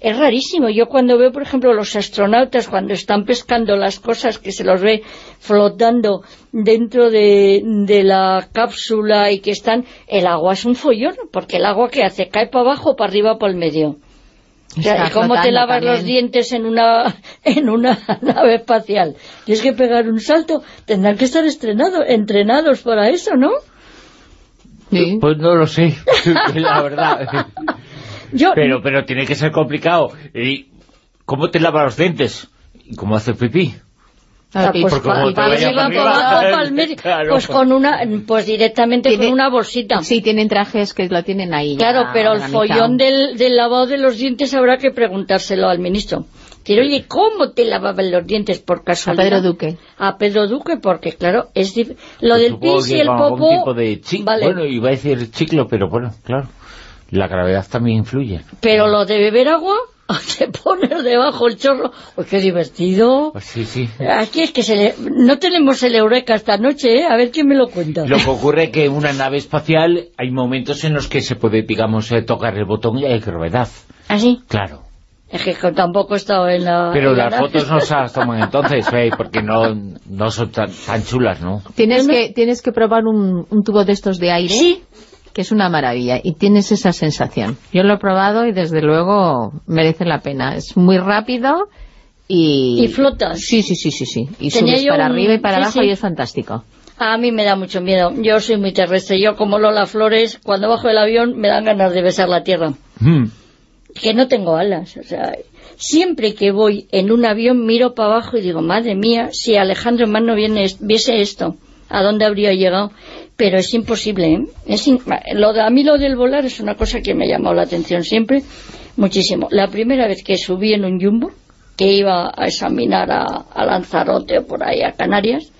es rarísimo. Yo cuando veo, por ejemplo, los astronautas cuando están pescando las cosas que se los ve flotando dentro de, de la cápsula y que están... El agua es un follón, porque el agua que hace cae para abajo, para arriba, para el medio. O sea, Está ¿y ¿Cómo te lavas los dientes en una, en una nave espacial? Tienes que pegar un salto. Tendrán que estar estrenado, entrenados para eso, ¿no? Pues no lo sé, la verdad. Yo, Pero, pero tiene que ser complicado. ¿Y cómo te lavas los dientes? ¿Y cómo haces pipí? Ah, pues, medio. claro. Pues con una, pues directamente con una bolsita. Sí, tienen trajes que lo tienen ahí. ya Claro, pero el follón del, del lavado de los dientes habrá que preguntárselo al ministro. Pero oye, ¿cómo te lavaban los dientes por casualidad? Pedro Duque. A Pedro Duque, porque claro, es dif- lo del Supongo pis y el popó... de chi- vale, Bueno, iba a decir chiclo, pero bueno, claro. La gravedad también influye. pero lo de beber agua, te pones debajo el chorro. ¡Uy, qué divertido! Pues sí, sí. Aquí es que se le- no tenemos el Eureka esta noche, ¿eh? A ver quién me lo cuenta. Lo que ocurre es que en una nave espacial hay momentos en los que se puede, digamos, eh, tocar el botón y hay gravedad. ¿Ah, sí? Claro. Es que tampoco he estado en la... Pero en la las nave. fotos no se las toman entonces, eh, porque no, no son tan, tan chulas, ¿no? Tienes que, tienes que probar un, un tubo de estos de aire, que es una maravilla, y tienes esa sensación. Yo lo he probado y desde luego merece la pena. Es muy rápido y... ¿Y flotas? Sí, sí, sí, sí, sí. Y Tenía subes para un- arriba y para sí, abajo sí. y es fantástico. A mí me da mucho miedo. Yo soy muy terrestre. Yo, como Lola Flores, cuando bajo el avión me dan ganas de besar la tierra. Hmm. Que no tengo alas. O sea, siempre que voy en un avión miro para abajo y digo, madre mía, si Alejandro Magno viene, viese esto, ¿a dónde habría llegado? Pero es imposible, ¿eh? Es in- lo de, a mí lo del volar es una cosa que me ha llamado la atención siempre, muchísimo. La primera vez que subí en un jumbo, que iba a examinar a, a Lanzarote o por ahí a Canarias,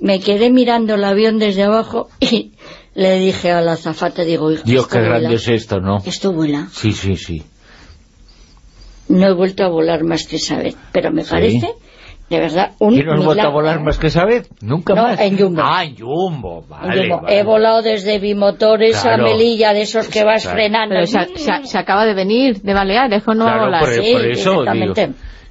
me quedé mirando el avión desde abajo y le dije a la azafata, digo, "Hija, Dios, qué vuela, grande es esto, ¿no? Esto vuela. Sí, sí, sí. No he vuelto a volar más que esa vez, pero me Sí. parece, de verdad, un ¿Y no has vuelto a volar más que esa vez? Nunca No, más. en Jumbo. Ah, en Jumbo, En vale, Jumbo. vale. He volado desde bimotores Claro. a Melilla, de esos que vas Claro. frenando. Pero se, se- se acaba de venir de Baleares, ¿o no Claro, volar? por, Sí, por eso digo.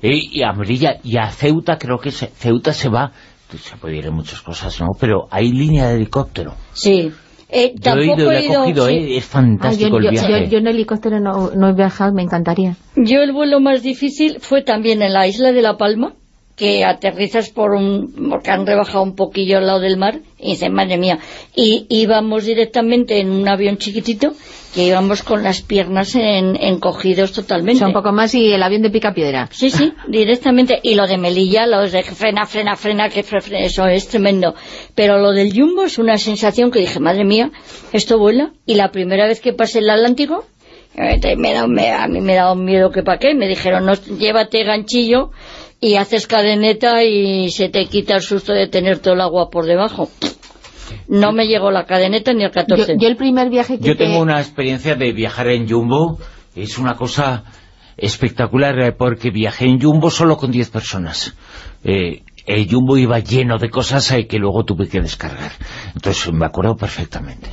Y, y a Melilla y a Ceuta, creo que se- Ceuta se va, se puede ir en muchas cosas, ¿no? Pero hay línea de helicóptero. Sí. Eh, Yo he ido, he he ido, cogido, sí. ¿eh? Es Ah, fantástico yo, el yo- viaje. yo- yo en helicóptero no, no he viajado, me encantaría. Yo el vuelo más difícil fue también en la isla de La Palma, que aterrizas por un... porque han rebajado un poquillo al lado del mar, y dices, madre mía, y íbamos directamente en un avión chiquitito, que íbamos con las piernas en, encogidos O totalmente. sea, un poco más y el avión de picapiedra. Sí, sí, directamente. Y lo de Melilla, lo de frena, frena, frena, que fre- fre- eso es tremendo. Pero lo del Jumbo es una sensación que dije, madre mía, esto vuela. Y la primera vez que pasé el Atlántico, eh, me da- me- a mí me da un miedo que pa' qué. Me dijeron, no, llévate ganchillo y haces cadeneta y se te quita el susto de tener todo el agua por debajo. No me llegó la cadeneta ni el Yo, 14. yo el primer viaje que Yo te- tengo una experiencia de viajar en Jumbo, es una cosa espectacular, eh, porque viajé en Jumbo solo con 10 personas. Eh, el Jumbo iba lleno de cosas eh, que luego tuve que descargar. Entonces me acuerdo perfectamente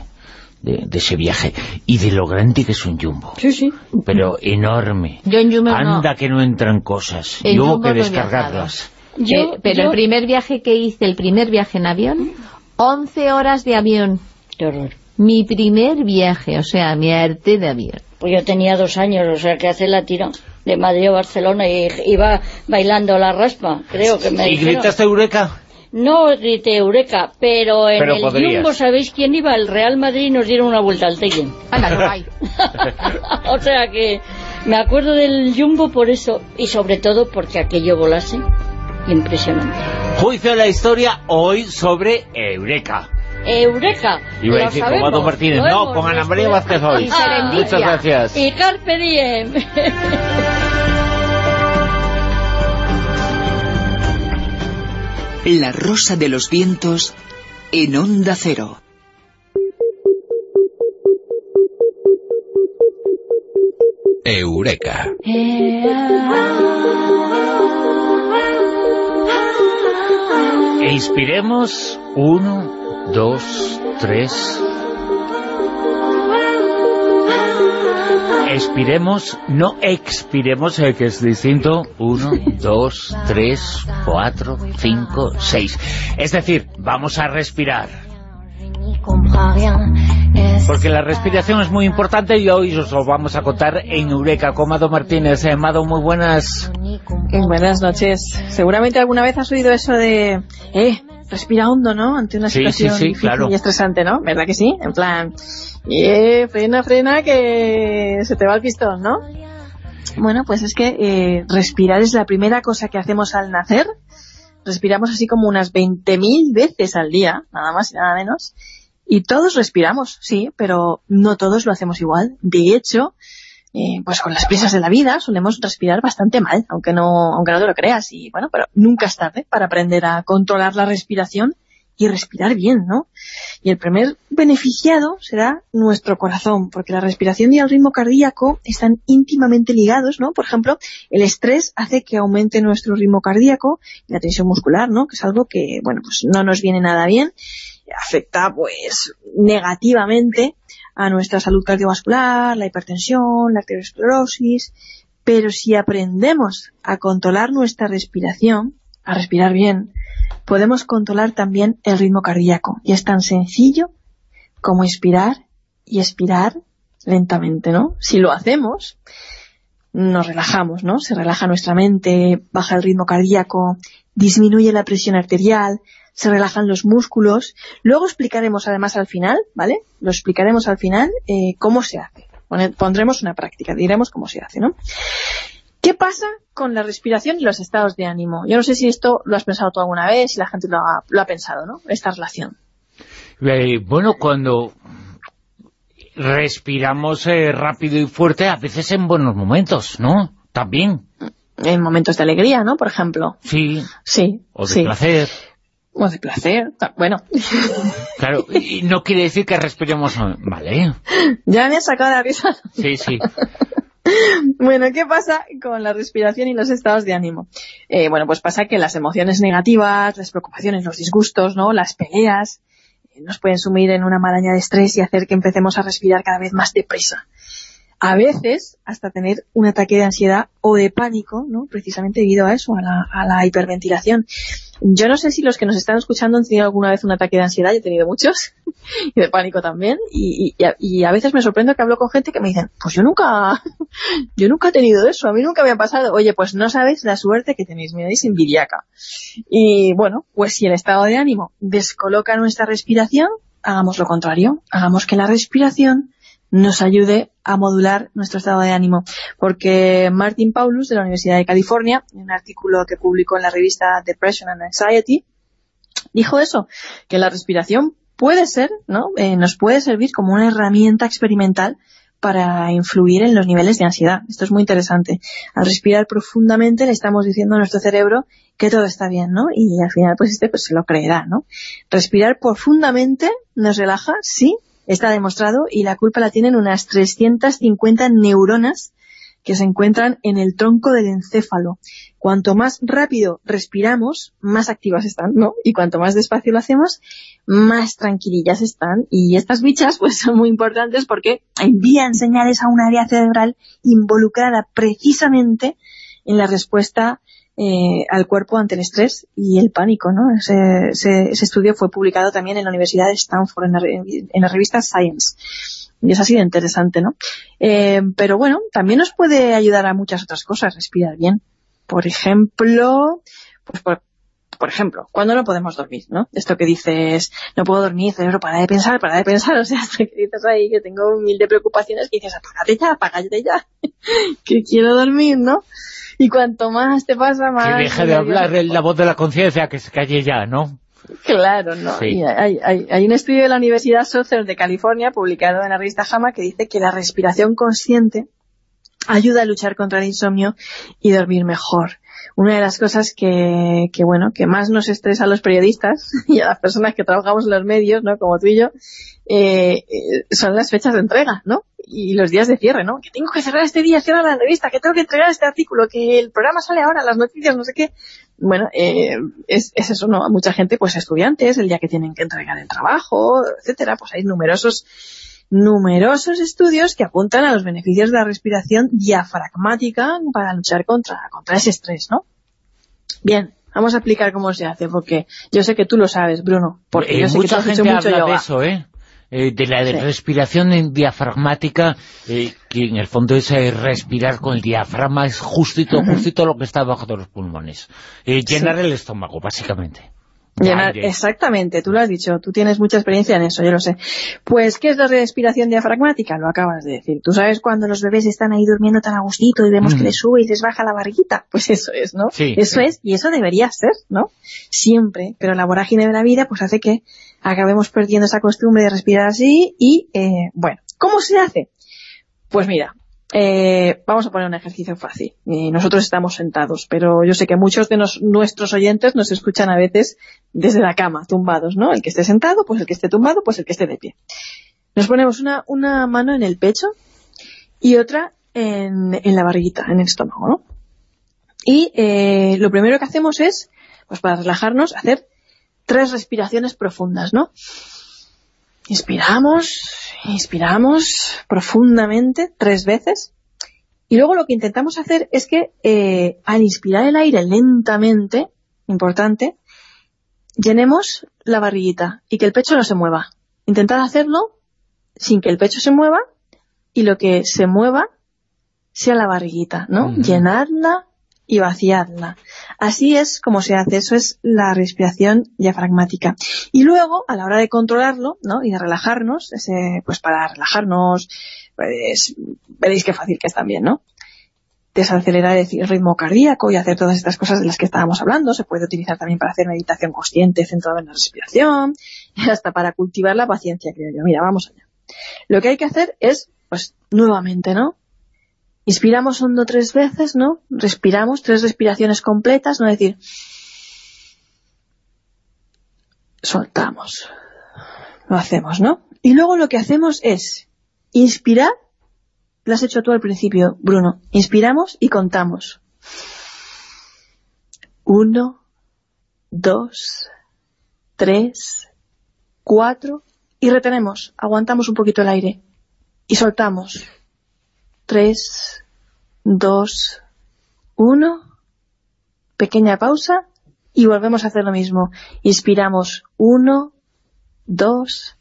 de, de ese viaje y de lo grande que es un Jumbo. Sí, sí. Pero enorme. Yo en Jumbo no. Anda que no entran cosas. En y hubo que no descargarlas. Yo- Eh, pero yo- el primer viaje que hice, el primer viaje en avión, 11 horas de avión. Qué horror. Mi primer viaje, o sea, me harté de avión. Pues yo tenía dos años, o sea que hace la tira de Madrid a Barcelona y iba bailando la raspa, creo que me ¿Y gritaste Eureka? No grité Eureka, pero en Pero el podrías. Jumbo, ¿sabéis quién iba? El Real Madrid nos dieron una vuelta al Tekken. O sea que me acuerdo del Jumbo por eso, y sobre todo porque aquello volase. Impresionante. Juicio de la historia hoy sobre Eureka. Eureka. Iba a decir Mato Martínez. No, con Ana María. Vázquez hoy. Muchas gracias. Y Carpe Diem. La rosa de los vientos en onda cero. Eureka. E inspiremos. Uno, dos, tres. Expiremos, no expiremos, eh, que es distinto. Uno, dos, tres, cuatro, cinco, seis. Es decir, vamos a respirar. Porque la respiración es muy importante y hoy os lo vamos a contar en Eureka con Mado Martínez. Eh, Mado, muy buenas. Buenas noches. Seguramente alguna vez has oído eso de... Eh, respira hondo, ¿no? Ante una Sí, situación sí, sí, difícil claro. y estresante, ¿no? ¿Verdad que sí? En plan, eh, frena, frena, que se te va el pistón, ¿no? Bueno, pues es que eh, respirar es la primera cosa que hacemos al nacer. Respiramos así como unas 20.000 veces al día, nada más y nada menos. Y todos respiramos, sí, pero no todos lo hacemos igual. De hecho, eh, pues con las prisas de la vida solemos respirar bastante mal, aunque no, aunque no te lo creas. Y bueno, pero nunca es tarde para aprender a controlar la respiración y respirar bien, ¿no? Y el primer beneficiado será nuestro corazón, porque la respiración y el ritmo cardíaco están íntimamente ligados, ¿no? Por ejemplo, el estrés hace que aumente nuestro ritmo cardíaco y la tensión muscular, ¿no? Que es algo que, bueno, pues no nos viene nada bien, afecta, pues, negativamente a nuestra salud cardiovascular, la hipertensión, la arteriosclerosis, pero si aprendemos a controlar nuestra respiración, a respirar bien, podemos controlar también el ritmo cardíaco. Y es tan sencillo como inspirar y expirar lentamente, ¿no? Si lo hacemos, nos relajamos, ¿no? Se relaja nuestra mente, baja el ritmo cardíaco, disminuye la presión arterial, se relajan los músculos. Luego explicaremos además al final, ¿vale? Lo explicaremos al final eh, cómo se hace. Pondremos una práctica, diremos cómo se hace, ¿no? ¿Qué pasa con la respiración y los estados de ánimo? Yo no sé si esto lo has pensado tú alguna vez, si la gente lo ha, lo ha pensado, ¿no? Esta relación. Eh, bueno, cuando respiramos eh, rápido y fuerte, a veces en buenos momentos, ¿no? También. En momentos de alegría, ¿no? Por ejemplo. Sí. Sí. O de sí. placer. O de placer. Bueno, Claro, y no quiere decir que respiremos... Vale, ya me has sacado la risa. sí, sí. Bueno, ¿qué pasa con la respiración y los estados de ánimo? Eh, bueno, pues pasa que las emociones negativas, las preocupaciones, los disgustos, ¿no? Las peleas, eh, nos pueden sumir en una maraña de estrés y hacer que empecemos a respirar cada vez más deprisa. A veces, hasta tener un ataque de ansiedad o de pánico, ¿no? Precisamente debido a eso, a la, hiperventilación. Yo no sé si los que nos están escuchando han tenido alguna vez un ataque de ansiedad, yo he tenido muchos, y de pánico también, y a veces me sorprendo que hablo con gente que me dicen, pues yo nunca, yo nunca he tenido eso, a mí nunca me ha pasado. Oye, pues no sabéis la suerte que tenéis, miráis envidiaca. Y bueno, pues si el estado de ánimo descoloca nuestra respiración, hagamos lo contrario, hagamos que la respiración nos ayude a modular nuestro estado de ánimo. Porque Martin Paulus, de la Universidad de California, en un artículo que publicó en la revista Depression and Anxiety, dijo eso, que la respiración puede ser, ¿no? Eh, nos puede servir como una herramienta experimental para influir en los niveles de ansiedad. Esto es muy interesante. Al respirar profundamente le estamos diciendo a nuestro cerebro que todo está bien, ¿no? Y al final pues este pues se lo creerá, ¿no? Respirar profundamente nos relaja, sí, está demostrado y la culpa la tienen unas 350 neuronas que se encuentran en el tronco del encéfalo. Cuanto más rápido respiramos, más activas están, ¿no? Y cuanto más despacio lo hacemos, más tranquilillas están. Y estas bichas pues son muy importantes porque envían señales a un área cerebral involucrada precisamente en la respuesta eh, al cuerpo ante el estrés y el pánico, ¿no? Ese, ese- ese estudio fue publicado también en la Universidad de Stanford, en la, en la revista Science. Y es así de interesante, ¿no? Eh, pero bueno, también nos puede ayudar a muchas otras cosas, respirar bien. Por ejemplo, pues por, por ejemplo, cuando no podemos dormir, ¿no? Esto que dices, no puedo dormir, cerebro, para de pensar, para de pensar, o sea, hasta que dices ahí que tengo mil de preocupaciones que dices, apágate ya, apágate ya, que quiero dormir, ¿no? Y cuanto más te pasa, más... Que deje de hablar la voz de la conciencia, que se calle ya, ¿no? Claro, ¿no? Sí. Y hay, hay- hay un estudio de la Universidad Southern de California, publicado en la revista JAMA, que dice que la respiración consciente ayuda a luchar contra el insomnio y dormir mejor. Una de las cosas que, que bueno, que más nos estresa a los periodistas y a las personas que trabajamos en los medios, ¿no? Como tú y yo, eh, eh, son las fechas de entrega, ¿no? Y los días de cierre, ¿no? Que tengo que cerrar este día, cerrar la revista, que tengo que entregar este artículo, que el programa sale ahora, las noticias, no sé qué. Bueno, eh, es, es eso, ¿no? A mucha gente, pues estudiantes, el día que tienen que entregar el trabajo, etcétera, pues hay numerosos numerosos estudios que apuntan a los beneficios de la respiración diafragmática para luchar contra, contra ese estrés, ¿no? Bien, vamos a explicar cómo se hace, porque yo sé que tú lo sabes, Bruno, porque Eh, yo sé que tú mucha has hecho gente mucho habla yoga. de eso, ¿eh? Eh, de la Sí. respiración en diafragmática, eh, que en el fondo es eh, respirar con el diafragma, es justito, justito lo que está bajo de los pulmones. Eh, llenar el estómago, básicamente. Llenar, exactamente, tú lo has dicho, tú tienes mucha experiencia en eso, yo lo sé. Pues, ¿qué es la respiración diafragmática? Lo acabas de decir. ¿Tú sabes cuando los bebés están ahí durmiendo tan a gustito y vemos Mm. que les sube y les baja la barriguita? Pues eso es, ¿no? Sí, eso sí. es, y eso debería ser, ¿no? Siempre, pero la vorágine de la vida pues hace que acabemos perdiendo esa costumbre de respirar así y, eh, bueno, ¿cómo se hace? Pues mira, eh, vamos a poner un ejercicio fácil. Nosotros estamos sentados, pero yo sé que muchos de nuestros oyentes nos escuchan a veces desde la cama, tumbados, ¿no? El que esté sentado, pues el que esté tumbado, pues el que esté de pie. Nos ponemos una, una mano en el pecho y otra en, en la barriguita, en el estómago, ¿no? Y eh, lo primero que hacemos es, pues para relajarnos, hacer tres respiraciones profundas, ¿no? Inspiramos, inspiramos profundamente tres veces y luego lo que intentamos hacer es que eh, al inspirar el aire lentamente, importante, llenemos la barriguita y que el pecho no se mueva. Intentad hacerlo sin que el pecho se mueva y lo que se mueva sea la barriguita, ¿no? Ujú. Llenadla y vaciadla. Así es como se hace, eso es la respiración diafragmática. Y luego, a la hora de controlarlo, ¿no? Y de relajarnos, ese, pues para relajarnos, pues, veréis qué fácil que es también, ¿no? Desacelerar el ritmo cardíaco y hacer todas estas cosas de las que estábamos hablando. Se puede utilizar también para hacer meditación consciente centrada en la respiración, hasta para cultivar la paciencia, creo yo. Mira, vamos allá. Lo que hay que hacer es, pues, nuevamente, ¿no? Inspiramos hondo tres veces, ¿no? Respiramos, tres respiraciones completas, ¿no? Es decir, soltamos. Lo hacemos, ¿no? Y luego lo que hacemos es inspirar, lo has hecho tú al principio, Bruno. Inspiramos y contamos. Uno, dos, tres, cuatro, y retenemos, aguantamos un poquito el aire y soltamos. Tres, dos, uno, pequeña pausa y volvemos a hacer lo mismo. Inspiramos uno, dos,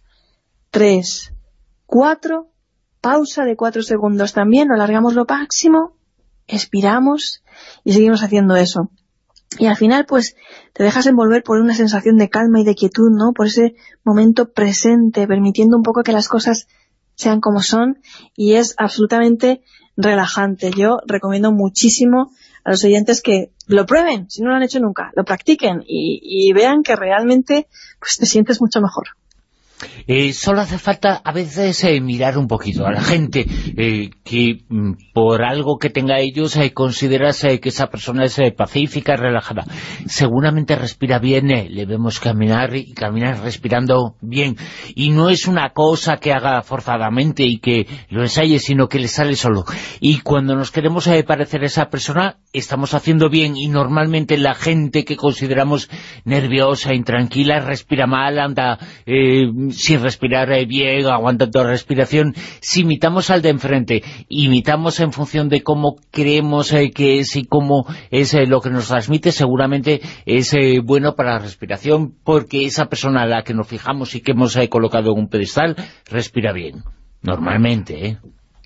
tres, cuatro, pausa de cuatro segundos también, lo alargamos lo máximo, expiramos y seguimos haciendo eso. Y al final, pues, te dejas envolver por una sensación de calma y de quietud, ¿no? Por ese momento presente, permitiendo un poco que las cosas sean como son y es absolutamente relajante. Yo recomiendo muchísimo a los oyentes que lo prueben, si no lo han hecho nunca, lo practiquen y, vean que realmente pues te sientes mucho mejor. Eh, solo hace falta a veces eh, mirar un poquito a la gente eh, que mm, por algo que tenga ellos eh, consideras eh, que esa persona es eh, pacífica, relajada. Seguramente respira bien, le vemos caminar y caminar respirando bien. Y no es una cosa que haga forzadamente y que lo ensaye, sino que le sale solo. Y cuando nos queremos parecer a esa persona, estamos haciendo bien y normalmente la gente que consideramos nerviosa, intranquila, respira mal, anda sin respirar bien, aguantando respiración. Si imitamos al de enfrente, imitamos en función de cómo creemos eh, que es y cómo es eh, lo que nos transmite, seguramente es eh, bueno para la respiración, porque esa persona a la que nos fijamos y que hemos colocado en un pedestal, respira bien. Normalmente, ¿eh?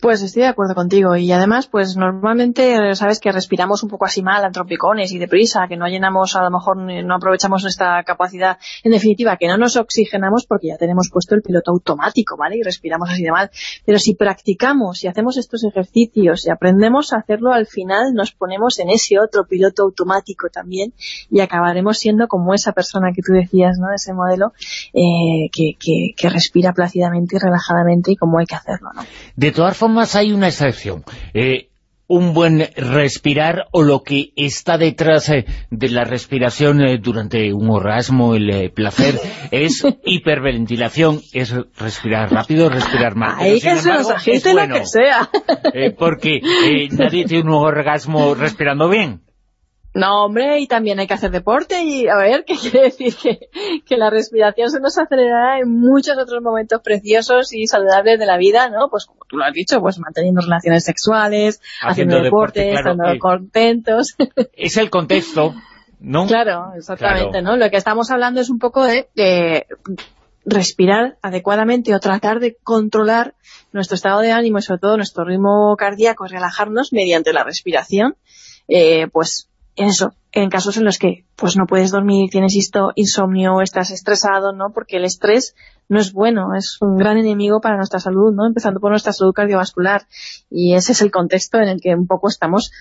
Pues estoy de acuerdo contigo y además pues normalmente eh, sabes que respiramos un poco así mal, antropicones y deprisa, que no llenamos, a lo mejor no aprovechamos nuestra capacidad, en definitiva que no nos oxigenamos porque ya tenemos puesto el piloto automático, ¿vale? Y respiramos así de mal. Pero si practicamos y hacemos estos ejercicios y aprendemos a hacerlo al final nos ponemos en ese otro piloto automático también y acabaremos siendo como esa persona que tú decías, ¿no? Ese modelo eh, que, que, que respira plácidamente y relajadamente y como hay que hacerlo, ¿no? De todas formas hay una excepción. Eh, un buen respirar o lo que está detrás eh, de la respiración eh, durante un orgasmo, el eh, placer, es hiperventilación, es respirar rápido, respirar Ahí sin que se nos agite lo que sea. porque nadie tiene un orgasmo respirando bien. No, hombre, y también hay que hacer deporte y a ver, ¿qué quiere decir? Que, que la respiración se nos acelerará en muchos otros momentos preciosos y saludables de la vida, ¿no? Pues como tú lo has dicho, pues manteniendo relaciones sexuales, haciendo, Haciendo deporte, deporte, claro, estando eh. contentos. Es el contexto, ¿no? Claro, exactamente, Claro. ¿no? Lo que estamos hablando es un poco de, de respirar adecuadamente o tratar de controlar nuestro estado de ánimo y sobre todo nuestro ritmo cardíaco, relajarnos mediante la respiración, eh, pues eso, en casos en los que pues no puedes dormir, tienes insomnio, estás estresado, ¿no? Porque el estrés no es bueno, es un gran enemigo para nuestra salud, ¿no? Empezando por nuestra salud cardiovascular. Y ese es el contexto en el que un poco estamos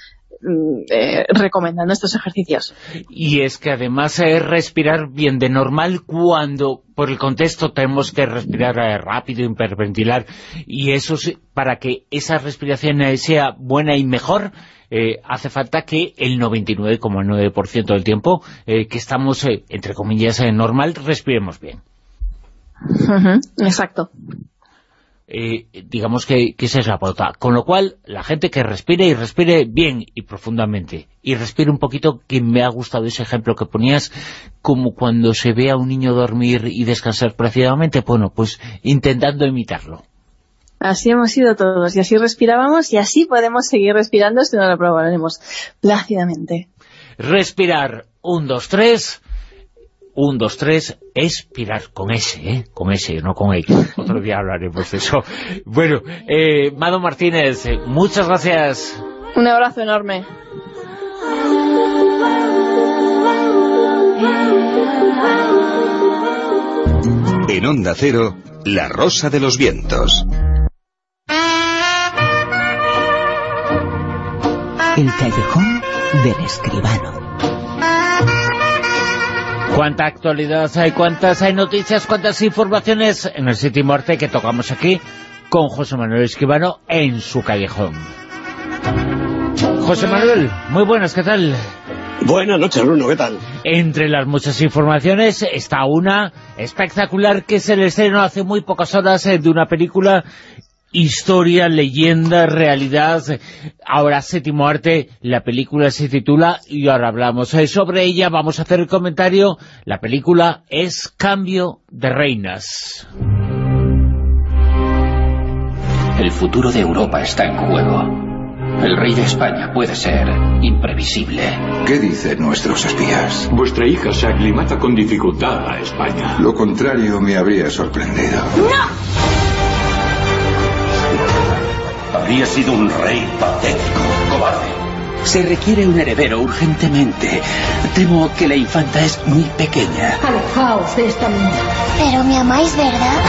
mm, eh, recomendando estos ejercicios. Y es que además es respirar bien de normal cuando por el contexto tenemos que respirar eh, rápido, hiperventilar, y eso sí, para que esa respiración eh, sea buena y mejor, eh, hace falta que el 99,9% del tiempo eh, que estamos, eh, entre comillas, normal, respiremos bien. Exacto. Eh, digamos que, que esa es la pauta. Con lo cual, la gente que respire y respire bien y profundamente, y respire un poquito, que me ha gustado ese ejemplo que ponías, como cuando se ve a un niño dormir y descansar plácidamente, bueno, pues intentando imitarlo. Así hemos sido todos y así respirábamos y así podemos seguir respirando si no lo probaremos plácidamente. Respirar, un, dos, tres, un, dos, tres, expirar, con ese, ¿eh? Con ese, no con X. Otro día hablaremos de eso. Bueno, eh, Mado Martínez, muchas gracias. Un abrazo enorme. En Onda Cero, La Rosa de los Vientos. El callejón del escribano. Cuánta actualidad hay, cuántas hay noticias, cuántas informaciones en el séptimo arte que tocamos aquí con José Manuel Escribano en su callejón. José Manuel, muy buenas, ¿qué tal? Buenas noches, Bruno, ¿qué tal? Entre las muchas informaciones está una espectacular que es el estreno hace muy pocas horas eh, de una película Historia, leyenda, realidad, ahora séptimo arte, la película se titula, y ahora hablamos eh, sobre ella, vamos a hacer el comentario, la película es Cambio de Reinas. El futuro de Europa está en juego. El rey de España puede ser imprevisible. ¿Qué dicen nuestros espías? Vuestra hija se aclimata con dificultad a España. Lo contrario me habría sorprendido. Habría sido un rey patético, cobarde. Se requiere un heredero urgentemente. Temo que la infanta es muy pequeña. Alejaos de esta niña. Pero me amáis, ¿verdad?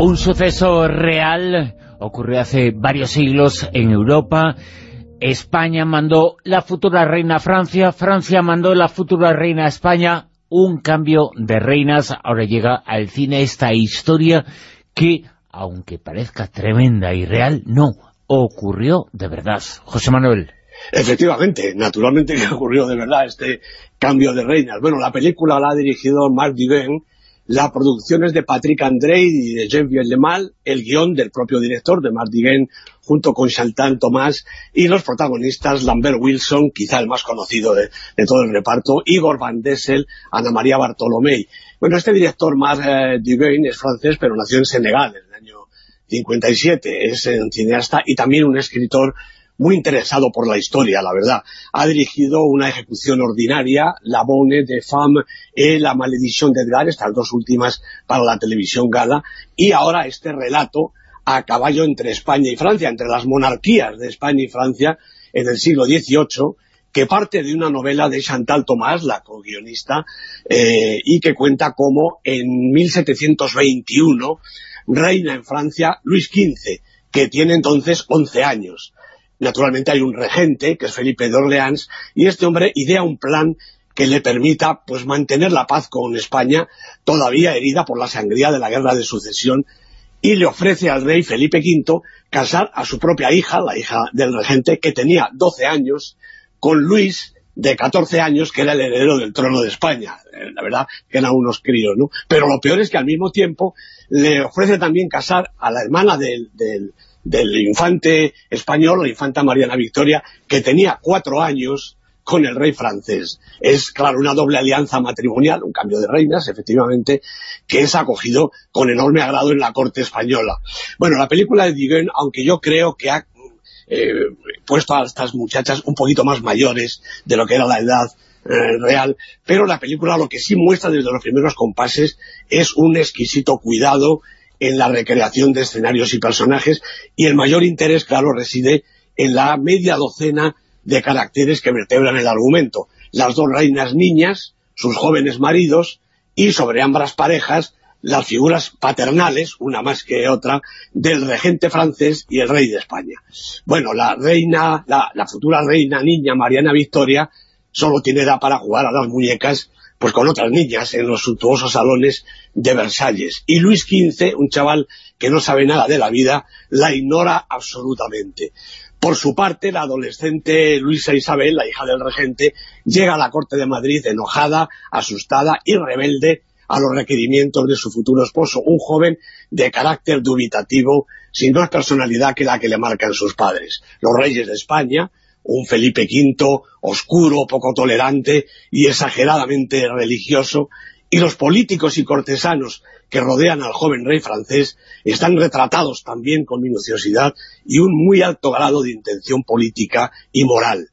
Un suceso real ocurrió hace varios siglos en Europa. España mandó la futura reina a Francia, Francia mandó la futura reina a España. Un cambio de reinas. Ahora llega al cine esta historia que, aunque parezca tremenda y real, no, ocurrió de verdad. José Manuel. Efectivamente, naturalmente que ocurrió de verdad este cambio de reinas. Bueno, la película la ha dirigido Marc Diven, la producción es de Patrick André y de Jean-Pierre Lemal, el guion del propio director de Marc Diven, junto con Chantal Tomás, y los protagonistas Lambert Wilson, quizá el más conocido de, de todo el reparto, Igor Van Dessel, Ana María Bartolomé. Bueno, este director Marc eh, Diven es francés, pero nació en Senegal en el año 57, es un cineasta y también un escritor muy interesado por la historia, la verdad. Ha dirigido una ejecución ordinaria, La Bonne de Femme y La Maledición de Edgar, estas dos últimas para la televisión gala, y ahora este relato a caballo entre España y Francia, entre las monarquías de España y Francia en el siglo XVIII, que parte de una novela de Chantal Tomás, la co-guionista, eh, y que cuenta cómo en 1721 reina en Francia Luis XV, que tiene entonces 11 años. Naturalmente hay un regente, que es Felipe de Orleans, y este hombre idea un plan que le permita pues mantener la paz con España, todavía herida por la sangría de la guerra de sucesión, y le ofrece al rey Felipe V casar a su propia hija, la hija del regente, que tenía 12 años, con Luis, de 14 años, que era el heredero del trono de España. Eh, La verdad que eran unos críos, ¿no? Pero lo peor es que al mismo tiempo le ofrece también casar a la hermana del, del, del infante español, la infanta Mariana Victoria, que tenía cuatro años con el rey francés. Es, claro, una doble alianza matrimonial, un cambio de reinas, efectivamente, que es acogido con enorme agrado en la corte española. Bueno, la película de Diguen, aunque yo creo que ha eh, puesto a estas muchachas un poquito más mayores de lo que era la edad eh, real, pero la película lo que sí muestra desde los primeros compases es un exquisito cuidado en la recreación de escenarios y personajes y el mayor interés, claro, reside en la media docena de caracteres que vertebran el argumento. Las dos reinas niñas, sus jóvenes maridos y sobre ambas parejas las figuras paternales, una más que otra, del regente francés y el rey de España. Bueno, la reina, la, la futura reina niña Mariana Victoria solo tiene edad para jugar a las muñecas pues con otras niñas en los suntuosos salones de Versalles. Y Luis XV, un chaval que no sabe nada de la vida, la ignora absolutamente. Por su parte, la adolescente Luisa Isabel, la hija del regente, llega a la corte de Madrid enojada, asustada y rebelde a los requerimientos de su futuro esposo, un joven de carácter dubitativo, sin más personalidad que la que le marcan sus padres. Los reyes de España, un Felipe V oscuro, poco tolerante y exageradamente religioso, y los políticos y cortesanos que rodean al joven rey francés están retratados también con minuciosidad y un muy alto grado de intención política y moral.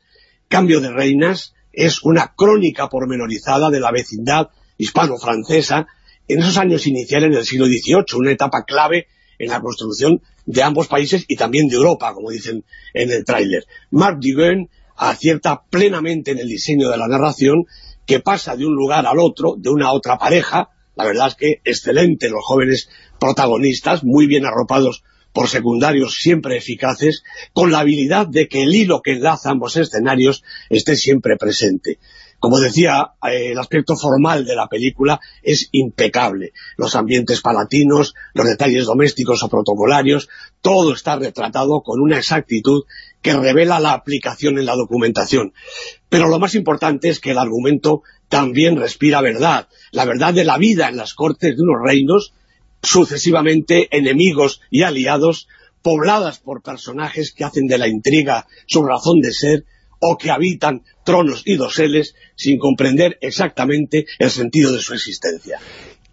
Cambio de reinas es una crónica pormenorizada de la vecindad hispano-francesa en esos años iniciales del siglo XVIII, una etapa clave en la construcción de ambos países y también de Europa, como dicen en el tráiler. Marc Duguin acierta plenamente en el diseño de la narración que pasa de un lugar al otro, de una a otra pareja, la verdad es que excelente los jóvenes protagonistas, muy bien arropados por secundarios siempre eficaces, con la habilidad de que el hilo que enlaza ambos escenarios esté siempre presente. Como decía, eh, el aspecto formal de la película es impecable. Los ambientes palatinos, los detalles domésticos o protocolarios, todo está retratado con una exactitud que revela la aplicación en la documentación. Pero lo más importante es que el argumento también respira verdad, la verdad de la vida en las cortes de unos reinos, sucesivamente enemigos y aliados, pobladas por personajes que hacen de la intriga su razón de ser, o que habitan tronos y doseles sin comprender exactamente el sentido de su existencia.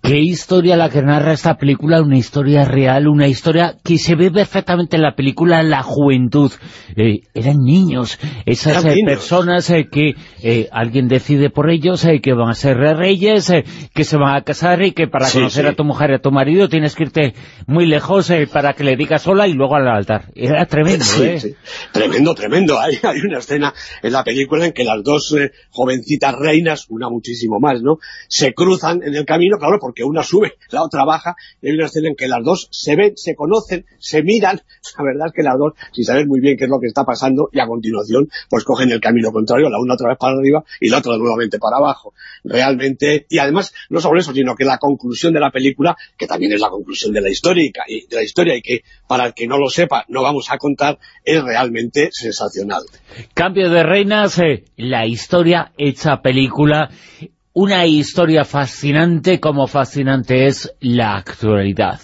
¿Qué historia la que narra esta película? Una historia real, una historia que se ve perfectamente en la película La Juventud. Eh, eran niños, esas Eran eh, niños. personas eh, que eh, alguien decide por ellos, que van a ser reyes, que se van a casar y que para Sí, conocer sí. a tu mujer y a tu marido tienes que irte muy lejos para que le digas hola y luego al altar. Era tremendo, Sí, ¿eh? Tremendo, tremendo. Hay, hay una escena en la película en que las dos eh, jovencitas reinas, una muchísimo más, ¿no? Se cruzan en el camino, claro, porque una sube, la otra baja, y hay una escena en que las dos se ven, se conocen, se miran, la verdad es que las dos, sin saber muy bien qué es lo que está pasando, y a continuación, pues cogen el camino contrario, la una otra vez para arriba y la otra nuevamente para abajo. Realmente, y además, no solo eso, sino que la conclusión de la película, que también es la conclusión de la historia, y, de la historia, y que para el que no lo sepa, no vamos a contar, es realmente sensacional. Cambio de reinas, eh, la historia hecha película, una historia fascinante como fascinante es la actualidad.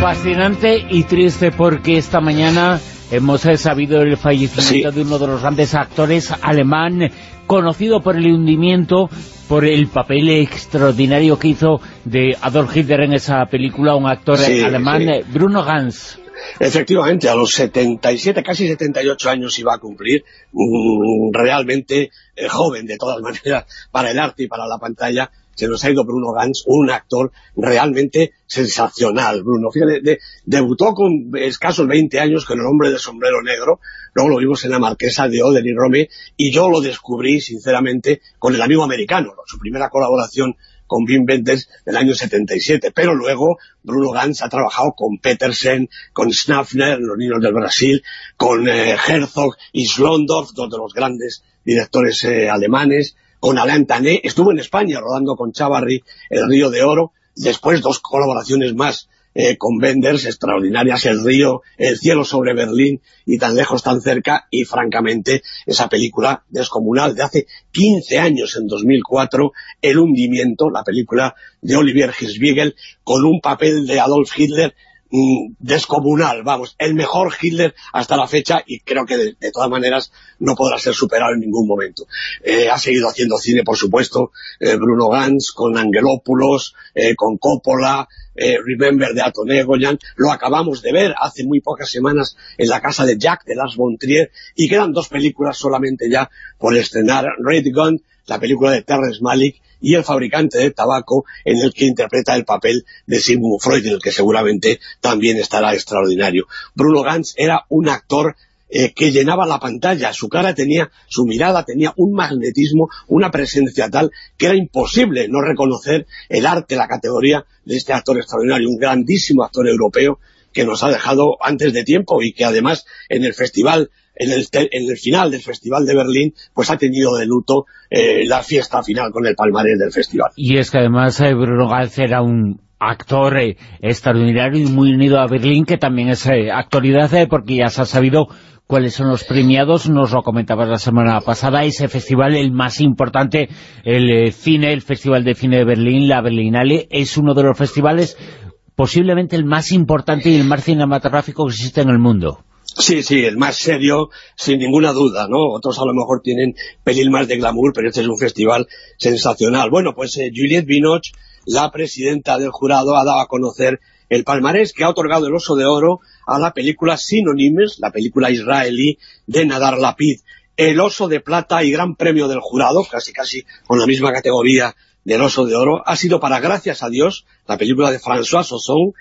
Fascinante y triste porque esta mañana hemos sabido el fallecimiento de uno de los grandes actores alemán, conocido por el hundimiento, por el papel extraordinario que hizo de Adolf Hitler en esa película, un actor Sí, alemán, sí. Bruno Gans. Efectivamente, a los 77, casi 78 años iba a cumplir, mm, realmente eh, joven de todas maneras para el arte y para la pantalla, se nos ha ido Bruno Gans, un actor realmente sensacional. Bruno, fíjate, de- debutó con escasos 20 años con El hombre de sombrero negro, luego lo vimos en La marquesa de Oder y Rome, y yo lo descubrí, sinceramente, con El amigo americano, su primera colaboración con Wim Wenders del año 77, pero luego Bruno Gans ha trabajado con Petersen, con Schnaffner, los niños del Brasil, con eh, Herzog y Schlondorf, dos de los grandes directores eh, alemanes, con Alain Tané, estuvo en España rodando con Chavarri El Río de Oro, después dos colaboraciones más eh, con Benders, extraordinarias, El río, El cielo sobre Berlín y tan lejos, tan cerca, y francamente esa película descomunal de hace 15 años, en 2004, El hundimiento, la película de Olivier Hirschbiegel, con un papel de Adolf Hitler mm, descomunal, vamos, el mejor Hitler hasta la fecha y creo que de, todas maneras no podrá ser superado en ningún momento. Eh, ha seguido haciendo cine, por supuesto, eh, Bruno Gantz, con Angelopoulos, eh, con Coppola, eh, Remember de Anton Egoyan, lo acabamos de ver hace muy pocas semanas en la casa de Jack de Lars von Trier y quedan dos películas solamente ya por estrenar, Red Gun, la película de Terrence Malick y El fabricante de tabaco en el que interpreta el papel de Sigmund Freud, en el que seguramente también estará extraordinario. Bruno Gantz era un actor eh, que llenaba la pantalla, su cara tenía, su mirada tenía un magnetismo, una presencia tal que era imposible no reconocer el arte, la categoría de este actor extraordinario, un grandísimo actor europeo que nos ha dejado antes de tiempo y que además en el festival en el, en el, final del Festival de Berlín, pues ha tenido de luto eh, la fiesta final con el palmarés del festival. Y es que además eh, Bruno Gantz era un actor eh, extraordinario y muy unido a Berlín, que también es actualidad, porque ya se ha sabido cuáles son los premiados, nos lo comentabas la semana pasada, ese festival, el más importante, el eh, cine, el Festival de Cine de Berlín, la Berlinale, es uno de los festivales posiblemente el más importante y el más cinematográfico que existe en el mundo. Sí, sí, el más serio, sin ninguna duda, ¿no? Otros a lo mejor tienen pelín más de glamour, pero este es un festival sensacional. Bueno, pues eh, Juliette Binoche, la presidenta del jurado, ha dado a conocer el palmarés que ha otorgado el Oso de Oro a la película Synonymes, la película israelí de Nadar Lapid. El Oso de Plata y Gran Premio del Jurado, casi casi con la misma categoría del Oso de Oro, ha sido para Gracias a Dios, la película de François Ozon,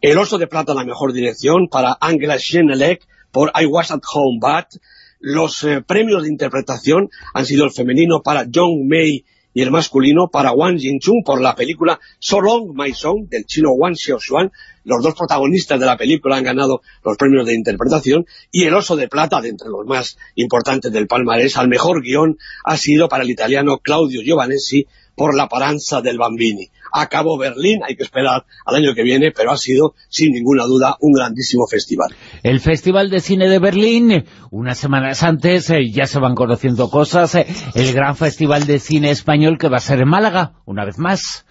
el Oso de Plata la mejor dirección para Angela Schenelec por I Was at Home But, los eh, premios de interpretación han sido el femenino para John May y el masculino para Wang Jingchun por la película So Long My Song del chino Wang Xiaoshuan. Los dos protagonistas de la película han ganado los premios de interpretación y el Oso de Plata, de entre los más importantes del palmarés, al mejor guion ha sido para el italiano Claudio Giovanessi por La Paranza del Bambini. Acabó Berlín, hay que esperar al año que viene, pero ha sido, sin ninguna duda, un grandísimo festival. El Festival de Cine de Berlín, unas semanas antes eh, ya se van conociendo cosas, eh, el gran Festival de Cine Español que va a ser en Málaga, una vez más.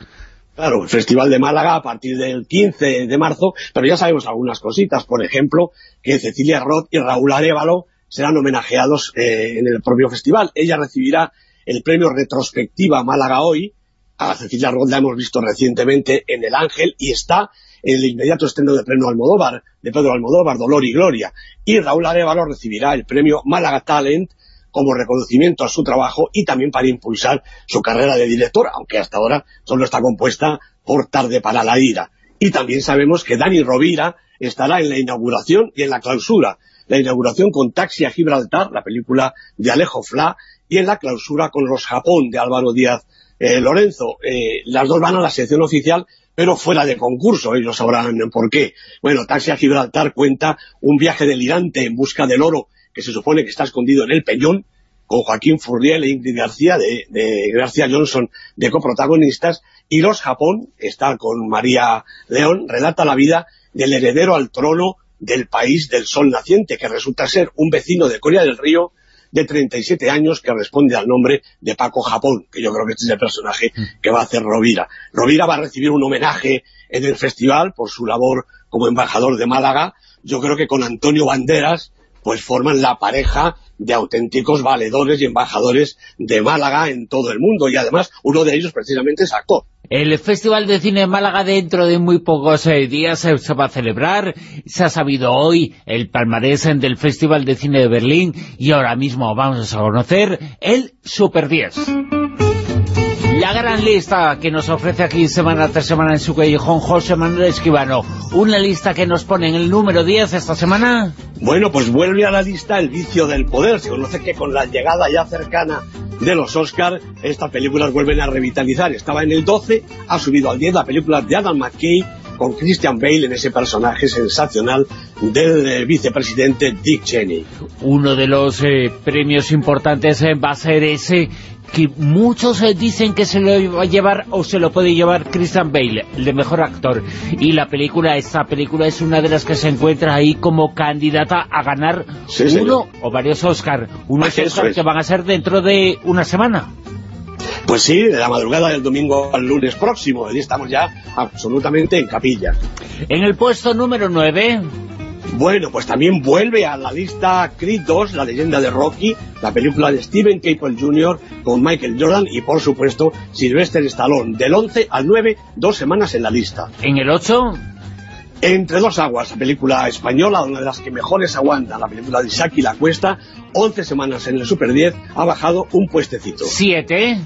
Claro, el Festival de Málaga a partir del 15 de marzo, pero ya sabemos algunas cositas, por ejemplo, que Cecilia Roth y Raúl Arevalo serán homenajeados eh, en el propio festival. Ella recibirá el premio Retrospectiva Málaga Hoy, a Cecilia Roth la hemos visto recientemente en El Ángel y está en el inmediato estreno de premio Almodóvar, de Pedro Almodóvar, Dolor y Gloria. Y Raúl Arevalo recibirá el premio Málaga Talent como reconocimiento a su trabajo y también para impulsar su carrera de director, aunque hasta ahora solo está compuesta por Tarde para la Ira. Y también sabemos que Dani Rovira estará en la inauguración y en la clausura. La inauguración con Taxi a Gibraltar, la película de Alejo Fla, y en la clausura con Los Japón de Álvaro Díaz eh, Lorenzo. Eh, las dos van a la sección oficial, pero fuera de concurso, ellos sabrán por qué. Bueno, Taxi a Gibraltar cuenta un viaje delirante en busca del oro que se supone que está escondido en el Peñón, con Joaquín Furriel e Ingrid García, de, de García Johnson, de coprotagonistas, y Los Japón, está con María León, relata la vida del heredero al trono del país del sol naciente, que resulta ser un vecino de Corea del Río, de 37 años que responde al nombre de Paco Japón, que yo creo que este es el personaje que va a hacer Rovira. Rovira va a recibir un homenaje en el festival por su labor como embajador de Málaga. Yo creo que con Antonio Banderas pues forman la pareja de auténticos valedores y embajadores de Málaga en todo el mundo y además uno de ellos precisamente es actor. El Festival de Cine de Málaga dentro de muy pocos eh, días eh, se va a celebrar. Se ha sabido hoy el palmarés del Festival de Cine de Berlín y ahora mismo vamos a conocer el Super 10. La gran lista que nos ofrece aquí semana tras semana en su callejón José Manuel Esquivano. Una lista que nos pone en el número 10 esta semana. Bueno, pues vuelve a la lista El vicio del poder. Se conoce que con la llegada ya cercana de los Oscars, estas películas vuelven a revitalizar. Estaba en el 12, ha subido al 10 la película de Adam McKay con Christian Bale en ese personaje sensacional del eh, vicepresidente Dick Cheney. Uno de los eh, premios importantes eh, va a ser ese que muchos eh, dicen que se lo va a llevar o se lo puede llevar Christian Bale, el de mejor actor. Y la película, esta película es una de las que se encuentra ahí como candidata a ganar Sí, uno señor. o varios Oscar. Unos Eso Oscar es. que van a ser dentro de una semana. Pues sí, de la madrugada del domingo al lunes próximo, y estamos ya absolutamente en capilla. En el puesto número 9... Bueno, pues también vuelve a la lista Creed 2, la leyenda de Rocky, la película de Steven Caple Jr. con Michael Jordan y, por supuesto, Sylvester Stallone. Del 11 al 9, dos semanas en la lista. En el 8... Entre dos aguas, la película española, una de las que mejores aguanta, la película de Isaac y la Cuesta, 11 semanas en el Super 10, ha bajado un puestecito. 7...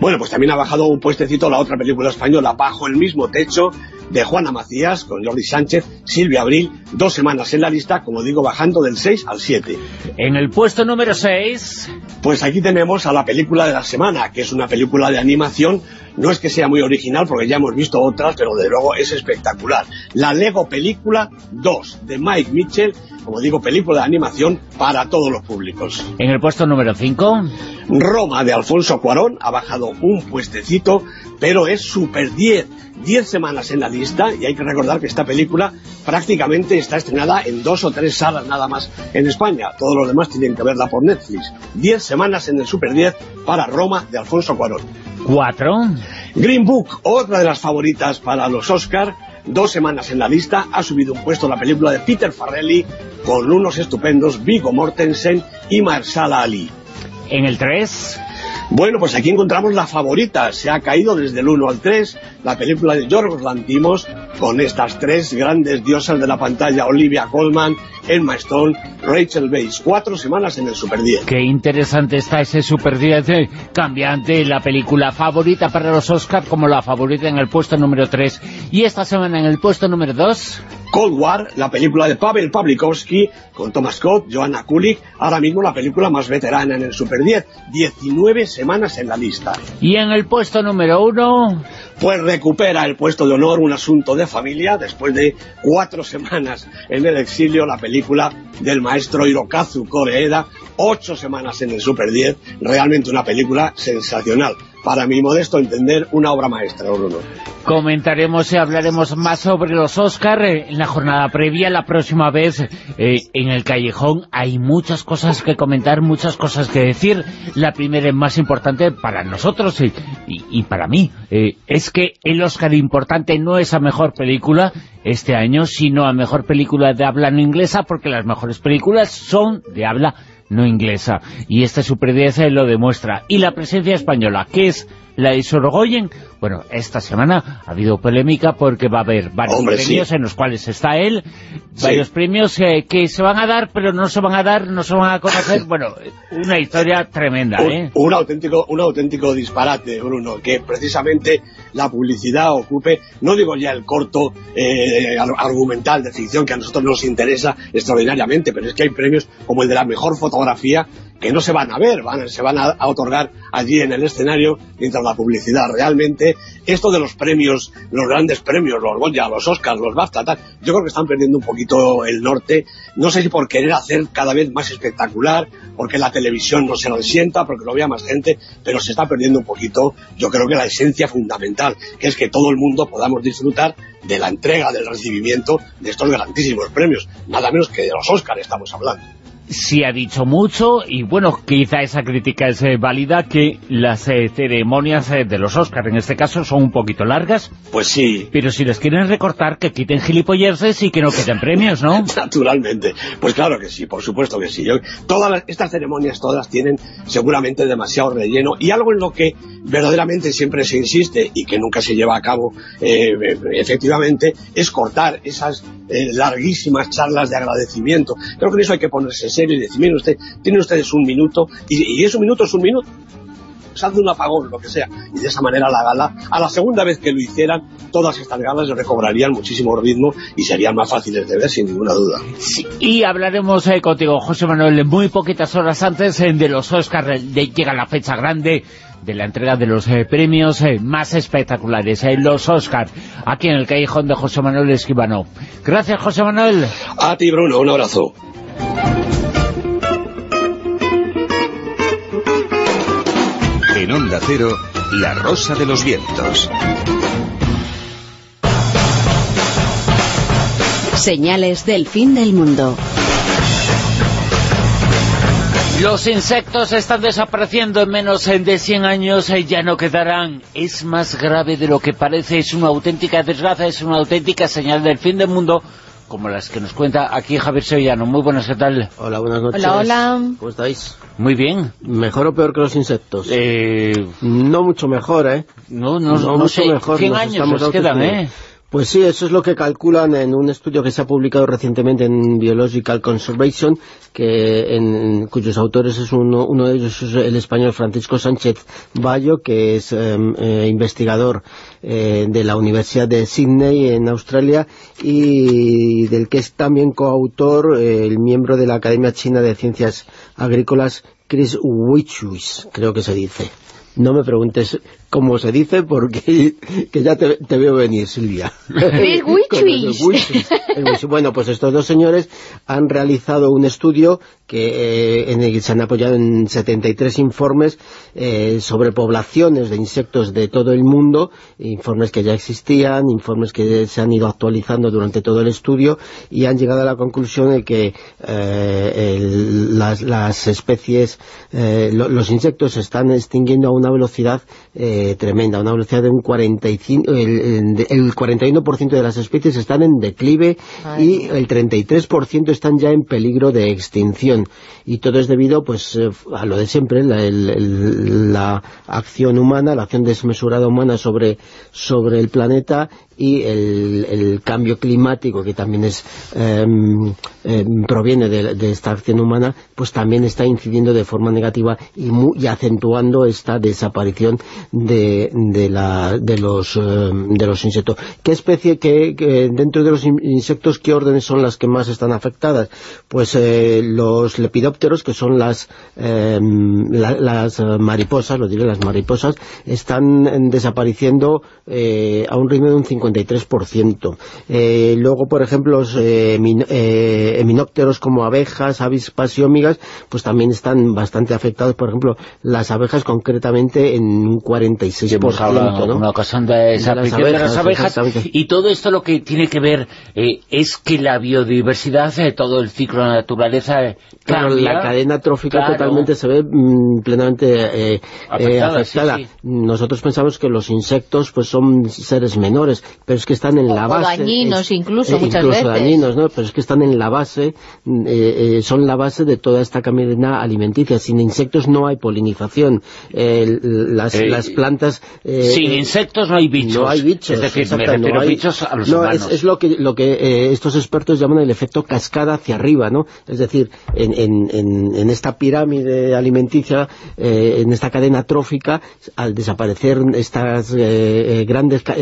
Bueno, pues también ha bajado un puestecito la otra película española, Bajo el mismo techo, de Juana Macías, con Jordi Sánchez, Silvia Abril, dos semanas en la lista, como digo, bajando del 6 al 7. En el puesto número 6... Pues aquí tenemos a la película de la semana, que es una película de animación, no es que sea muy original, porque ya hemos visto otras, pero de luego es espectacular. La Lego Película 2, de Mike Mitchell, como digo, película de animación para todos los públicos. En el puesto número 5... Roma de Alfonso Cuarón ha bajado un puestecito, pero es Super 10. 10 semanas en la lista y hay que recordar que esta película prácticamente está estrenada en dos o tres salas nada más en España. Todos los demás tienen que verla por Netflix. 10 semanas en el Super 10 para Roma de Alfonso Cuarón. 4... Green Book, otra de las favoritas para los Oscar, dos semanas en la lista, ha subido un puesto la película de Peter Farrelly con unos estupendos Viggo Mortensen y Marsala Ali. En el 3... Bueno, pues aquí encontramos la favorita. Se ha caído desde el 1 al 3 la película de Yorgos Lantimos con estas tres grandes diosas de la pantalla, Olivia Colman, Emma Stone, Rachel Weisz. Cuatro semanas en el Super 10. Qué interesante está ese Super 10 eh, cambiante, la película favorita para los Oscar como la favorita en el puesto número 3. Y esta semana en el puesto número 2... Cold War, la película de Pavel Pavlikovsky con Thomas Scott, Joanna Kulig, ahora mismo la película más veterana en el Super 10. 19 semanas en la lista. Y en el puesto número 1... Pues recupera el puesto de honor un asunto de familia después de cuatro semanas en el exilio la película del maestro Hirokazu Koreeda, ocho semanas en el Super 10, realmente una película sensacional. Para mi modesto entender, una obra maestra, Bruno. Comentaremos y hablaremos más sobre los Oscar eh, en la jornada previa, la próxima vez eh, en el Callejón. Hay muchas cosas que comentar, muchas cosas que decir. La primera y más importante para nosotros y, y- y para mí eh, es que el Oscar importante no es a mejor película este año, sino a mejor película de habla no inglesa, porque las mejores películas son de habla no inglesa. Y este Super 10 lo demuestra. Y la presencia española, que es la de Sorogoyen, bueno, esta semana ha habido polémica porque va a haber varios Hombre, premios sí. en los cuales está él, Sí. varios premios eh, que se van a dar, pero no se van a dar, no se van a conocer. bueno, una historia tremenda, Un, ¿eh? un auténtico, un auténtico disparate, Bruno, que precisamente la publicidad ocupe, no digo ya el corto eh, ar- argumental de ficción que a nosotros nos interesa extraordinariamente, pero es que hay premios como el de la mejor fotografía que no se van a ver, van, se van a, a otorgar allí en el escenario mientras la publicidad. Realmente, esto de los premios, los grandes premios, los Goya, los Oscars, los BAFTA, yo creo que están perdiendo un poquito el norte. No sé si por querer hacer cada vez más espectacular, porque la televisión no se lo sienta, porque lo vea más gente, pero se está perdiendo un poquito, yo creo que la esencia fundamental, que es que todo el mundo podamos disfrutar de la entrega, del recibimiento de estos grandísimos premios, nada menos que de los Oscars estamos hablando. Sí ha dicho mucho y bueno, quizá esa crítica es eh, válida que las eh, ceremonias eh, de los Oscars en este caso son un poquito largas. Pues sí. Pero si les quieren recortar, que quiten gilipolleces y que no quiten premios, ¿no? Naturalmente. Pues claro que sí, por supuesto que sí. Yo- todas las- estas ceremonias todas tienen seguramente demasiado relleno y algo en lo que verdaderamente siempre se insiste y que nunca se lleva a cabo eh, efectivamente es cortar esas eh, larguísimas charlas de agradecimiento. Creo que en eso hay que ponerse serio y decir, miren usted, tienen ustedes un minuto y, y ese minuto es un minuto hace un apagón, lo que sea, y de esa manera la gala, a la segunda vez que lo hicieran, todas estas galas recobrarían muchísimo ritmo y serían más fáciles de ver, sin ninguna duda. Y hablaremos eh, contigo, José Manuel, muy poquitas horas antes eh, de los Oscars, de, llega la fecha grande de la entrega de los eh, premios eh, más espectaculares, eh, los Oscar, aquí en el Callejón de José Manuel Esquivano. Gracias, José Manuel. A ti, Bruno, un abrazo. En Onda Cero, La Rosa de los Vientos. Señales del fin del mundo. Los insectos están desapareciendo en menos de 100 años, eh, ya no quedarán. Es más grave de lo que parece, es una auténtica desgracia, es una auténtica señal del fin del mundo, como las que nos cuenta aquí Javier Sevillano. Muy buenas, ¿qué tal? Hola, buenas noches. Hola, hola. ¿Cómo estáis? Muy bien. ¿Mejor o peor que los insectos? Eh... No mucho mejor, ¿eh? No, no, no, mucho sé. mejor. 100 nos años nos quedan. ¿eh? Pues sí, eso es lo que calculan en un estudio que se ha publicado recientemente en Biological Conservation, que en, cuyos autores es uno, uno de ellos es el español Francisco Sánchez Bayo, que es eh, eh, investigador eh, de la Universidad de Sydney en Australia y del que es también coautor eh, el miembro de la Academia China de Ciencias Agrícolas Chris Wichuis, creo que se dice. No me preguntes cómo se dice porque que ya te, te veo venir, Silvia. El. Bueno, pues estos dos señores han realizado un estudio que eh, en el que se han apoyado en 73 informes eh, sobre poblaciones de insectos de todo el mundo, informes que ya existían, informes que se han ido actualizando durante todo el estudio y han llegado a la conclusión de que eh, el- las, las especies, eh, lo- los insectos se están extinguiendo a una velocidad eh, tremenda, una velocidad de un 45, el, el- el 41% de las especies están en declive y el 33% están ya en peligro de extinción. Y todo es debido pues eh, a lo de siempre, la, el- la acción humana, la acción desmesurada humana sobre, sobre el planeta y el, cambio climático que también es em, em, proviene de, esta acción humana pues también está incidiendo de forma negativa y, mu- y acentuando esta desaparición de, em, los insectos ¿qué especie, qué- dentro de los in- insectos qué órdenes son las que más están afectadas? pues eh, los lepidópteros que son las la- las mariposas, lo diré, las mariposas están desapareciendo eh, a un ritmo de un 53%. Eh, luego, por ejemplo, los eh, min- eh, eminópteros como abejas, avispas y ómigas, pues también están bastante afectados. Por ejemplo, las abejas concretamente en un 46%. Hemos hablado ¿no? alguna ocasión de esa De las afección de las abejas, abejas y todo esto lo que tiene que ver eh, es que la biodiversidad, eh, todo el ciclo de la naturaleza Claro, la cadena trófica Claro. totalmente se ve mm, plenamente eh, eh, Afectada, sí, afectada. sí. Nosotros pensamos que los insectos pues son seres menores, pero es que están en la O base. dañinos es- incluso, eh, muchas incluso veces. dañinos, ¿no? Pero es que están en la base, mm, eh, eh, son la base de toda esta cadena alimenticia. Sin insectos no hay polinización. Eh, las, Eh, las plantas... eh, Sin insectos no hay bichos. no hay bichos. Es decir, me exacto, refiero no hay- bichos a los no, humanos. Es, es lo que, lo que eh, estos expertos llaman el efecto cascada hacia arriba, ¿no? Es decir, en, en- en- en esta pirámide alimenticia, eh, en esta cadena trófica, al desaparecer estas eh, eh, grandes ca-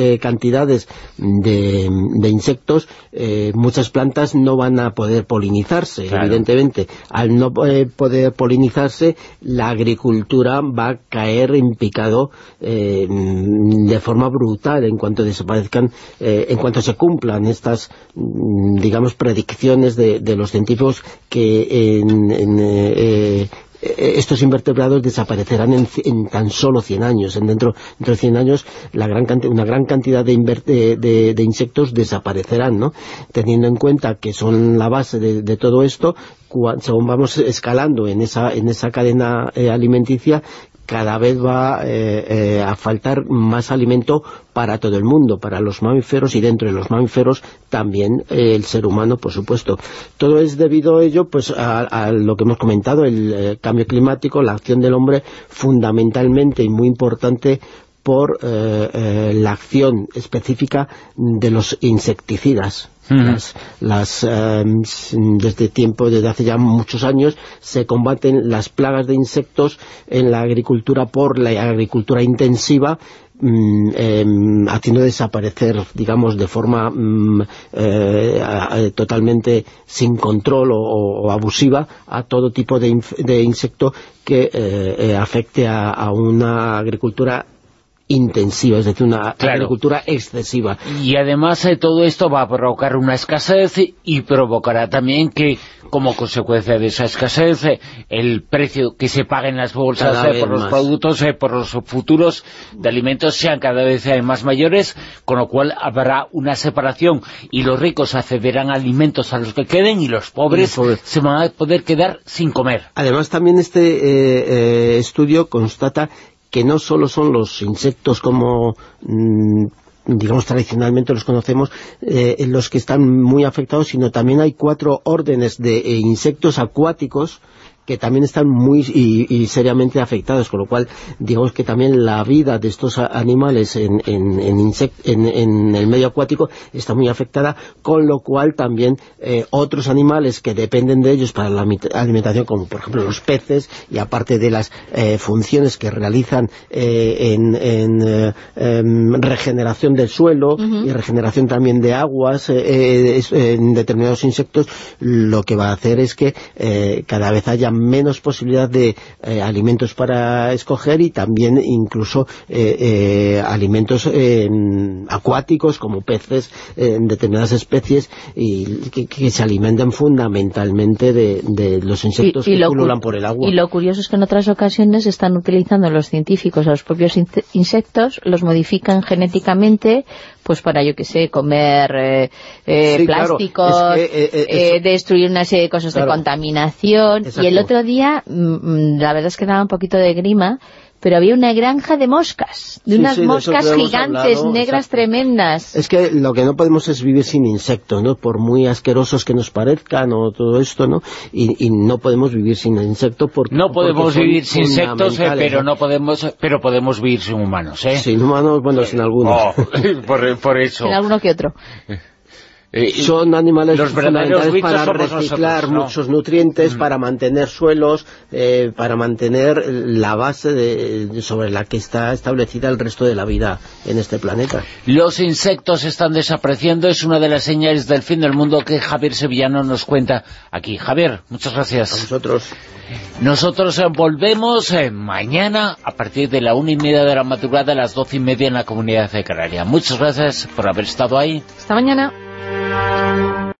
de, de insectos, eh, muchas plantas no van a poder polinizarse, Claro. evidentemente. Al no eh, poder polinizarse, la agricultura va a caer en picado eh, de forma brutal en cuanto desaparezcan, eh, en cuanto se cumplan estas, digamos, predicciones de, de los científicos que en, en, estos invertebrados desaparecerán en, tan solo 100 años. En dentro, de 100 años la gran una gran cantidad de, de, insectos desaparecerán, ¿no? Teniendo en cuenta que son la base de, todo esto, según vamos escalando en esa, en esa cadena eh, alimenticia, cada vez va eh, eh, a faltar más alimento para todo el mundo, para los mamíferos y dentro de los mamíferos también eh, el ser humano, por supuesto. Todo es debido a ello pues a, a lo que hemos comentado, el cambio climático, la acción del hombre fundamentalmente y muy importante por la acción específica de los insecticidas. Las, las, eh, s- desde tiempo, desde hace ya muchos años, se combaten las plagas de insectos en la agricultura por la agricultura intensiva em, haciendo desaparecer, digamos, de forma mm, eh, totalmente sin control o, abusiva a todo tipo de, de insecto que eh, eh, afecte a, a una agricultura intensiva, es decir, una Claro. agricultura excesiva. Y además eh, todo esto va a provocar una escasez y provocará también que, como consecuencia de esa escasez, eh, el precio que se paga en las bolsas eh, por los más. productos, eh, por los futuros de alimentos sean cada vez eh, más mayores, con lo cual habrá una separación y los ricos accederán a alimentos a los que queden y los pobres se van a poder quedar sin comer. Además, también este estudio constata que no solo son los insectos como mm, digamos tradicionalmente los conocemos eh, los que están muy afectados, sino también hay cuatro órdenes de eh, insectos acuáticos que también están muy y, y seriamente afectados, con lo cual digamos que también la vida de estos animales en, en, en, insect- en- en el medio acuático está muy afectada, con lo cual también eh, otros animales que dependen de ellos para la alimentación, como por ejemplo los peces, y aparte de las eh, funciones que realizan eh, en, en, eh, em, regeneración del suelo y regeneración también de aguas eh, en determinados insectos, lo que va a hacer es que cada vez haya menos posibilidad de eh, alimentos para escoger y también incluso eh, eh, alimentos eh, acuáticos como peces en determinadas especies y que, que se alimentan fundamentalmente de, de los insectos que pululan por el agua. y lo curioso es que en otras ocasiones están utilizando los científicos a los propios insectos, los modifican genéticamente, pues para, yo que sé, comer eh, eh, Sí, claro, plásticos, es que, eh, eh, eso- destruir una serie de cosas Claro. de contaminación. Exacto. Y el otro día, mm, mm, la verdad es que daba un poquito de grima, pero había una granja de moscas, de Sí, unas sí, moscas gigantes, hablado, negras exacto. tremendas. Es que lo que no podemos es vivir sin insectos, ¿no? Por muy asquerosos que nos parezcan o todo esto, ¿no? Y, y no podemos vivir sin insectos porque No podemos porque vivir sin insectos, eh, pero ¿no? no podemos pero podemos vivir sin humanos, ¿eh? Sin humanos, bueno, sin algunos. Oh, por, por eso. En alguno que otro. Eh, son animales los fundamentales para reciclar nosotros, ¿no? Mm. muchos nutrientes, para mantener suelos, eh, para mantener la base de- sobre la que está establecida el resto de la vida en este planeta. Los insectos están desapareciendo, es una de las señales del fin del mundo que Javier Sevillano nos cuenta aquí. Javier, muchas gracias. A vosotros. Nosotros eh, volvemos mañana a partir de la una y media de la madrugada a las doce y media en la Comunidad de Canaria. Muchas gracias por haber estado ahí. Hasta mañana. Música